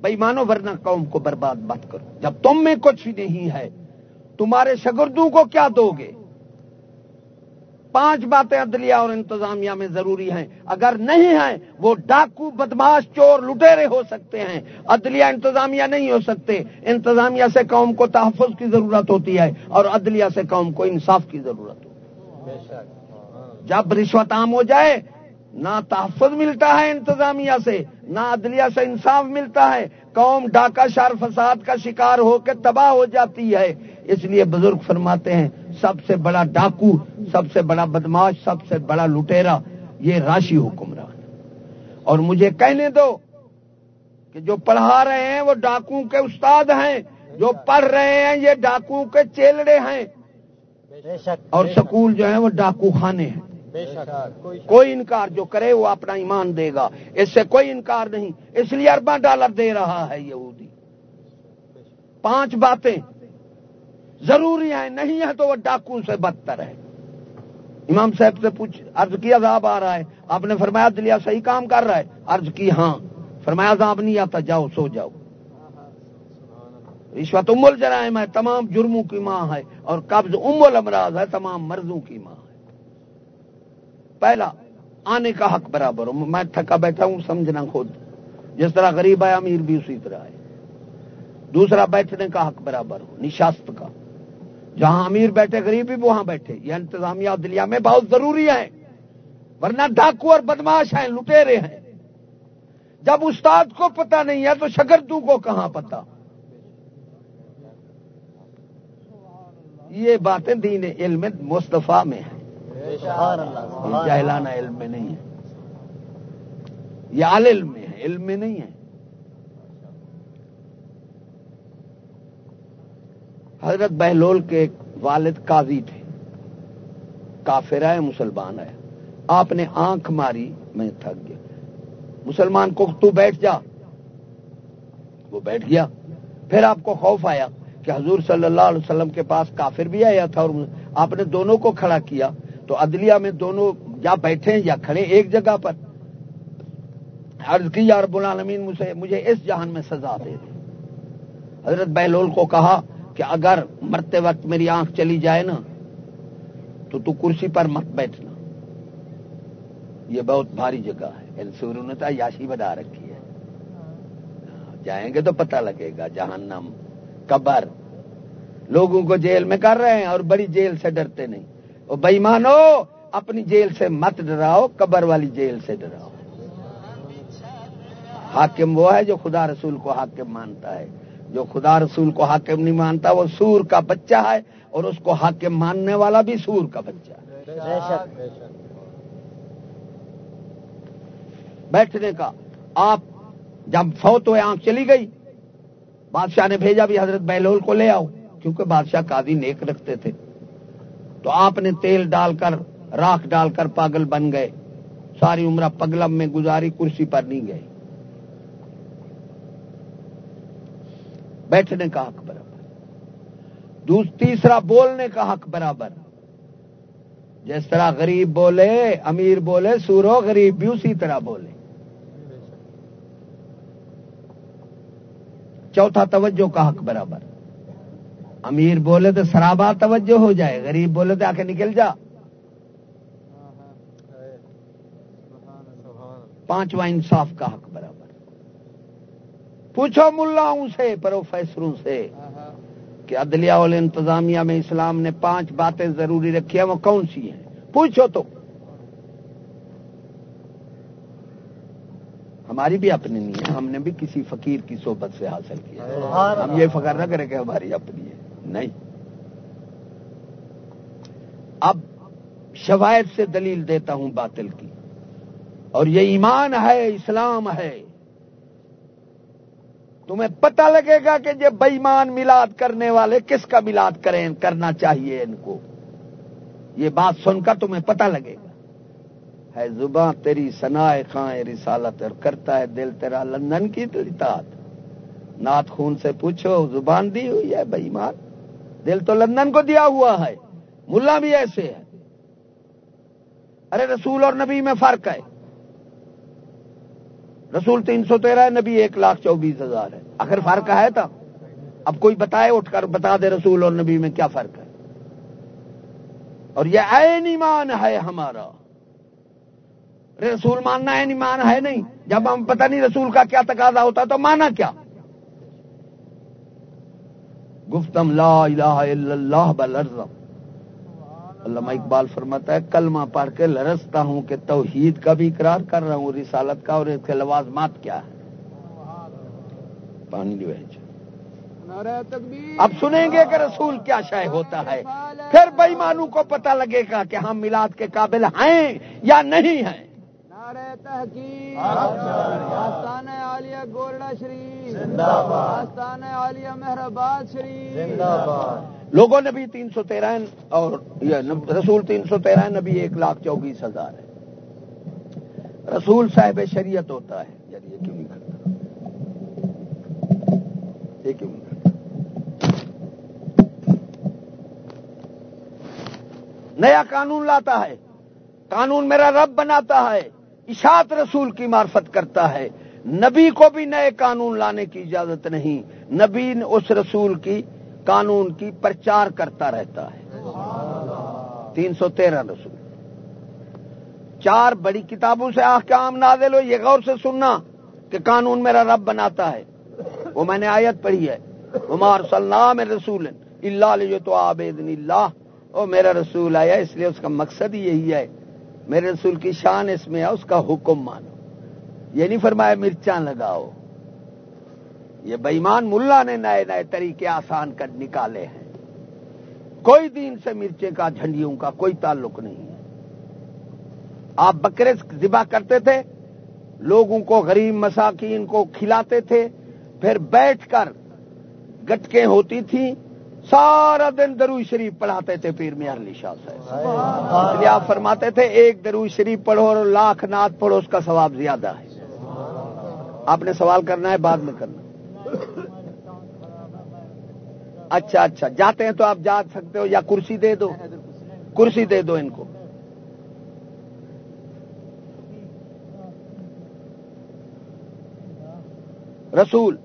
بھائی مانو ورنہ قوم کو برباد مت کرو۔ جب تم میں کچھ نہیں ہے، تمہارے شگردوں کو کیا دو گے؟ پانچ باتیں عدلیہ اور انتظامیہ میں ضروری ہیں۔ اگر نہیں ہیں، وہ ڈاکو، بدماش، چور، لٹیرے ہو سکتے ہیں۔ عدلیہ، انتظامیہ نہیں ہو سکتے۔ انتظامیہ سے قوم کو تحفظ کی ضرورت ہوتی ہے اور عدلیہ سے قوم کو انصاف کی ضرورت ہوتی ہے۔ جب رشوت عام ہو جائے، نہ تحفظ ملتا ہے انتظامیہ سے۔ نہ عدلیہ سے انصاف ملتا ہے۔ قوم ڈاکہ شار فساد کا شکار ہو کے تباہ ہو جاتی ہے۔ اس لیے بزرگ فرماتے ہیں سب سے بڑا ڈاکو سب سے بڑا بدماش سب سے بڑا لٹیرا یہ راشی حکمران۔ اور مجھے کہنے دو کہ جو پڑھا رہے ہیں وہ ڈاکو کے استاد ہیں جو پڑھ رہے ہیں یہ ڈاکو کے چیلڑے ہیں۔ اور سکول جو ہیں وہ ڈاکو خانے ہیں۔ کوئی انکار جو کرے وہ اپنا ایمان دے گا. اس سے کوئی انکار نہیں. اس لیے اربا ڈالر دے رہا ہے یہودی. پانچ باتیں. ضروری ہیں نہیں ہے تو وہ ڈاکو سے بدتر ہے. امام صاحب سے پوچھ ارض کی عذاب آ رہا ہے. آپ نے فرمایا دلیا صحیح کام کر رہا ہے. ارض کی ہاں. فرمایا عذاب نہیں آتا جاؤ سو جاؤ. رشوت ام الجرائم ہے تمام جرموں کی ماں ہے اور قبض ام الامراض ہے تمام مرضوں کی ماں. ہے پہلا، آنے کا حق برابر ہوں میں تھکا بیٹھا ہوں، سمجھنا خود۔ جس طرح غریب ہے امیر بھی اسی طرح ہے دوسرا، بیٹھنے کا حق برابر ہو، نشاست کا۔ جہاں امیر بیٹھے، غریب بھی وہاں بیٹھے۔ یہ انتظامیہ دلیا میں بہت ضروری ہے، ورنہ ڈاکو اور بدماش ہیں، لٹیرے ہیں۔ جب استاد کو پتا نہیں ہے، تو شگردوں کو کہاں پتا یہ باتیں دین علم مصطفیٰ میں ہیں۔ جہلانہ علم میں نہیں ہے۔ یہ علم میں ہے، علم میں نہیں ہے۔ حضرت بہلول کے والد قاضی تھے۔ کافر ہے مسلمان ہے آپ نے آنکھ ماری، میں تھک گیا۔ مسلمان کو تو بیٹھ جا۔ وہ بیٹھ گیا۔ پھر آپ کو خوف آیا کہ حضور صلی اللہ علیہ وسلم کے پاس کافر بھی آیا تھا اور آپ نے دونوں کو کھڑا کیا۔ تو عدلیہ میں دونوں یا بیٹھے یا کھڑے ایک جگہ پر۔ عرض کی یا رب العالمین، مجھے مجھے اس جہان میں سزا دے دے حضرت بہلول کو کہا کہ اگر مرتے وقت میری آنکھ چلی جائے نا، تو تو کرسی پر مت بیٹھنا۔ یہ بہت بھاری جگہ ہے۔ یعنی سور نے تو یاشی بنا رکھی ہے۔ جائیں گے تو پتہ لگے گا، جہنم، قبر۔ لوگوں کو جیل میں کر رہے ہیں اور بڑی جیل سے ڈرتے نہیں۔ وہ بےمانو اپنی جیل سے مت ڈراؤ، قبر والی جیل سے ڈراؤ۔ حاکم وہ ہے جو خدا رسول کو حاکم مانتا ہے۔ جو خدا رسول کو حاکم نہیں مانتا، وہ سور کا بچہ ہے اور اس کو حاکم ماننے والا بھی سور کا بچہ ہے۔ بیٹھنے کا، آپ جب فوت ہوئے، آنکھ چلی گئی۔ بادشاہ نے بھیجا بھی حضرت بہلول کو لے آؤ، کیونکہ بادشاہ قاضی نیک رکھتے تھے۔ تو آپ نے تیل ڈال کر، راکھ ڈال کر پاگل بن گئے۔ ساری عمرہ پگلم میں گزاری کرسی پر نہیں گئے۔ بیٹھنے کا حق برابر۔ تیسرا، بولنے کا حق برابر۔ جس طرح غریب بولے، امیر بولے، سورو غریب بھی اسی طرح بولے۔ چوتھا، توجہ کا حق برابر۔ امیر بولے تو سرابا توجہ ہو جائے، غریب بولے تو آ کے نکل جا۔ پانچواں انصاف کا حق برابر۔ پوچھو ملاؤں سے، پروفیسروں سے کہ عدلیہ وال انتظامیہ میں اسلام نے پانچ باتیں ضروری رکھی ہیں، وہ کون سی ہیں؟ پوچھو تو۔ ہماری بھی اپنی نہیں ہے، ہم نے بھی کسی فقیر کی صحبت سے حاصل کیا ہم یہ فخر نہ کریں کہ ہماری اپنی ہے۔ نہیں۔ اب شوائد سے دلیل دیتا ہوں باطل کی۔ اور یہ ایمان ہے، اسلام ہے۔ تمہیں پتہ لگے گا کہ یہ بےمان میلاد کرنے والے کس کا میلاد کریں، کرنا چاہیے ان کو۔ یہ بات سن کر تمہیں پتہ لگے گا۔ ہے زباں تیری سنا خاں رسالت، اور کرتا ہے دل تیرا لندن کی اطاعت نات خون سے پوچھو، زبان دی ہوئی ہے بےمان دل تو لندن کو دیا ہوا ہے، ملا بھی ایسے ہے ارے رسول اور نبی میں فرق ہے۔ رسول تین سو تیرہ نبی ایک لاکھ چوبیس ہزار ہے۔ آخر فرق ہے تھا اب کوئی بتائے، اٹھ کر بتا دے رسول اور نبی میں کیا فرق ہے۔ اور یہ عین ایمان ہے ہمارا۔ رسول ماننا عین ایمان ہے نہیں۔ جب ہم پتہ نہیں رسول کا کیا تقاضا ہوتا تو مانا کیا؟ گفتم لا الہ الا اللہ بلرزم علامہ اقبال فرماتا ہے، کلمہ پڑھ کے لرستا ہوں کہ توحید کا بھی اقرار کر رہا ہوں، رسالت کا، اور اس کے لوازمات کیا ہے پانی جی۔ اب سنیں گے کہ رسول کیا شے ہوتا ہے۔ پھر بےمانو کو پتہ لگے گا کہ ہم میلاد کے قابل ہیں یا نہیں ہیں۔ تحقیق آستان عالیہ گورڈا شریف آستان عالیہ مہرآباد شریف۔ لوگوں نے بھی تین سو تیرہ اور رسول تین سو تیرہ نبی ایک لاکھ چوبیس ہزار ہے رسول صاحب شریعت ہوتا ہے۔ یار یہ کیوں نہیں کرتا؟ یہ کیوں نہیں کرتا؟ نیا قانون لاتا ہے۔ قانون میرا رب بناتا ہے۔ اشاعت رسول کی معرفت کرتا ہے۔ نبی کو بھی نئے قانون لانے کی اجازت نہیں۔ نبی اس رسول کی قانون کی پرچار کرتا رہتا ہے۔ تین سو تیرہ رسول۔ چار بڑی کتابوں سے آحکام نازل ہو یہ غور سے سننا کہ قانون میرا رب بناتا ہے۔ وہ میں نے آیت پڑھی ہے۔ عمار صلی رسول اللہ علیہ تو آبید اللہ۔ وہ میرا رسول آیا، اس لیے اس کا مقصد ہی یہی ہے۔ میرے رسول کی شان اس میں ہے، اس کا حکم مانو۔ یہ نہیں فرمایا مرچاں لگاؤ۔ یہ بےمان ملا نے نئے نئے طریقے آسان کر نکالے ہیں۔ کوئی دین سے مرچے کا، جھنڈیوں کا کوئی تعلق نہیں ہے۔ آپ بکرے ذبح کرتے تھے، لوگوں کو غریب مساکین کو کھلاتے تھے، پھر بیٹھ کر گٹکیں ہوتی تھیں سارا دن درو شریف پڑھاتے تھے پیر میں علی شاہ صاحب۔ آپ فرماتے تھے، ایک درو شریف پڑھو اور لاکھ نات پڑھو، اس کا ثواب زیادہ ہے۔ آپ نے سوال کرنا ہے، بعد میں کرنا۔ اچھا اچھا جاتے ہیں تو آپ جا سکتے ہو یا کرسی دے دو۔ کرسی دے دو ان کو۔ رسول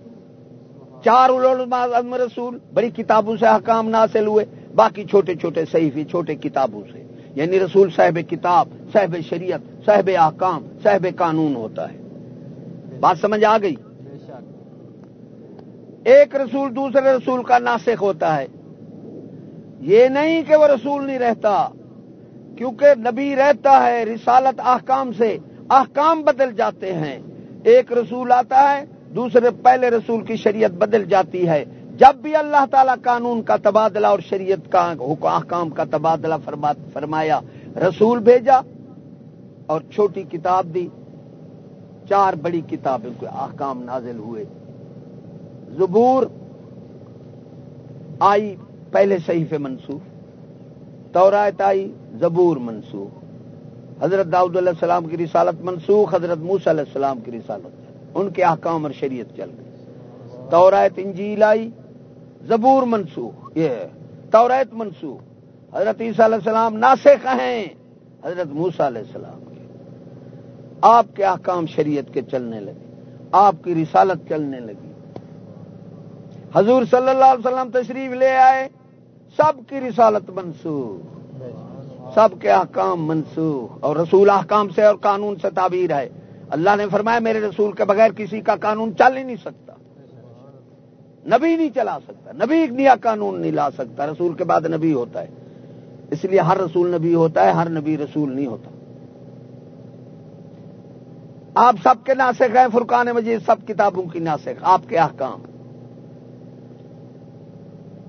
چار علماء رسول، بڑی کتابوں سے حکام ناصل ہوئے، باقی چھوٹے چھوٹے صحیفی چھوٹے کتابوں سے۔ یعنی رسول صاحب کتاب، صاحب شریعت، صاحب احکام، صاحب قانون ہوتا ہے۔ بات سمجھ آ گئی؟ ایک رسول دوسرے رسول کا ناسک ہوتا ہے۔ یہ نہیں کہ وہ رسول نہیں رہتا، کیونکہ نبی رہتا ہے رسالت احکام سے، احکام بدل جاتے ہیں۔ ایک رسول آتا ہے دوسرے پہلے رسول کی شریعت بدل جاتی ہے۔ جب بھی اللہ تعالی قانون کا تبادلہ اور شریعت کا احکام کا تبادلہ فرمایا، رسول بھیجا اور چھوٹی کتاب دی۔ چار بڑی کتابیں کے احکام نازل ہوئے۔ زبور آئی پہلے صحیح منسوخ تورایت آئی زبور منسوخ۔ حضرت داؤد علیہ السلام کی رسالت منسوخ، حضرت موس علیہ السلام کی رسالت۔ ان کے احکام اور شریعت چل گئی۔ تورایت انجیل آئی، زبور منسوخ، یہ توریت منسوخ۔ حضرت عیسیٰ علیہ السلام ناسخ ہیں، حضرت موسا علیہ السلام کے۔ آپ کے احکام شریعت کے چلنے لگے، آپ کی رسالت چلنے لگی۔ حضور صلی اللہ علیہ وسلم تشریف لے آئے، سب کی رسالت منسوخ، سب کے احکام منسوخ۔ اور رسول احکام سے اور قانون سے تعبیر ہے۔ اللہ نے فرمایا میرے رسول کے بغیر کسی کا قانون چل ہی نہیں سکتا۔ نبی نہیں چلا سکتا۔ نبی نیا قانون نہیں لا سکتا۔ رسول کے بعد نبی ہوتا ہے۔ اس لیے ہر رسول نبی ہوتا ہے، ہر نبی رسول نہیں ہوتا۔ آپ سب کے ناسک ہیں، فرقان مجید سب کتابوں کی ناسک آپ کے احکام۔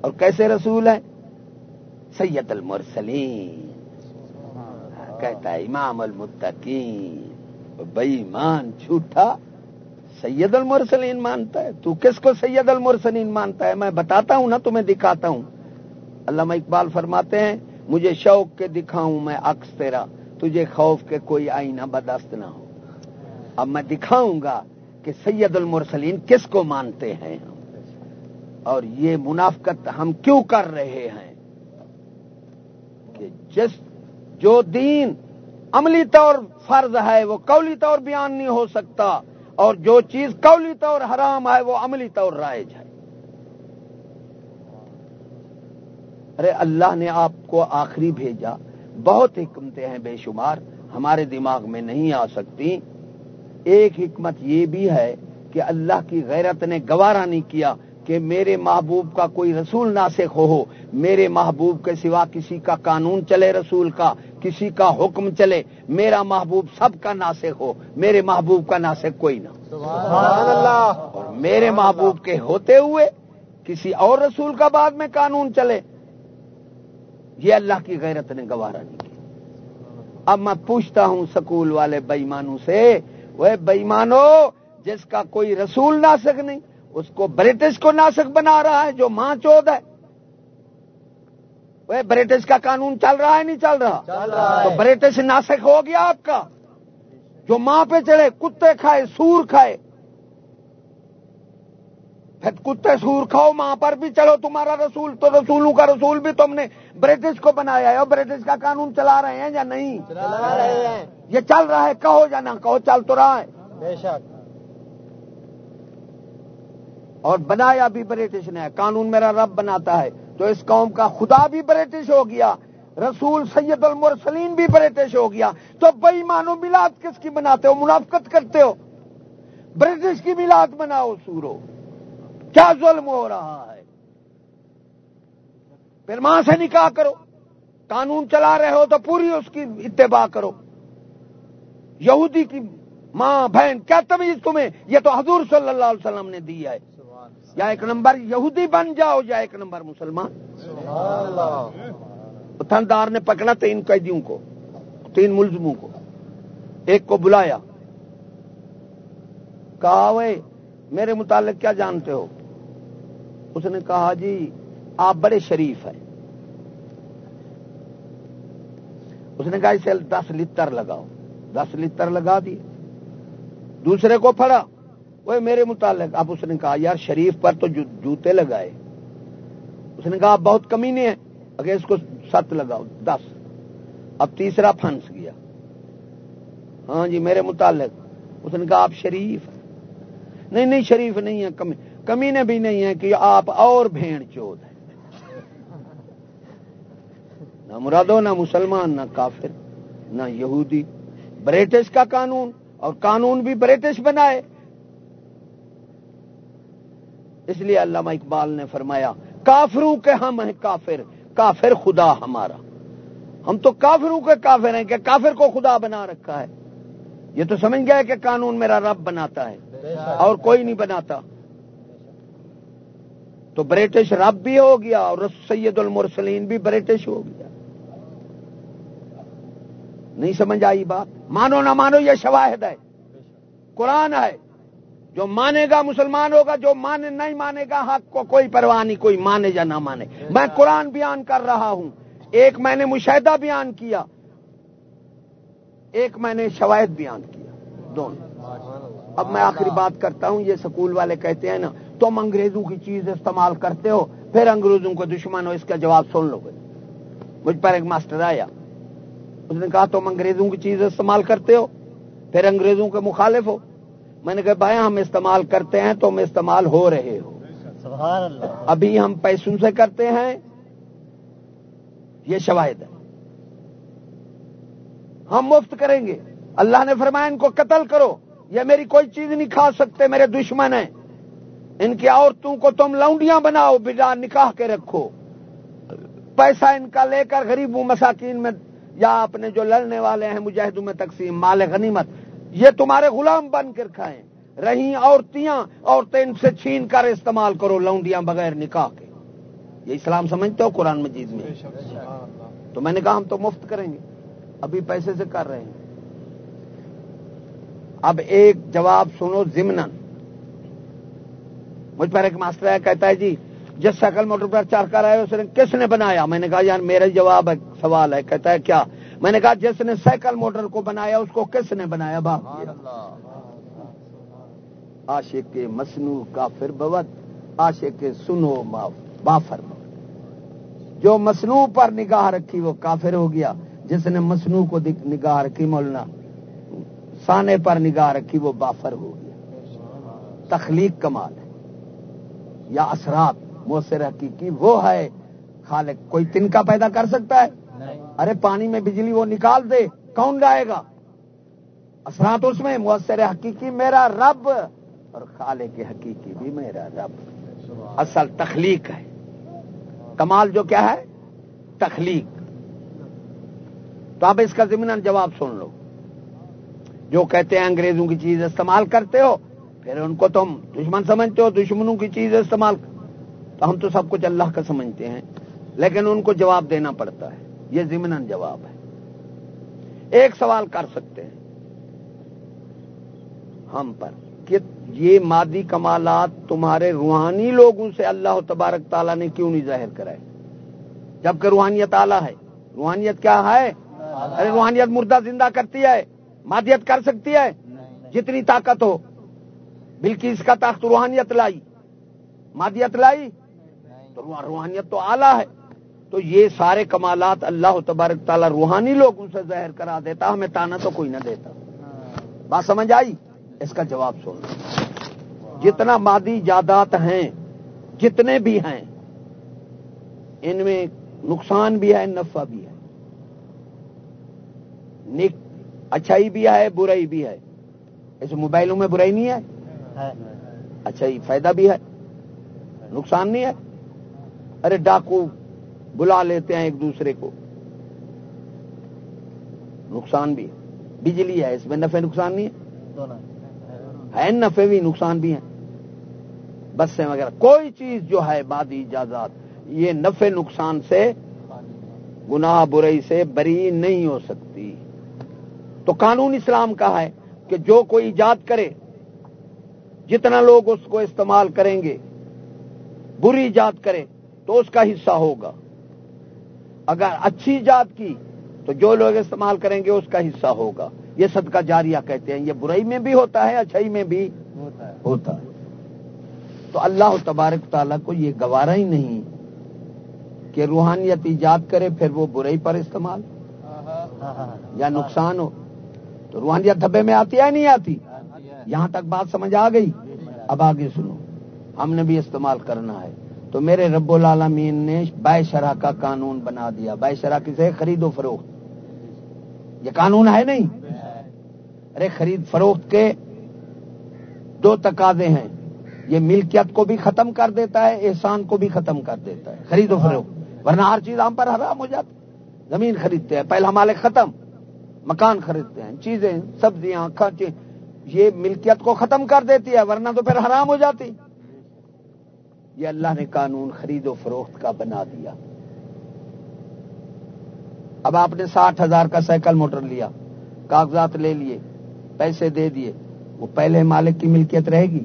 اور کیسے رسول ہیں؟ سید المرسلین۔ کہتا ہے، امام المتقین۔ بئی مان جھوٹا سید المرسلین مانتا ہے۔ تو کس کو سید المرسلین مانتا ہے؟ میں بتاتا ہوں نا، تمہیں دکھاتا ہوں۔ علامہ اقبال فرماتے ہیں، مجھے شوق کے دکھاؤں میں عکس تیرا، تجھے خوف کے کوئی آئینہ بدست نہ ہو۔ اب میں دکھاؤں گا کہ سید المرسلین کس کو مانتے ہیں اور یہ منافقت ہم کیوں کر رہے ہیں؟ کہ جس، جو دین عملی طور فرض ہے، وہ قولی طور بیان نہیں ہو سکتا، اور جو چیز قولی طور حرام ہے، وہ عملی طور رائج ہے۔ ارے، اللہ نے آپ کو آخری بھیجا۔ بہت حکمتیں ہیں بے شمار، ہمارے دماغ میں نہیں آ سکتی۔ ایک حکمت یہ بھی ہے کہ اللہ کی غیرت نے گوارا نہیں کیا کہ میرے محبوب کا کوئی رسول ناسک ہو، میرے محبوب کے سوا کسی کا قانون چلے رسول کا۔ کسی کا حکم چلے میرا محبوب سب کا ناسک ہو میرے محبوب کا ناسک کوئی نہ اور میرے محبوب کے ہوتے ہوئے کسی اور رسول کا بعد میں قانون چلے یہ اللہ کی غیرت نے گوارا نہیں کیا۔ اب میں پوچھتا ہوں سکول والے بےمانوں سے وہ بےمانو جس کا کوئی رسول ناسک نہیں اس کو برٹش کو ناسک بنا رہا ہے جو ماں چود ہے۔ برٹش کا قانون چل رہا ہے نہیں چل رہا؟ تو برٹش ناسک ہو گیا آپ کا۔ جو ماں پہ چڑھے کتے کھائے سور کھائے۔ پھر کتے سور کھاؤ ماں پر بھی چلو تمہارا رسول تو رسولوں کا رسول بھی تم نے برٹش کو بنایا ہے۔ اور برٹش کا قانون چلا رہے ہیں یا نہیں؟ چلا رہے ہیں۔ یہ چل رہا ہے کہو یا نہ کہو چل تو رہا ہے۔ بے شک۔ اور بنایا بھی برٹش نے۔ قانون میرا رب بناتا ہے۔ تو اس قوم کا خدا بھی برٹش ہو گیا، رسول سید المرسلین بھی برٹش ہو گیا۔ تو بئی مانو میلاد کس کی بناتے ہو؟ منافقت کرتے ہو۔ برٹش کی میلاد بناؤ سورو۔ کیا ظلم ہو رہا ہے؟ پھر ماں سے نکاح کرو۔ قانون چلا رہے ہو تو پوری اس کی اتباع کرو۔ یہودی کی ماں بہن، کیا تمیز تمہیں؟ یہ تو حضور صلی اللہ علیہ وسلم نے دی ہے۔ یا ایک نمبر یہودی بن جاؤ یا ایک نمبر مسلمان. تھندار نے پکڑا تین قیدیوں کو تین ملزموں کو ایک کو بلایا. کہا وہ میرے متعلق کیا جانتے ہو؟ اس نے کہا جی آپ بڑے شریف ہیں. اس نے کہا اسے دس لیٹر لگاؤ. دس لیٹر لگا دیے. دوسرے کو پڑا وہ میرے متعلق، اب اس نے کہا، یار شریف پر تو جوتے لگائے۔ اس نے کہا بہت کمی نہیں ہے اگر اس کو ست لگاؤ، دس۔ اب تیسرا پھنس گیا۔ ہاں جی میرے متعلق۔ اس نے کہا، آپ شریف نہیں نہیں، شریف نہیں ہے کمی کمی نے بھی نہیں ہے کہ آپ اور بھیڑ چود ہیں۔ نہ مرادو نہ مسلمان، نہ کافر، نہ یہودی۔ برٹش کا قانون، اور قانون بھی برٹش بنائے۔ اس لیے علامہ اقبال نے فرمایا، کافروں کے ہم ہیں کافر کافر خدا ہمارا. ہم تو کافروں کے کافر ہیں کہ کافر کو خدا بنا رکھا ہے. یہ تو سمجھ گئے کہ قانون میرا رب بناتا ہے اور کوئی نہیں بناتا. تو برٹش رب بھی ہو گیا اور سید المرسلین بھی برٹش ہو گیا. نہیں سمجھ آئی بات؟ مانو نہ مانو یہ شواہد ہے. قرآن ہے. جو مانے گا مسلمان ہوگا، جو مانے نہیں مانے گا، حق کو کوئی پرواہ نہیں، کوئی مانے یا نہ مانے۔ میں قرآن بیان کر رہا ہوں۔ ایک میں نے مشاہدہ بیان کیا۔ ایک میں نے شواہد بیان کیا۔ دونوں۔ اب میں آخری بات کرتا ہوں، یہ سکول والے کہتے ہیں نا، تم انگریزوں کی چیز استعمال کرتے ہو، پھر انگریزوں کو دشمن ہو، اس کا جواب سن لو۔ گے مجھ پر ایک ماسٹر آیا۔ اس نے کہا، تم انگریزوں کی چیز استعمال کرتے ہو، پھر انگریزوں کے مخالف ہو۔ میں نے کہا بھائی ہم استعمال کرتے ہیں تم استعمال ہو رہے ہو۔ سبحان اللہ۔ ابھی ہم پیسوں سے کرتے ہیں یہ شواہد ہے۔ ہم مفت کریں گے۔ اللہ نے فرمایا ان کو قتل کرو۔ یہ میری کوئی چیز نہیں کھا سکتے میرے دشمن ہیں۔ ان کی عورتوں کو تم لونڈیاں بناؤ بجا نکاح کے رکھو۔ پیسہ ان کا لے کر غریبوں مساکین میں یا اپنے جو لڑنے والے ہیں مجاہدوں میں تقسیم مال غنیمت۔ یہ تمہارے غلام بن کر کھائیں۔ رہی عورتیاں عورتیں ان سے چھین کر استعمال کرو لونڈیاں بغیر نکاح کے۔ یہ اسلام سمجھتے ہو قرآن مجید میں؟ تو میں نے کہا ہم تو مفت کریں گے۔ ابھی پیسے سے کر رہے ہیں۔ اب ایک جواب سنو ضمن مجھ پر ایک ماسٹر ہے کہتا ہے جی جس سائیکل موٹر پر چڑھ کر آئے اس نے کس نے بنایا؟ میں نے کہا یار میرا جواب ہے سوال ہے کہتا ہے کیا؟ میں نے کہا جس نے سائیکل موٹر کو بنایا اس کو کس نے بنایا؟ باپ عاشق کے مسنو کافر بوت عاشق کے سنو بافر جو مسنو پر نگاہ رکھی وہ کافر ہو گیا۔ جس نے مسنو کو نگاہ رکھی مولانا سانے پر نگاہ رکھی وہ بافر ہو گیا۔ تخلیق کمال ہے۔ یا اثرات مؤثر حقیقی وہ ہے خالق کوئی تنکا پیدا کر سکتا ہے؟ ارے پانی میں بجلی وہ نکال دے، کون گائے گا؟ اثرات اس میں، مؤثر حقیقی میرا رب اور خالق حقیقی بھی میرا رب۔ اصل تخلیق ہے۔ کمال جو کیا ہے؟ تخلیق۔ تو آپ اس کا ضمن جواب سن لو۔ جو کہتے ہیں انگریزوں کی چیز استعمال کرتے ہو، پھر ان کو تم دشمن سمجھتے ہو، دشمنوں کی چیز استعمال۔ تو ہم تو سب کچھ اللہ کا سمجھتے ہیں، لیکن ان کو جواب دینا پڑتا ہے۔ یہ ضمن جواب ہے۔ ایک سوال کر سکتے ہیں۔ ہم پر کہ یہ مادی کمالات تمہارے روحانی لوگوں سے اللہ تبارک تعالیٰ نے کیوں نہیں ظاہر کرائے؟ جبکہ روحانیت اعلیٰ ہے۔ روحانیت کیا ہے؟ ارے روحانیت مردہ زندہ کرتی ہے، مادیت کر سکتی ہے۔ جتنی طاقت ہو۔ بلکہ اس کا تخت روحانیت لائی۔ مادیت لائی۔ تو روحانیت تو اعلیٰ ہے۔ تو یہ سارے کمالات اللہ تبارک تعالیٰ روحانی لوگوں سے ظاہر کرا دیتا، ہمیں تانا تو کوئی نہ دیتا۔ بات سمجھ آئی؟ اس کا جواب سن۔ جتنا مادی جادات ہیں، جتنے بھی ہیں، ان میں نقصان بھی ہے، نفع بھی ہے۔ اچھائی بھی ہے، برائی بھی ہے۔ اس موبائلوں میں برائی نہیں ہے؟ اچھائی، فائدہ بھی ہے۔ نقصان نہیں ہے؟ ارے ڈاکو بلا لیتے ہیں ایک دوسرے کو۔ نقصان بھی ہے۔ بجلی ہے، اس میں نفع نقصان نہیں ہے۔ نفع بھی، نقصان بھی ہیں بسیں وغیرہ کوئی چیز جو ہے بادی اجازت یہ نفع نقصان سے، گناہ برائی سے بری نہیں ہو سکتی۔ تو قانون اسلام کا ہے کہ جو کوئی ایجاد کرے، جتنا لوگ اس کو استعمال کریں گے، بری ایجاد کرے، تو اس کا حصہ ہوگا۔ اگر اچھی ایجاد کی تو جو لوگ استعمال کریں گے اس کا حصہ ہوگا۔ یہ صدقہ جاریہ کہتے ہیں۔ یہ برائی میں بھی ہوتا ہے، اچھائی میں بھی ہوتا ہے۔ ہوتا ہے۔ تو اللہ تبارک تعالیٰ کو یہ گوارا ہی نہیں کہ روحانیت ایجاد کرے پھر وہ برائی پر استعمال۔ یا نقصان ہو۔ تو روحانیت دھبے میں آتی ہے نہیں آتی؟ یہاں تک بات سمجھ آ گئی۔ اب آگے سنو۔ ہم نے بھی استعمال کرنا ہے۔ تو میرے رب العالمین نے بے شرح کا قانون بنا دیا۔ بے شرح کسے؟ خرید و فروخت۔ یہ قانون ہے نہیں؟ ارے خرید فروخت کے دو تقاضے ہیں۔ یہ ملکیت کو بھی ختم کر دیتا ہے، احسان کو بھی ختم کر دیتا ہے۔ خرید و فروخت۔ ورنہ ہر چیز ہم پر حرام ہو جاتی۔ زمین خریدتے ہیں، پہلا مالک ختم۔ مکان خریدتے ہیں، چیزیں، سبزیاں، کھانچے۔ یہ ملکیت کو ختم کر دیتی ہے، ورنہ تو پھر حرام ہو جاتی۔ یہ اللہ نے قانون خرید و فروخت کا بنا دیا۔ اب آپ نے ساٹھ ہزار کا سائیکل موٹر لیا کاغذات لے لیے پیسے دے دیے وہ پہلے مالک کی ملکیت رہے گی؟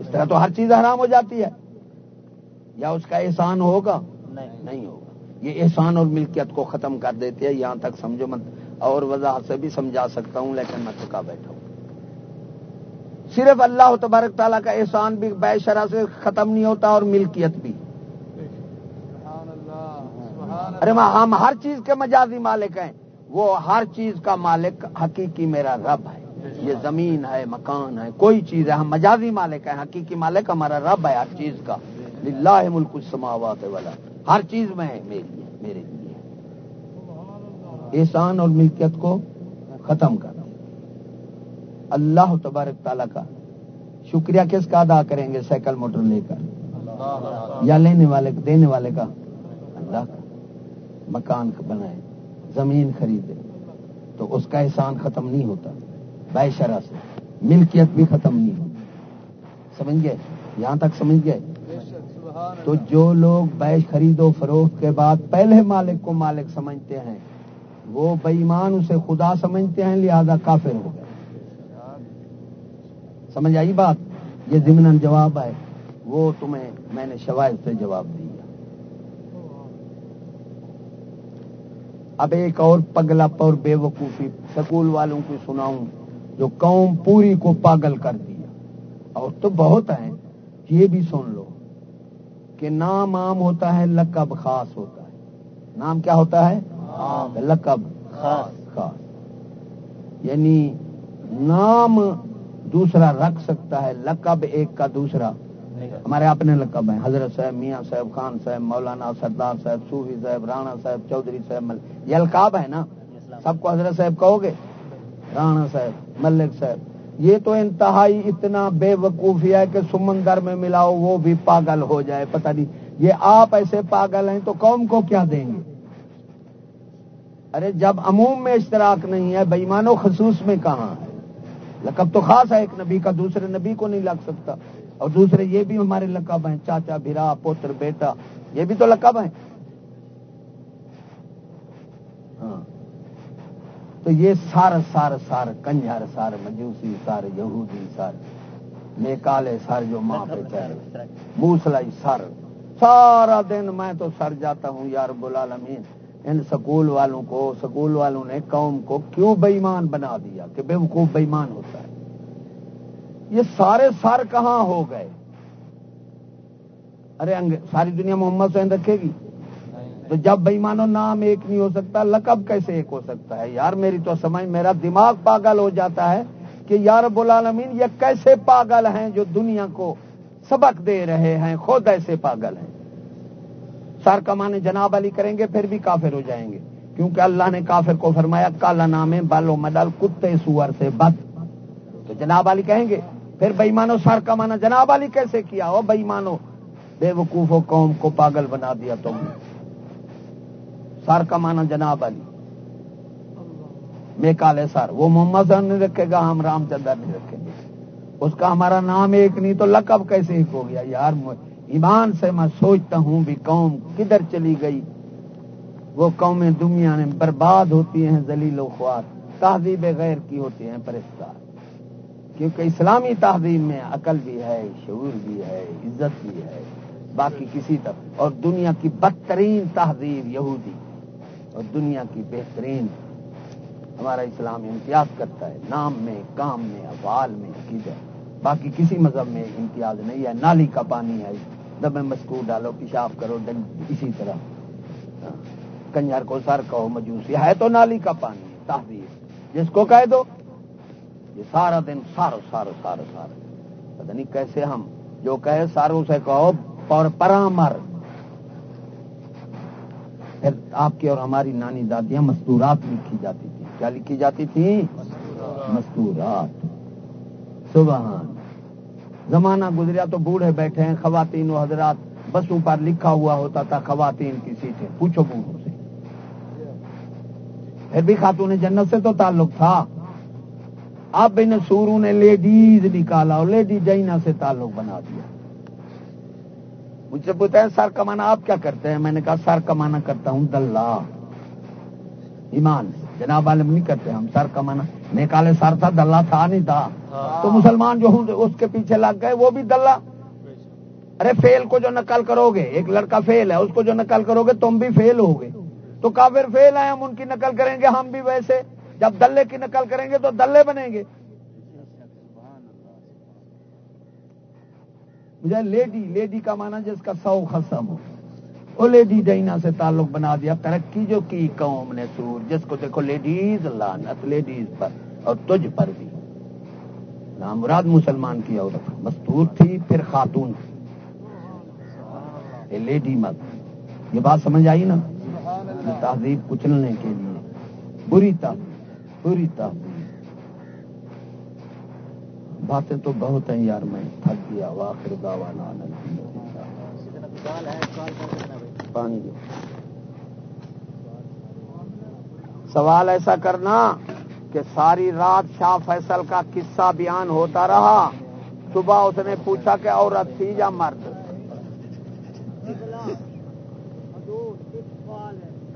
اس طرح تو ہر چیز حرام ہو جاتی ہے۔ یا اس کا احسان ہوگا؟ نہیں۔ ہوگا۔ یہ احسان اور ملکیت کو ختم کر دیتے ہیں یہاں تک سمجھو مت۔ اور وضاحت سے بھی سمجھا سکتا ہوں لیکن میں چکا بیٹھا ہوں۔ صرف اللہ تبارک تعالیٰ کا احسان بھی بے شرح سے ختم نہیں ہوتا اور ملکیت بھی۔ ارے ہم ہر چیز کے مجازی مالک ہیں۔ وہ ہر چیز کا مالک حقیقی میرا رب ہے۔ یہ زمین ہے، مکان ہے، کوئی چیز ہے۔ ہم مجازی مالک ہیں۔ حقیقی مالک ہمارا رب ہے ہر چیز کا۔ للہ ملک السماوات والا ہر چیز میں ہے میرے لیے۔ احسان اور ملکیت کو ختم کرنا اللہ تبارک تعالیٰ کا شکریہ کس کا ادا کریں گے سائیکل موٹر لے کر؟ یا لینے والے دینے والے کا؟ اللہ کا۔ مکان بنائے، زمین خریدے۔ تو اس کا احسان ختم نہیں ہوتا، بے شرح سے۔ ملکیت بھی ختم نہیں ہوتی۔ سمجھ گئے؟ یہاں تک سمجھ گئے؟ تو جو لوگ بیش خرید و فروخت کے بعد پہلے مالک کو مالک سمجھتے ہیں، وہ بےمان اسے خدا سمجھتے ہیں، لہذا کافر ہو گئے۔ سمجھ آئی بات؟ یہ ضمن جواب ہے وہ تمہیں میں نے شوائد سے جواب دیا۔ اب ایک اور پگلپ اور بے وقوفی سکول والوں کو سناؤں جو قوم پوری کو پاگل کر دیا۔ اور تو بہت ہیں یہ بھی سن لو کہ نام عام ہوتا ہے لقب خاص ہوتا ہے۔ نام کیا ہوتا ہے؟ لقب خاص۔ خاص۔ یعنی نام دوسرا رکھ سکتا ہے لقب ایک کا دوسرا۔ ہمارے اپنے لقب ہیں۔ حضرت صاحب میاں صاحب خان صاحب مولانا سردار صاحب صوفی صاحب رانا صاحب چودھری صاحب یہ القاب ہے نا؟ سب کو حضرت صاحب کہو گے؟ رانا صاحب ملک صاحب۔ یہ تو انتہائی اتنا بے وقوفی ہے کہ سمندر میں ملاؤ وہ بھی پاگل ہو جائے پتہ نہیں۔ یہ آپ ایسے پاگل ہیں تو قوم کو کیا دیں گے؟ ارے جب عموم میں اشتراک نہیں ہے بےمانو خصوص میں کہاں ہے؟ لقب تو خاص ہے ایک نبی کا دوسرے نبی کو نہیں لگ سکتا۔ اور دوسرے یہ بھی ہمارے لقب ہیں چاچا بھیرا پوتر بیٹا یہ بھی تو لقب ہیں۔ ہاں۔ تو یہ سار سار سار کنجر سار مجوسی سار یہودی سار نیکالے سر جو ماں پہ چاہے موسلائی سر سارا دن میں تو سر جاتا ہوں یار العالمین۔ ان سکول والوں کو، سکول والوں نے قوم کو کیوں بےمان بنا دیا کہ بے وقوف بےمان ہوتا ہے؟ یہ سارے سر کہاں ہو گئے؟ ارے ساری دنیا محمد سین رکھے گی؟ تو جب بےمانو نام ایک نہیں ہو سکتا، لقب کیسے ایک ہو سکتا ہے؟ یار میری تو سمجھ، میرا دماغ پاگل ہو جاتا ہے کہ یار بلالمین یہ کیسے پاگل ہیں جو دنیا کو سبق دے رہے ہیں، خود ایسے پاگل ہیں؟ سر کمانے جناب علی کریں گے، پھر بھی کافر ہو جائیں گے۔ کیونکہ اللہ نے کافر کو فرمایا، کالا نام بالو مڈل کتے سور سے بد۔ تو جناب علی کہیں گے، پھر بےمانو سر کمانا جناب علی کیسے کیا؟ ہو بےمانو بے وقوف و قوم کو پاگل بنا دیا تم نے۔ سر کمانا جناب علی۔ میں کالے سر، وہ محمد سر نہیں رکھے گا، ہم رام چندر نہیں رکھیں گے۔ اس کا ہمارا نام ایک نہیں تو لقب کیسے ایک ہو گیا؟ یار ایمان سے میں سوچتا ہوں بھی قوم کدھر چلی گئی۔ وہ قومیں دنیا میں برباد ہوتی ہیں، ذلیل و خوار۔ تہذیب غیر کی ہوتی ہیں، پرستار۔ کیونکہ اسلامی تہذیب میں عقل بھی ہے، شعور بھی ہے، عزت بھی ہے۔ باقی کسی طرح اور دنیا کی بدترین تہذیب یہودی۔ اور دنیا کی بہترین ہمارا اسلام امتیاز کرتا ہے۔ نام میں، کام میں، افعال میں، عقیدہ۔ باقی کسی مذہب میں امتیاز نہیں ہے۔ نالی کا پانی ہے۔ دب میں مسکور ڈالو، پیشاب کرو اسی طرح۔ کنجر کو سر کہو، مجوسی، ہے تو نالی کا پانی تحریر جس کو کہہ دو، یہ سارا دن سارو سارو سارو سارو۔ پتہ نہیں کیسے ہم، جو کہے سارو سے کہو، اور پرامر۔ پھر آپ کی اور ہماری نانی دادیاں مستورات لکھی جاتی تھی کیا لکھی جاتی تھی مستورات۔ سبحان زمانہ گزریا تو بوڑھے بیٹھے ہیں، خواتین و حضرات بسوں پر لکھا ہوا ہوتا تھا خواتین کی سیٹیں۔ پوچھو بوڑھوں سے۔ پھر بھی خاتون جنت سے تو تعلق تھا۔ اب ان سوروں نے لیڈیز نکالا اور لیڈی جینا سے تعلق بنا دیا۔ مجھ سے پوچھتے ہیں سر کمانا، آپ کیا کرتے ہیں؟ میں نے کہا، سر کمانا کرتا ہوں، دلہ۔ ایمان، جناب عالم نہیں کرتے ہم، سر کمانا۔ نکالے سر تھا دلہ تھا نہیں تھا۔ تو مسلمان جو ہوں اس کے پیچھے لگ گئے وہ بھی دلہ۔ ارے فیل کو جو نقل کرو گے ایک لڑکا فیل ہے اس کو جو نقل کرو گے تم بھی فیل ہو گے تو کافر فیل ہیں ہم ان کی نقل کریں گے ہم بھی ویسے۔ جب دلے کی نقل کریں گے تو دلے بنیں گے۔ مجھے لیڈی لیڈی کا مانا جس کا سو خسم ہو۔ وہ لیڈی ڈینا سے تعلق بنا دیا، ترقی جو کی قوم نے سور جس کو دیکھو لیڈیز لانت لیڈیز پر اور تجھ پر بھی۔ نام مراد مسلمان کی عورت، مستور تھی، پھر خاتون تھی۔ لیڈی مت، یہ بات سمجھ آئی نا؟ تہذیب کچلنے کے لیے۔ بری تہذیب بری تہذیب۔ باتیں تو بہت ہیں یار، میں تھک گیا، واخر داوانا پانی سوال ایسا کرنا کہ ساری رات شاہ فیصل کا قصہ بیان ہوتا رہا صبح اس نے پوچھا کہ عورت تھی یا مرد؟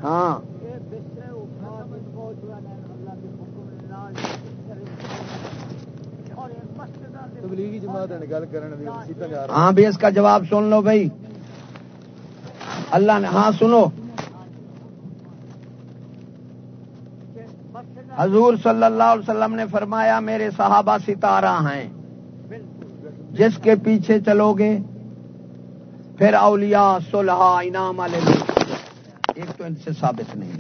ہاں۔ ہاں بھی اس کا جواب سن لو بھائی۔ اللہ نے ہاں سنو۔ حضور صلی اللہ علیہ وسلم نے فرمایا، میرے صحابہ ستارہ ہیں۔ جس کے پیچھے چلو گے پھر اولیاء صلحہ انعام والے ایک تو ان سے ثابت نہیں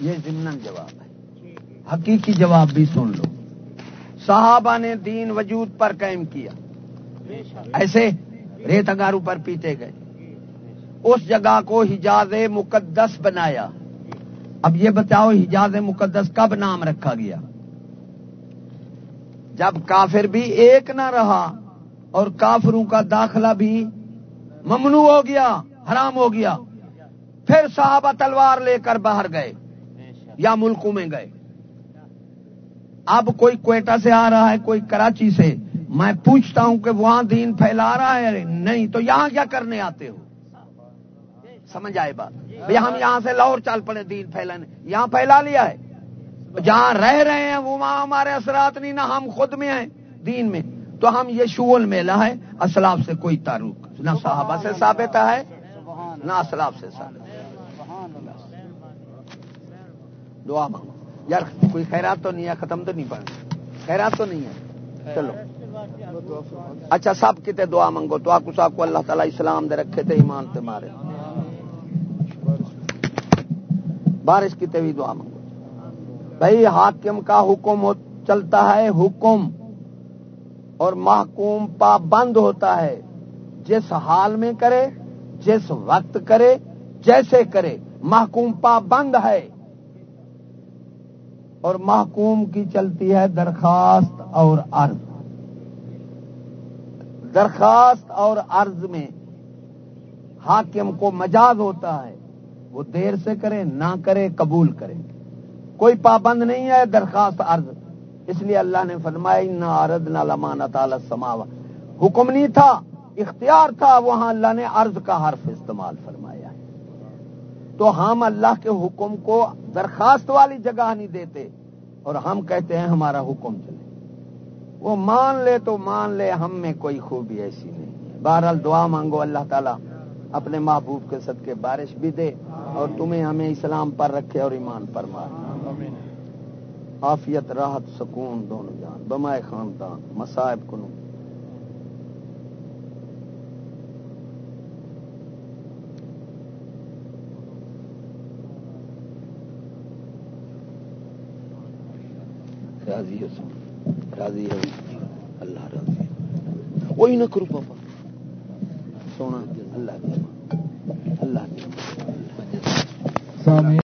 یہ ضمن جواب ہے۔ حقیقی جواب بھی سن لو۔ صحابہ نے دین وجود پر قائم کیا۔ ایسے ریت اگارو پر پیتے گئے۔ اس جگہ کو حجاز مقدس بنایا۔ اب یہ بتاؤ حجاز مقدس کب نام رکھا گیا؟ جب کافر بھی ایک نہ رہا اور کافروں کا داخلہ بھی ممنوع ہو گیا، حرام ہو گیا، پھر صحابہ تلوار لے کر باہر گئے یا ملکوں میں گئے۔ اب کوئی کوئٹہ سے آ رہا ہے، کوئی کراچی سے، میں پوچھتا ہوں کہ وہاں دین پھیلا رہا ہے نہیں؟ تو یہاں کیا کرنے آتے ہو؟ سمجھ آئے بات؟ بھائی ہم یہاں سے لاہور چال پڑے، دین پھیلانے۔ یہاں پھیلا لیا ہے۔ جہاں رہ رہے ہیں، وہ وہاں ہمارے اثرات نہیں، نہ ہم خود میں ہیں دین میں۔ تو ہم یہ شول میلہ ہے، اسلاف سے کوئی تعلق نہ صحابہ سے ثابت ہے، نہ اسلاف سے ثابت دعا مانگو۔ یار، کوئی خیرات تو نہیں ہے، ختم تو نہیں پڑا خیرات تو نہیں ہے۔ چلو۔ اچھا سب کتے دعا منگو تو آپ کو اللہ تعالیٰ اسلام دے رکھے تھے ایمان تے مارے۔ بارش کی بھی دعا منگو بھائی، حاکم کا حکم چلتا ہے، حکم اور محکوم پابند ہوتا ہے۔ جس حال میں کرے، جس وقت کرے، جیسے کرے، محکوم پابند ہے۔ اور محکوم کی چلتی ہے درخواست اور عرض۔ درخواست اور عرض میں حاکم کو مجاز ہوتا ہے۔ وہ دیر سے کرے، نہ کرے، قبول کرے۔ کوئی پابند نہیں ہے، درخواست عرض۔ اس لیے اللہ نے فرمایا نہ عرض نہ لمانہ تعالی سماوا حکم نہیں تھا، اختیار تھا، وہاں اللہ نے عرض کا حرف استعمال فرمایا ہے۔ تو ہم اللہ کے حکم کو درخواست والی جگہ نہیں دیتے، اور ہم کہتے ہیں، ہمارا حکم چلے۔ وہ مان لے تو مان لے، ہم میں کوئی خوبی ایسی نہیں ہے۔ بہرحال دعا مانگو، اللہ تعالیٰ اپنے محبوب کے صدقے بارش بھی دے۔ اور تمہیں ہمیں اسلام پر رکھے اور ایمان پر مار۔ آفیت راحت سکون دونوں جان۔ بمائے خاندان مسائب کنو راضی ہو اللہ راضی۔ کوئی نہ کرو پاپا۔ سونا۔ اللہ دے